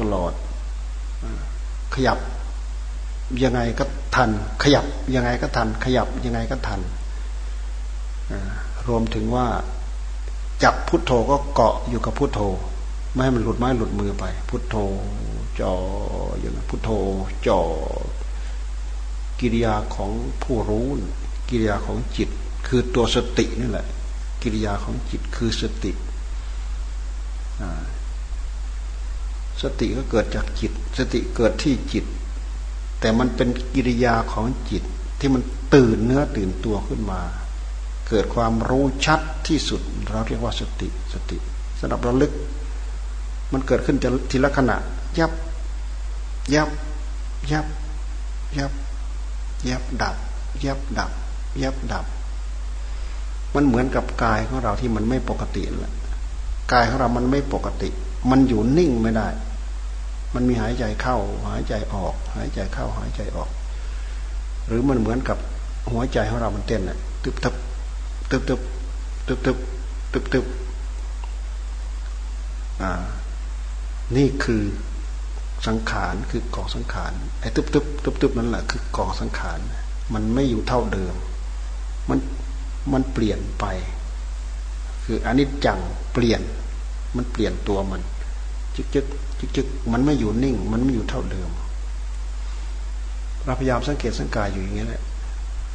ตลอด ขยับยังไงก็ทัน ขยับยังไงก็ทัน ขยับยังไงก็ทันรวมถึงว่าจับพุทโธก็เกาะอยู่กับพุทโธ ไม่ให้มันหลุดไม้หลุดมือไป พุทโธจ่ออยู่นะพุทโธจ่อ กิริยาของผู้รู้ กิริยาของจิต คือตัวสตินี่แหละ กิริยาของจิตคือสติสติก็เกิดจากจิต สติเกิดที่จิต แต่มันเป็นกิริยาของจิตที่มันตื่นเนื้อตื่นตัวขึ้นมา เกิดความรู้ชัดที่สุด เราเรียกว่าสติสติสำหรับระลึก มันเกิดขึ้นทีละขณะ ยับ ยับ ยับ ยับ ยับดับยับดับยับดับ มันเหมือนกับกายของเราที่มันไม่ปกติแหละกายของเรามันไม่ปกติ มันอยู่นิ่งไม่ได้ มันมีหายใจเข้า หายใจออก หายใจเข้า หายใจออก หรือมันเหมือนกับหัวใจของเรามันเต้นอะตึบตึบตึบตึบตึบตึบตึบตึบอ่า นี่คือ สังขารคือกองสังขารไอ้ตึบตึบตึบตึบนั่นแหละคือกองสังขารมันไม่อยู่เท่าเดิม มันมันเปลี่ยนไป คืออนิจจังเปลี่ยน มันเปลี่ยนตัวมันจึกจึกจึกจึกมันไม่อยู่นิ่ง มันไม่อยู่เท่าเดิมเราพยายามสังเกตสังกายอยู่อย่างนี้แหละ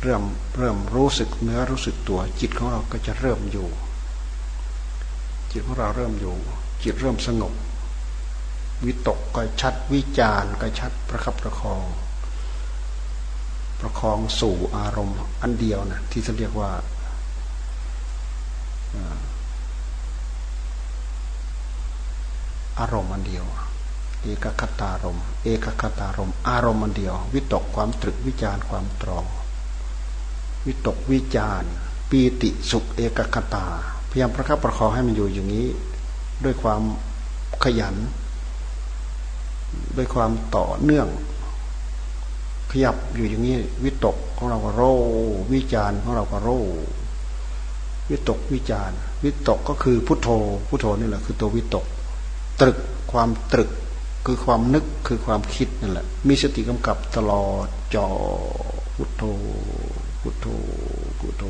เริ่มเริ่มรู้สึกเนื้อรู้สึกตัว จิตของเราก็จะเริ่มอยู่ จิตของเราเริ่มอยู่ จิตเริ่มสงบ วิตกก็ชัดวิจารก็ชัดประคับประคอง ประคองสู่อารมณ์อันเดียวนะที่จะเรียกว่าอารมณ์อันเดียว เอกคตารมเอกคตารมอารมณ์อันเดียว วิตกความตรึกวิจารความตรอง วิตกวิจารปีติสุขเอกคตา พยายามประคับประคองให้มันอยู่อย่างนี้ ด้วยความขยัน ด้วยความต่อเนื่อง ขยับอยู่อย่างนี้วิตกของเราก็โรวิจารของเราก็โรวิตกวิจารวิตกก็คือพุทโธ พุทโธนี่แหละคือตัววิตก ตรึกความตรึกคือความนึกคือความคิดนั่นแหละ มีสติกำกับตลอดจอพุทโธพุทโธพุทโธ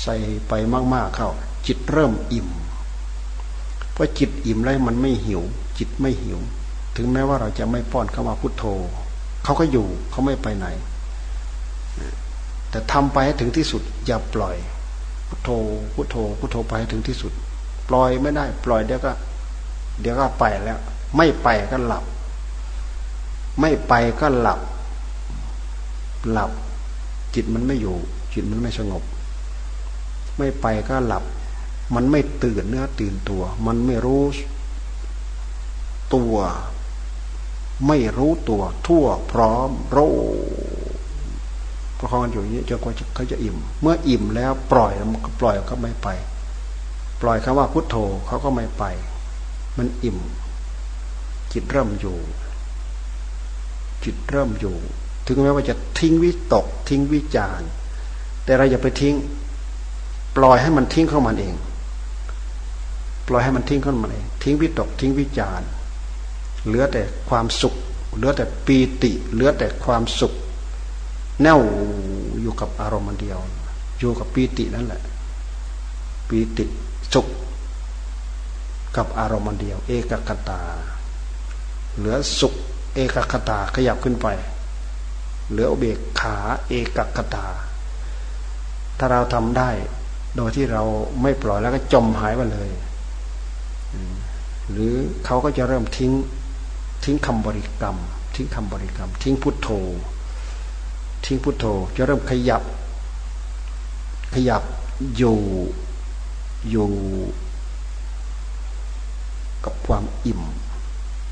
ใส่ไปมากๆเข้า จิตเริ่มอิ่มเพราะจิตอิ่มแล้วมันไม่หิว จิตไม่หิว ถึงแม้ว่าเราจะไม่ป้อนเข้ามาพุทโธเขาก็อยู่เขาไม่ไปไหน แต่ทำไปให้ถึงที่สุด อย่าปล่อย พุทโธพุทโธพุทโธไปให้ถึงที่สุด ปล่อยไม่ได้ ปล่อยเดี๋ยวก็ เดี๋ยวก็ไปแล้ว ไม่ไปก็หลับ ไม่ไปก็หลับ หลับ จิตมันไม่อยู่ จิตมันไม่สงบ ไม่ไปก็หลับ มันไม่ตื่นเนื้อตื่นตัว มันไม่รู้ตัว ไม่รู้ตัวทั่วพร้อมโรประคองอยู่อย่างนี้จนกว่าเขาจะอิ่ม เมื่ออิ่มแล้วปล่อยมันก็ปล่อยก็ไม่ไป ปล่อยคำว่าพุทโธเขาก็ไม่ไป มันอิ่ม จิตเริ่มอยู่ จิตเริ่มอยู่ ถึงแม้ว่าจะทิ้งวิตก ทิ้งวิจารแต่เราอย่าไปทิ้ง ปล่อยให้มันทิ้งเข้ามันเอง ปล่อยให้มันทิ้งขึ้นมาเอง ทิ้งวิตก ทิ้งวิจาร เหลือแต่ความสุข เหลือแต่ปีติ เหลือแต่ความสุข แน่วอยู่กับอารมณ์เดียว อยู่กับปีตินั่นแหละ ปีติสุข กับอารมณ์เดียว เอกคตา เหลือสุข เอกคตาขยับขึ้นไป เหลือเบกขาเอกคตา ถ้าเราทำได้ โดยที่เราไม่ปล่อยแล้วก็จมหายไปเลยหรือเขาก็จะเริ่มทิ้ง ทิ้งคำบริกรรม ทิ้งคำบริกรรม ทิ้งพุทโธ ทิ้งพุทโธ จะเริ่มขยับ ขยับอยู่อยู่กับความอิ่ม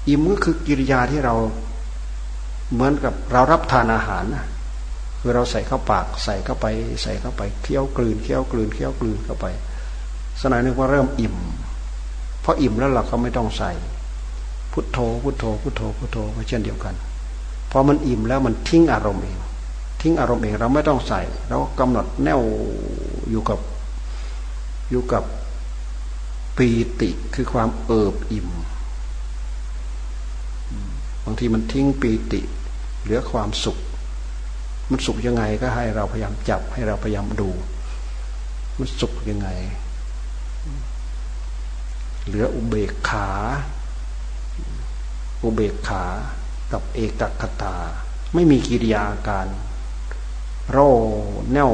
อิ่มก็คือกิริยาที่เราเหมือนกับเรารับทานอาหารนะคือเราใส่เข้าปากใส่เข้าไป ใส่เข้าไปเคี้ยวกลืนเคี้ยวกลืนเคี้ยวกลืนเข้าไปสนายนึกว่าเริ่มอิ่มพออิ่มแล้วเราก็ไม่ต้องใส่ พุทโธพุทโธพุทโธพุทโธก็เช่นเดียวกันพอมันอิ่มแล้วมันทิ้งอารมณ์เองทิ้งอารมณ์เองเราไม่ต้องใส่เรากำหนดแนวอยู่กับอยู่กับปีติคือความเอิบอิ่มบางทีมันทิ้งปีติ เหลือความสุข มันสุขยังไงก็ให้เราพยายามจับให้เราพยายามดู มันสุขยังไง เหลืออุเบกขา อุเบกขากับเอกคตา ไม่มีกิริยาอาการโรแนว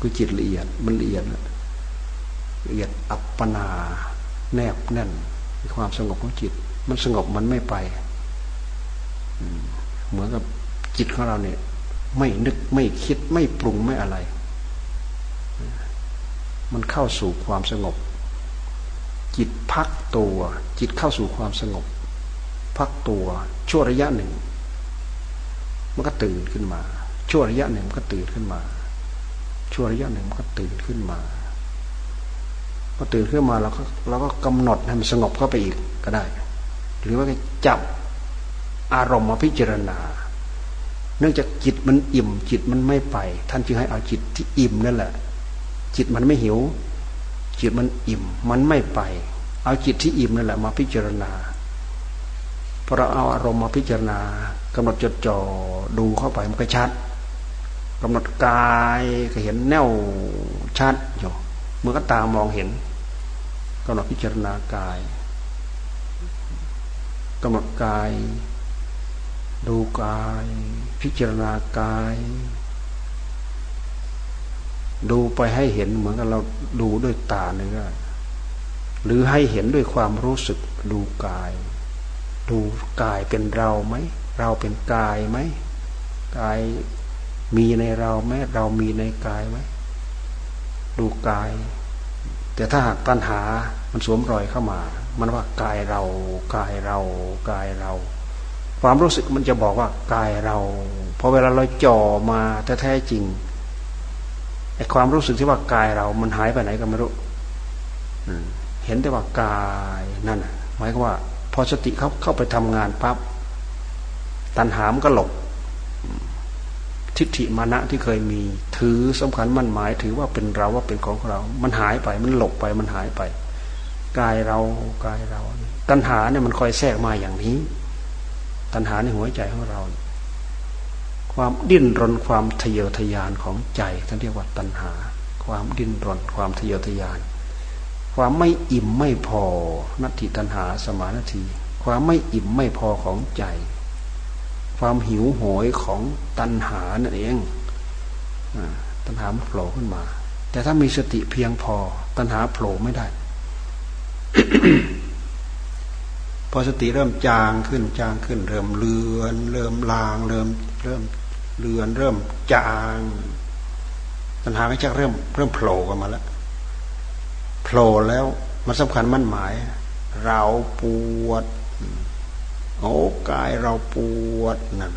คือจิตละเอียดมันละเอียดละเอียดอัปปนาแนบแน่นความสงบของจิต มันสงบมันไม่ไปเหมือนกับจิตของเราเนี่ย ไม่นึกไม่คิดไม่ปรุงไม่อะไร มันเข้าสู่ความสงบ จิตพักตัว จิตเข้าสู่ความสงบ พักตัวชั่วระยะหนึ่ง มันก็ตื่นขึ้นมา ชั่วระยะหนึ่งมันก็ตื่นขึ้นมา ชั่วระยะหนึ่งมันก็ตื่นขึ้นมาพอตื่นขึ้นมาเราก็เราก็กำหนดให้มันสงบเข้าไปอีกก็ได้ หรือว่าจับอารมณ์มาพิจารณา เนื่องจากจิตมันอิ่ม จิตมันไม่ไป ท่านจึงให้เอาจิตที่อิ่มนั่นแหละ จิตมันไม่หิว จิตมันอิ่ม มันไม่ไป เอาจิตที่อิ่มนั่นแหละมาพิจารณาพอเราเอาอารมณ์มาพิจารณากำหนดจดจ่อดูเข้าไปมันก็ชัดกำหนดกายก็เห็นแนวชัดอยู่เมื่อก็ตามองเห็นกำหนดพิจารณากายกำหนดกาย ดูกาย พิจารณากาย ดูไปให้เห็นเหมือนกับเราดูด้วยตาเนื้อหรือให้เห็นด้วยความรู้สึกดูกาย ดูกายเป็นเราไหม เราเป็นกายไหมกายมีในเราไหมเรามีในกายไหมดูกาย แต่ถ้าหากตัณหามันสวมรอยเข้ามา มันว่ากายเรา กายเรา กายเรา ความรู้สึกมันจะบอกว่ากายเราพอเวลาเราจ่อมาแท้จริง อ้ความรู้สึกที่ว่ากายเรา มันหายไปไหนก็ไม่รู้เห็นแต่ว่ากายนั่นหมายความว่า พอสติเขาเข้าไปทำงานปั๊บตัณหามก็หลบทิฏฐิมานะที่เคยมี ถือสำคัญมั่นหมาย ถือว่าเป็นเราว่าเป็นของเรา มันหายไป มันหลบไป มันหายไป กายเรากายเรา ตัณหาเนี่ยมันคอยแทรกมาอย่างนี้ ตัณหาในหัวใจของเรา ความดิ้นรนความทะเยอทะยานของใจท่านเรียกว่าตัณหา ความดิ้นรนความทะเยอทะยาน ความไม่อิ่มไม่พอนัตถิตัณหาสมานาที ความไม่อิ่มไม่พอของใจ ความหิวโหยของตัณหานั่นเองตัณหามันโผล่ขึ้นมา แต่ถ้ามีสติเพียงพอ ตัณหาโผล่ไม่ได้ พอสติเริ่มจางขึ้นจางขึ้น เริ่มเลือน เริ่มลาง เริ่มเริ่ม เลือนเริ่มจางตัณหาก็จะเริ่มเริ่มโผล่กันมาแล้วโผล่แล้วมันสำคัญมั่นหมาย เราปวดโอ้กายเราปวดนั่น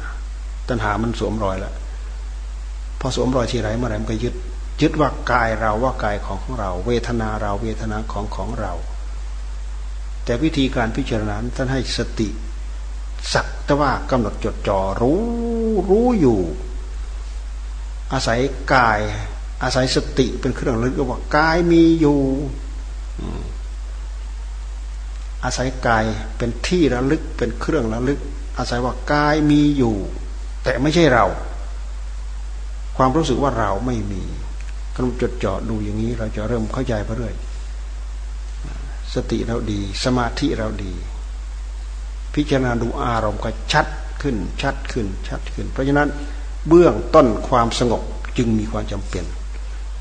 ตัณหามันสวมรอยแล้วพอสวมรอยทีไรเมื่อไรมันก็ยึด ยึดว่ากายเราว่ากายของของเรา เวทนาเราเวทนาของของเรา แต่วิธีการพิจารณาท่านให้สติ สักแต่ว่ากำหนดจดจ่อรู้รู้อยู่ อาศัยกาย อาศัยสติเป็นเครื่องลึกว่ากายมีอยู่อาศัยกายเป็นที่ระลึกเป็นเครื่องระลึก อาศัยว่ากายมีอยู่ แต่ไม่ใช่เรา ความรู้สึกว่าเราไม่มีกำลังจดจ่อดูอย่างนี้ เราจะเริ่มเข้าใจไปเรื่อยสติเราดี สมาธิเราดี พิจารณาดูอารมณ์ก็ชัดขึ้นชัดขึ้นชัดขึ้น เพราะฉะนั้นเบื้องต้นความสงบจึงมีความจำเป็น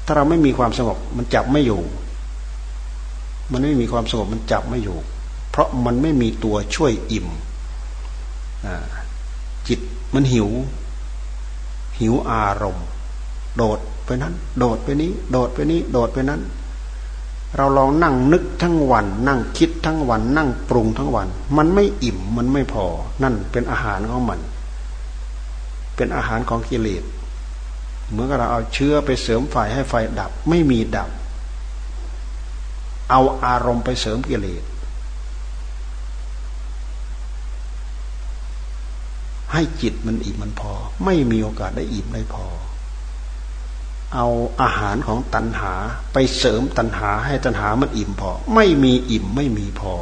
ถ้าเราไม่มีความสงบมันจับไม่อยู่ มันไม่มีความสงบมันจับไม่อยู่ เพราะมันไม่มีตัวช่วยอิ่มจิตมันหิว หิวอารมณ์ โดดไปนั้น โดดไปนี้ โดดไปนี้ โดดไปนั้น เราลองนั่งนึกทั้งวัน นั่งคิดทั้งวัน นั่งปรุงทั้งวัน มันไม่อิ่มมันไม่พอ นั่นเป็นอาหารของมัน เป็นอาหารของกิเลสเหมือนกับเราเอาเชื้อไปเสริมไฟให้ไฟดับ ไม่มีดับ เอาอารมณ์ไปเสริมกิเลสให้จิตมันอิ่มมันพอ ไม่มีโอกาสได้อิ่มได้พอ เอาอาหารของตัณหาไปเสริมตัณหาให้ตัณหามันอิ่มพอ ไม่มีอิ่มไม่มีพอ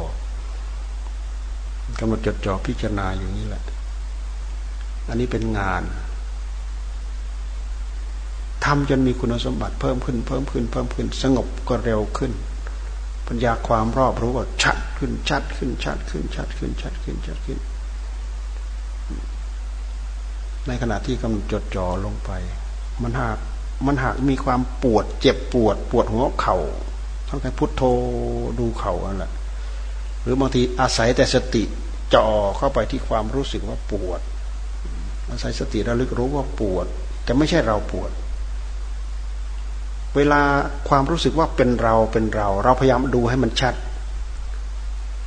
กำหนดจดจ่อพิจารณาอย่างนี้แหละ อันนี้เป็นงานทำจนมีคุณสมบัติเพิ่มขึ้น เพิ่มขึ้น เพิ่มขึ้น สงบก็เร็วขึ้น ปัญญาความรอบรู้ก็ชัดขึ้น ชัดขึ้น ชัดขึ้น ชัดขึ้น ชัดขึ้น ชัดขึ้น ในขณะที่กำลังจดจ่อลงไป มันหาก มันหากมีความปวด เจ็บปวด ปวดหัวเข่าต้องใช้พุทโธดูเข่าอันแหละหรือบางทีอาศัยแต่สติจ่อเข้าไปที่ความรู้สึกว่าปวด อาศัยสติระลึกรู้ว่าปวด แต่ไม่ใช่เราปวด เวลาความรู้สึกว่าเป็นเราเป็นเรา เราพยายามดูให้มันชัด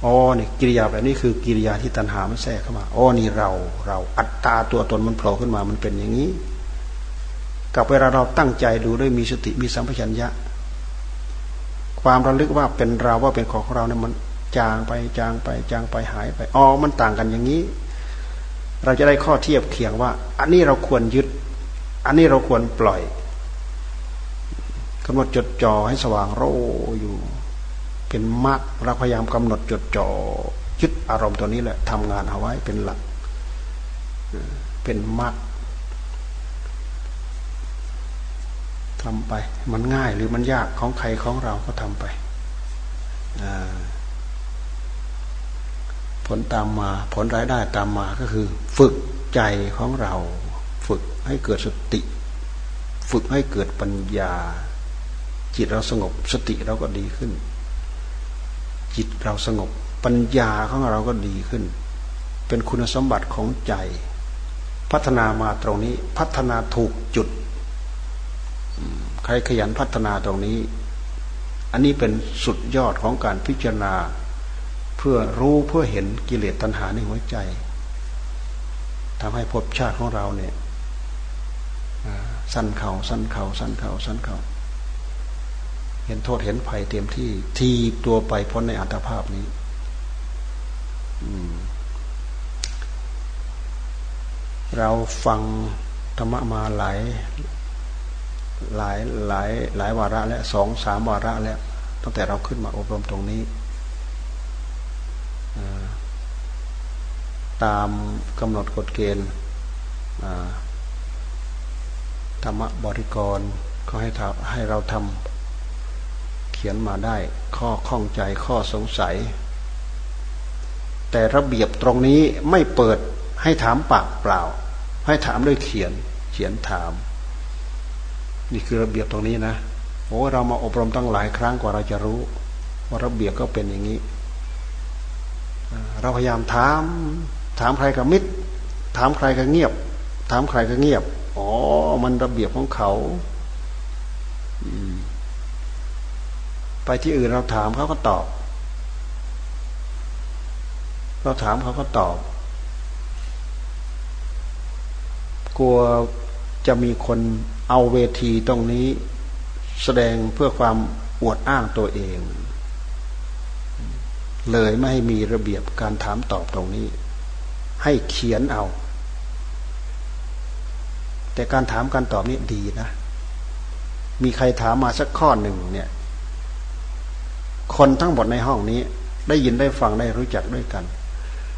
อ๋อนี่กิริยาแบบนี้คือกิริยาที่ตัณหามันแทรกเข้ามาอ๋อนี่เราเราอัตตาตัวตนมันโผล่ขึ้นมามันเป็นอย่างนี้ กับเวลาเราตั้งใจดูด้วยมีสติมีสัมปชัญญะ ความระลึกว่าเป็นเราว่าเป็นของของเราเนี่ยมันจางไปจางไปจางไปหายไปอ๋อมันต่างกันอย่างนี้ เราจะได้ข้อเทียบเคียงว่า อันนี้เราควรยึด อันนี้เราควรปล่อยกำหนดจดจ่อให้สว่างโรอยู่ เป็นมรรคเราพยายามกำหนดจดจ่อยึดอารมณ์ตัวนี้แหละทำงานเอาไว้เป็นหลัก เป็นมรรค ทำไป มันง่ายหรือมันยากของใครของเราก็ทำไปผลตามมา ผลรายได้ตามมาก็คือ ฝึกใจของเรา ฝึกให้เกิดสติ ฝึกให้เกิดปัญญา จิตเราสงบสติเราก็ดีขึ้น จิตเราสงบปัญญาของเราก็ดีขึ้น เป็นคุณสมบัติของใจ พัฒนามาตรงนี้พัฒนาถูกจุด ใครขยันพัฒนาตรงนี้ อันนี้เป็นสุดยอดของการพิจารณา เพื่อรู้เพื่อเห็นกิเลสตัณหาในหัวใจทำให้ภพชาติของเราเนี่ยสั้นเขาสั้นเขาสั้นเขาสั้นเขาเห็นโทษเห็นภัยเต็มที่ ทีตัวไปพ้นในอัตภาพนี้เราฟังธรรมะมาหลาย หลายหลายหลายวาระแล้วสองสามวาระแล้วตั้งแต่เราขึ้นมาอบรมตรงนี้ตามกำหนดกฎเกณฑ์ธรรมบริกรเขาให้ให้เราทำเขียนมาได้ ข้อข้องใจข้อสงสัย แต่ระเบียบตรงนี้ไม่เปิดให้ถามปากเปล่า ให้ถามด้วยเขียนเขียนถาม นี่คือระเบียบตรงนี้นะโอ้เรามาอบรมตั้งหลายครั้งกว่าเราจะรู้ ว่าระเบียบก็เป็นอย่างนี้ เราพยายามถาม ถามใครก็มิดถามใครก็เงียบ ถามใครก็เงียบอ๋อมันระเบียบของเขาไปที่อื่นเราถามเขาก็ตอบ เราถามเขาก็ตอบ กลัวจะมีคน เอาเวทีตรงนี้แสดงเพื่อความอวดอ้างตัวเอง เลยไม่ให้มีระเบียบการถามตอบตรงนี้ ให้เขียนเอา แต่การถามการตอบนี่ดีนะ มีใครถามมาสักข้อหนึ่งเนี่ย คนทั้งหมดในห้องนี้ ได้ยินได้ฟังได้รู้จักด้วยกัน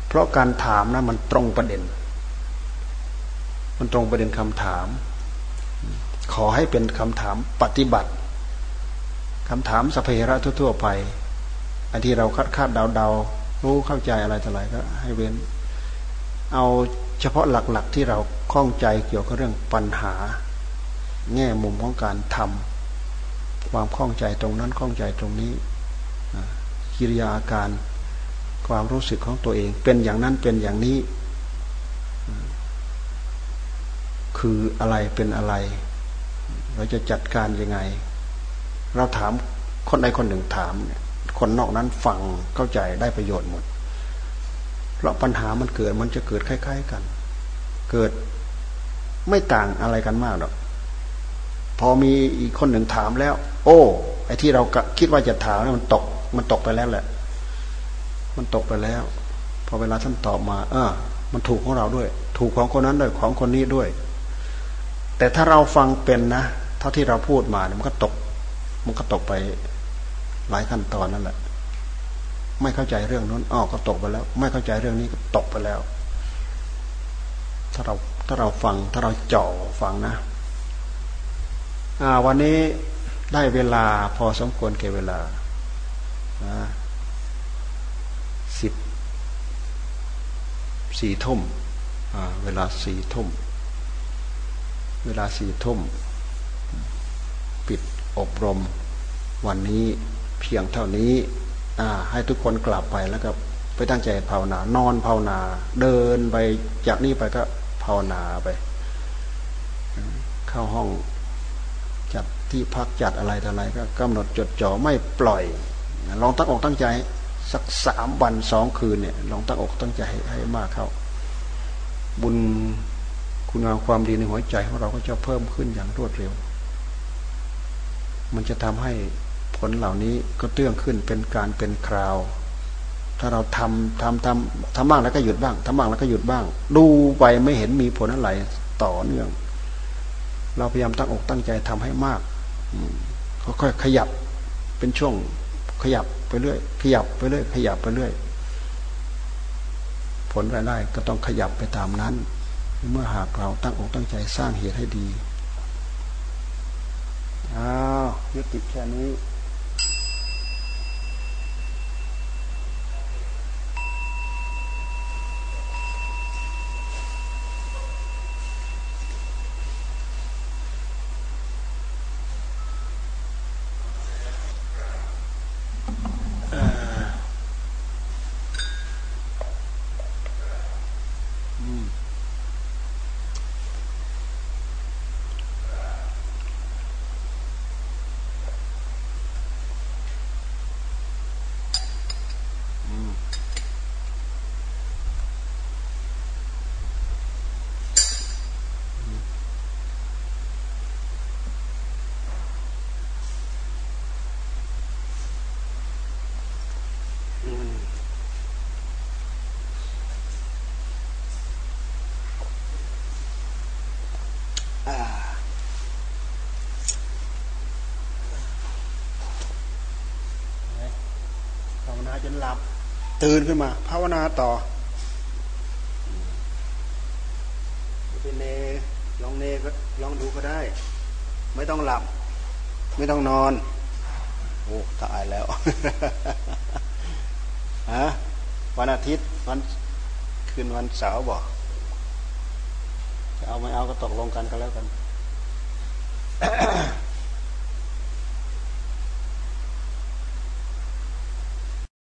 เพราะการถามนะมันตรงประเด็น มันตรงประเด็นคำถาม ขอให้เป็นคำถามปฏิบัติคำถามสเพระทั่วๆไป อันที่เราคาดคาดเดาเดารู้เข้าใจอะไรต่ออะไรก็ให้เว้น เอาเฉพาะหลักๆที่เราข้องใจเกี่ยวกับเรื่องปัญหา แง่มุมของการทำความข้องใจตรงนั้นข้องใจตรงนี้กิริยาอาการความรู้สึกของตัวเอง เป็นอย่างนั้นเป็นอย่างนี้ คืออะไรเป็นอะไร เราจะจัดการยังไง เราถามคนใดคนหนึ่งถามเนี่ยคนนอกนั้นฟังเข้าใจได้ประโยชน์หมด เพราะปัญหามันเกิดมันจะเกิดคล้าย ๆกัน เกิดไม่ต่างอะไรกันมากหรอกพอมีอีกคนหนึ่งถามแล้ว โอ้ไอ้ที่เราคิดว่าจะถามนี่มันตก มันตกไปแล้วแหละ มันตกไปแล้ว พอเวลาท่านตอบมา เออ มันถูกของเราด้วย ถูกของคนนั้นด้วยของคนนี้ด้วย แต่ถ้าเราฟังเป็นนะ เท่าที่เราพูดมาเนี่ยมันก็ตก มันก็ตกไปหลายขั้นตอนนั่นแหละ ไม่เข้าใจเรื่องนั้นอ้อก็ตกไปแล้ว ไม่เข้าใจเรื่องนี้ก็ตกไปแล้ว ถ้าเราถ้าเราฟังถ้าเราเจาะฟังนะอ่าวันนี้ได้เวลาพอสมควรเก็บเวลาสิบสี่ทุ่มเวลาสี่ทุ่ม เวลาสี่ทุ่ม อบรม วันนี้เพียงเท่านี้ให้ทุกคนกลับไปแล้วก็ไปตั้งใจภาวนานอนภาวนา เดินไปจากนี้ไปก็ภาวนาไป เข้าห้องจัดที่พักจัดอะไรต่ออะไรก็กำหนดจดจ่อไม่ปล่อย ลองตั้งอกตั้งใจสักสามวันสองคืนเนี่ยลองตั้งอกตั้งใจให้มากเข้า บุญคุณงามความดีในหัวใจของเราก็จะเพิ่มขึ้นอย่างรวดเร็ว มันจะทำให้ผลเหล่านี้ก็เตื้องขึ้นเป็นการเป็นคราว ถ้าเราทำทำทำทำบ้างแล้วก็หยุดบ้างทำบ้างแล้วก็หยุดบ้าง ดูไปไม่เห็นมีผลอะไรต่อเนื่อง เราพยายามตั้งอกตั้งใจทำให้มากค่อยๆขยับเป็นช่วงขยับไปเรื่อยขยับไปเรื่อยขยับไปเรื่อยผลรายได้ก็ต้องขยับไปตามนั้น เมื่อหากเราตั้งอกตั้งใจสร้างเหตุให้ดี อ้าวยุติแค่นี้ ตื่นขึ้นมา ภาวนาต่อเป็นเนลองเนก็ลองดูก็ได้ ไม่ต้องหลับ ไม่ต้องนอน โอ้ตายแล้วฮะวันอาทิตย์วันคืนวันเสาร์บอกจะเอาไม่เอาก็ตกลงกันก็แล้วกัน